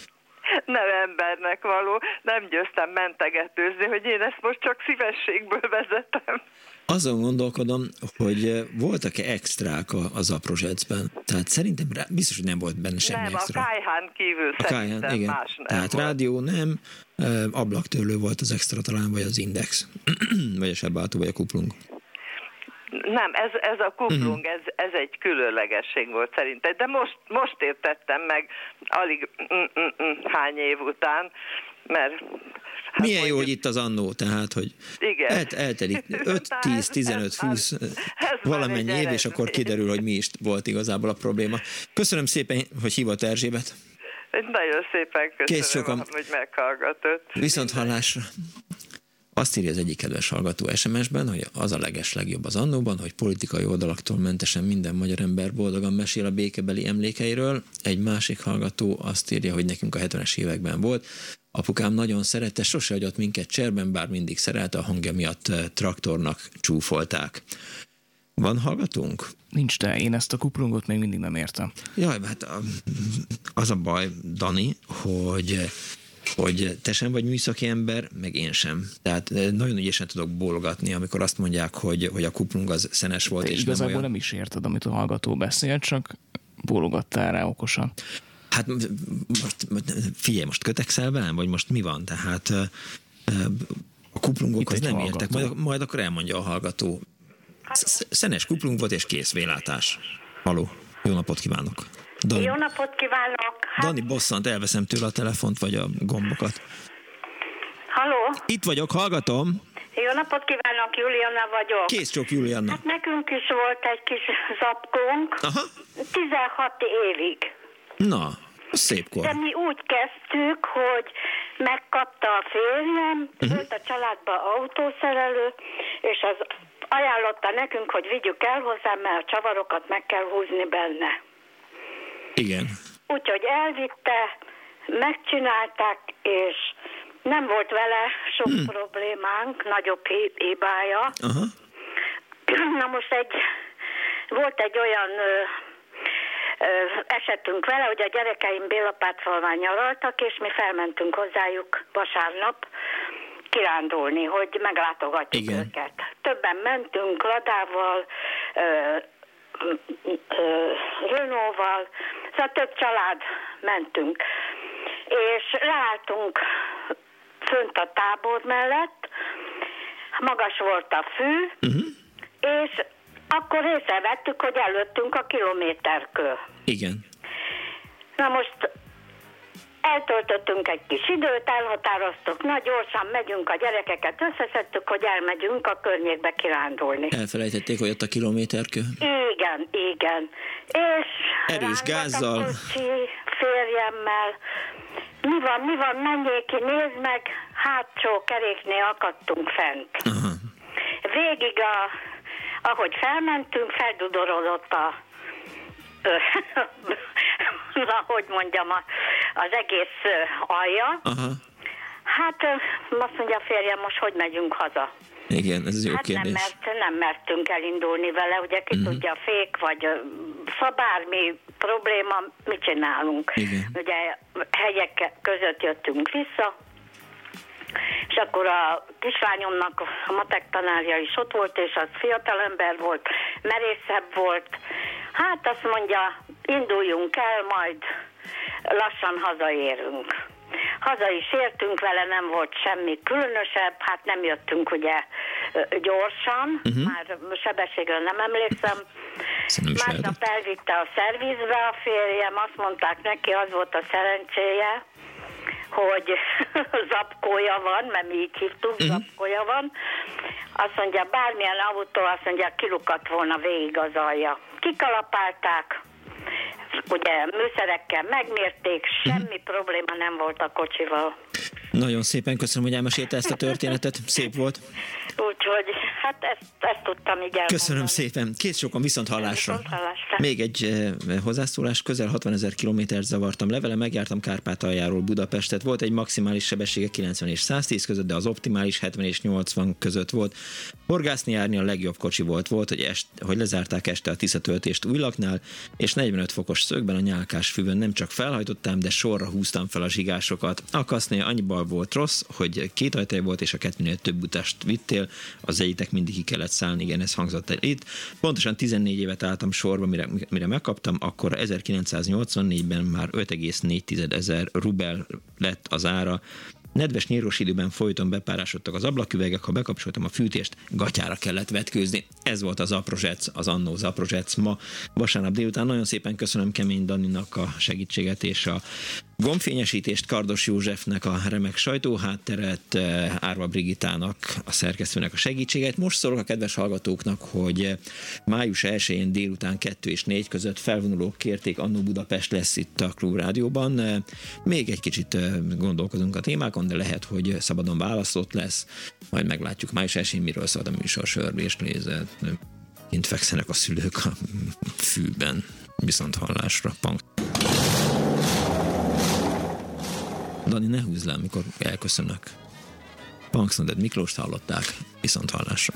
nem embernek való, nem győztem mentegetőzni, hogy én ezt most csak szívességből vezetem. Azon gondolkodom, hogy eh, voltak-e extrák az Aprozsecben? Tehát szerintem rá, biztos, hogy nem volt benne semmi nem, extra. a kájhán kívül a kájhán, igen. más nem Tehát volt. rádió nem, eh, ablaktörlő volt az extra talán, vagy az index, <clears throat> vagy a sebbáltó, vagy a kuplung. Nem, ez, ez a kuplung, uh-huh. ez, ez egy különlegesség volt szerintem, de most, most értettem meg alig mm, mm, mm, hány év után, mert Hát Milyen jó, hogy itt az annó, tehát, hogy Igen. El, eltelik 5, 10, 15, 20, valamennyi év, és akkor kiderül, hogy mi is volt igazából a probléma. Köszönöm szépen, hogy hívott Erzsébet. Nagyon szépen köszönöm, Kész sokan. hogy meghallgatott. Viszont hallásra. Azt írja az egyik kedves hallgató SMS-ben, hogy az a leges legjobb az annóban, hogy politikai oldalaktól mentesen minden magyar ember boldogan mesél a békebeli emlékeiről. Egy másik hallgató azt írja, hogy nekünk a 70-es években volt. Apukám nagyon szerette, sose hagyott minket cserben, bár mindig szerelte, a hangja miatt eh, traktornak csúfolták. Van hallgatunk? Nincs, de én ezt a kuplungot még mindig nem értem. Jaj, hát az a baj, Dani, hogy hogy te sem vagy műszaki ember, meg én sem. Tehát eh, nagyon ügyesen tudok bólogatni, amikor azt mondják, hogy, hogy a kuplung az szenes volt. De és igazából nem, olyan... nem is érted, amit a hallgató beszél, csak bólogattál rá okosan. Hát most, figyelj, most kötekszel velem, vagy most mi van? Tehát eh, eh, a kuplungokhoz nem hallgató. értek, majd, majd akkor elmondja a hallgató. Szenes kuplung volt, és kész vélátás. Haló, jó napot kívánok! Dani. Jó napot kívánok! Hát... Dani bosszant, elveszem tőle a telefont vagy a gombokat. Halló? Itt vagyok, hallgatom. Jó napot kívánok, Juliana vagyok. Kész csak Juliana. Hát nekünk is volt egy kis zapkónk. Aha. 16 évig. Na, szép kor. De mi úgy kezdtük, hogy megkapta a férjem, uh-huh. volt a családba autószerelő, és az ajánlotta nekünk, hogy vigyük el hozzá, mert a csavarokat meg kell húzni benne. Igen. Úgyhogy elvitte, megcsinálták, és nem volt vele sok hmm. problémánk, nagyobb hibája. Aha. Na most egy, volt egy olyan ö, ö, esetünk vele, hogy a gyerekeim Bélapátfalván nyaraltak, és mi felmentünk hozzájuk vasárnap kirándulni, hogy meglátogatjuk Igen. őket. Többen mentünk Ladával, ö, Renault-val, szóval több család mentünk. És leálltunk fönt a tábor mellett, magas volt a fű, uh-huh. és akkor észrevettük, hogy előttünk a kilométerkő. Igen. Na most eltöltöttünk egy kis időt, elhatároztuk, na gyorsan megyünk, a gyerekeket összeszedtük, hogy elmegyünk a környékbe kirándulni. Elfelejtették, hogy ott a kilométerkő? Igen, igen. És erős gázzal. Kocsi, férjemmel. Mi van, mi van, menjél ki, nézd meg, hátsó keréknél akadtunk fent. Aha. Végig a, ahogy felmentünk, feldudorodott a <laughs> na, hogy mondjam, az egész alja. Aha. Hát azt mondja a férjem, most hogy megyünk haza? Igen, ez jó hát kérdés. Nem, mert, nem mertünk elindulni vele, ugye ki uh-huh. tudja, fék, vagy ha bármi probléma, mit csinálunk? Igen. Ugye hegyek között jöttünk vissza, és akkor a kislányomnak a matek tanárja is ott volt, és az fiatalember volt, merészebb volt. Hát azt mondja, induljunk el, majd lassan hazaérünk. Haza is értünk vele, nem volt semmi különösebb, hát nem jöttünk ugye gyorsan, uh-huh. már sebességre nem emlékszem. Másnap elvitte a szervizbe a férjem, azt mondták neki, az volt a szerencséje, hogy <laughs> zapkója van, mert mi így hívtuk, uh-huh. zapkója van. Azt mondja, bármilyen autó, azt mondja, kilukat volna végig az alja. Kikalapálták, ugye műszerekkel megmérték, semmi uh-huh. probléma nem volt a kocsival. Nagyon szépen köszönöm, hogy elmesélte ezt a történetet. Szép volt. Úgyhogy, hát ezt, ezt tudtam így elmondani. Köszönöm szépen. Két sokan viszont hallásra. Viszont hallásra. Még egy eh, hozzászólás. Közel 60 ezer kilométert zavartam levele, megjártam Kárpátaljáról Budapestet. Volt egy maximális sebessége 90 és 110 között, de az optimális 70 és 80 között volt. Horgászni járni a legjobb kocsi volt. Volt, hogy, est, hogy lezárták este a tiszatöltést újlaknál, és 45 fokos szögben a nyálkás füvön nem csak felhajtottam, de sorra húztam fel a zsigásokat. Akaszni annyiból volt rossz, hogy két ajtaj volt, és a kettőnél több utást vittél, az egyitek mindig ki kellett szállni, igen, ez hangzott itt. Pontosan 14 évet álltam sorba, mire, mire megkaptam, akkor 1984-ben már 5,4 ezer rubel lett az ára, Nedves nyíros időben folyton bepárásodtak az ablaküvegek, ha bekapcsoltam a fűtést, gatyára kellett vetkőzni. Ez volt az Aprozsec, az annó Aprozsec ma vasárnap délután. Nagyon szépen köszönöm Kemény Daninak a segítséget és a Gombfényesítést Kardos Józsefnek a remek sajtóhátteret, eh, Árva Brigitának, a szerkesztőnek a segítséget. Most szólok a kedves hallgatóknak, hogy eh, május 1-én délután 2 és 4 között felvonulók kérték, Annó Budapest lesz itt a Klub Rádióban. Eh, még egy kicsit gondolkodunk a témákon, de lehet, hogy szabadon választott lesz. Majd meglátjuk május 1-én, miről szól a műsor sörlést nézett. Kint fekszenek a szülők a fűben. Viszont hallásra. Punk. Dani, ne húzz le, amikor elköszönök. Punksnoded Miklós hallották, viszont hallásra.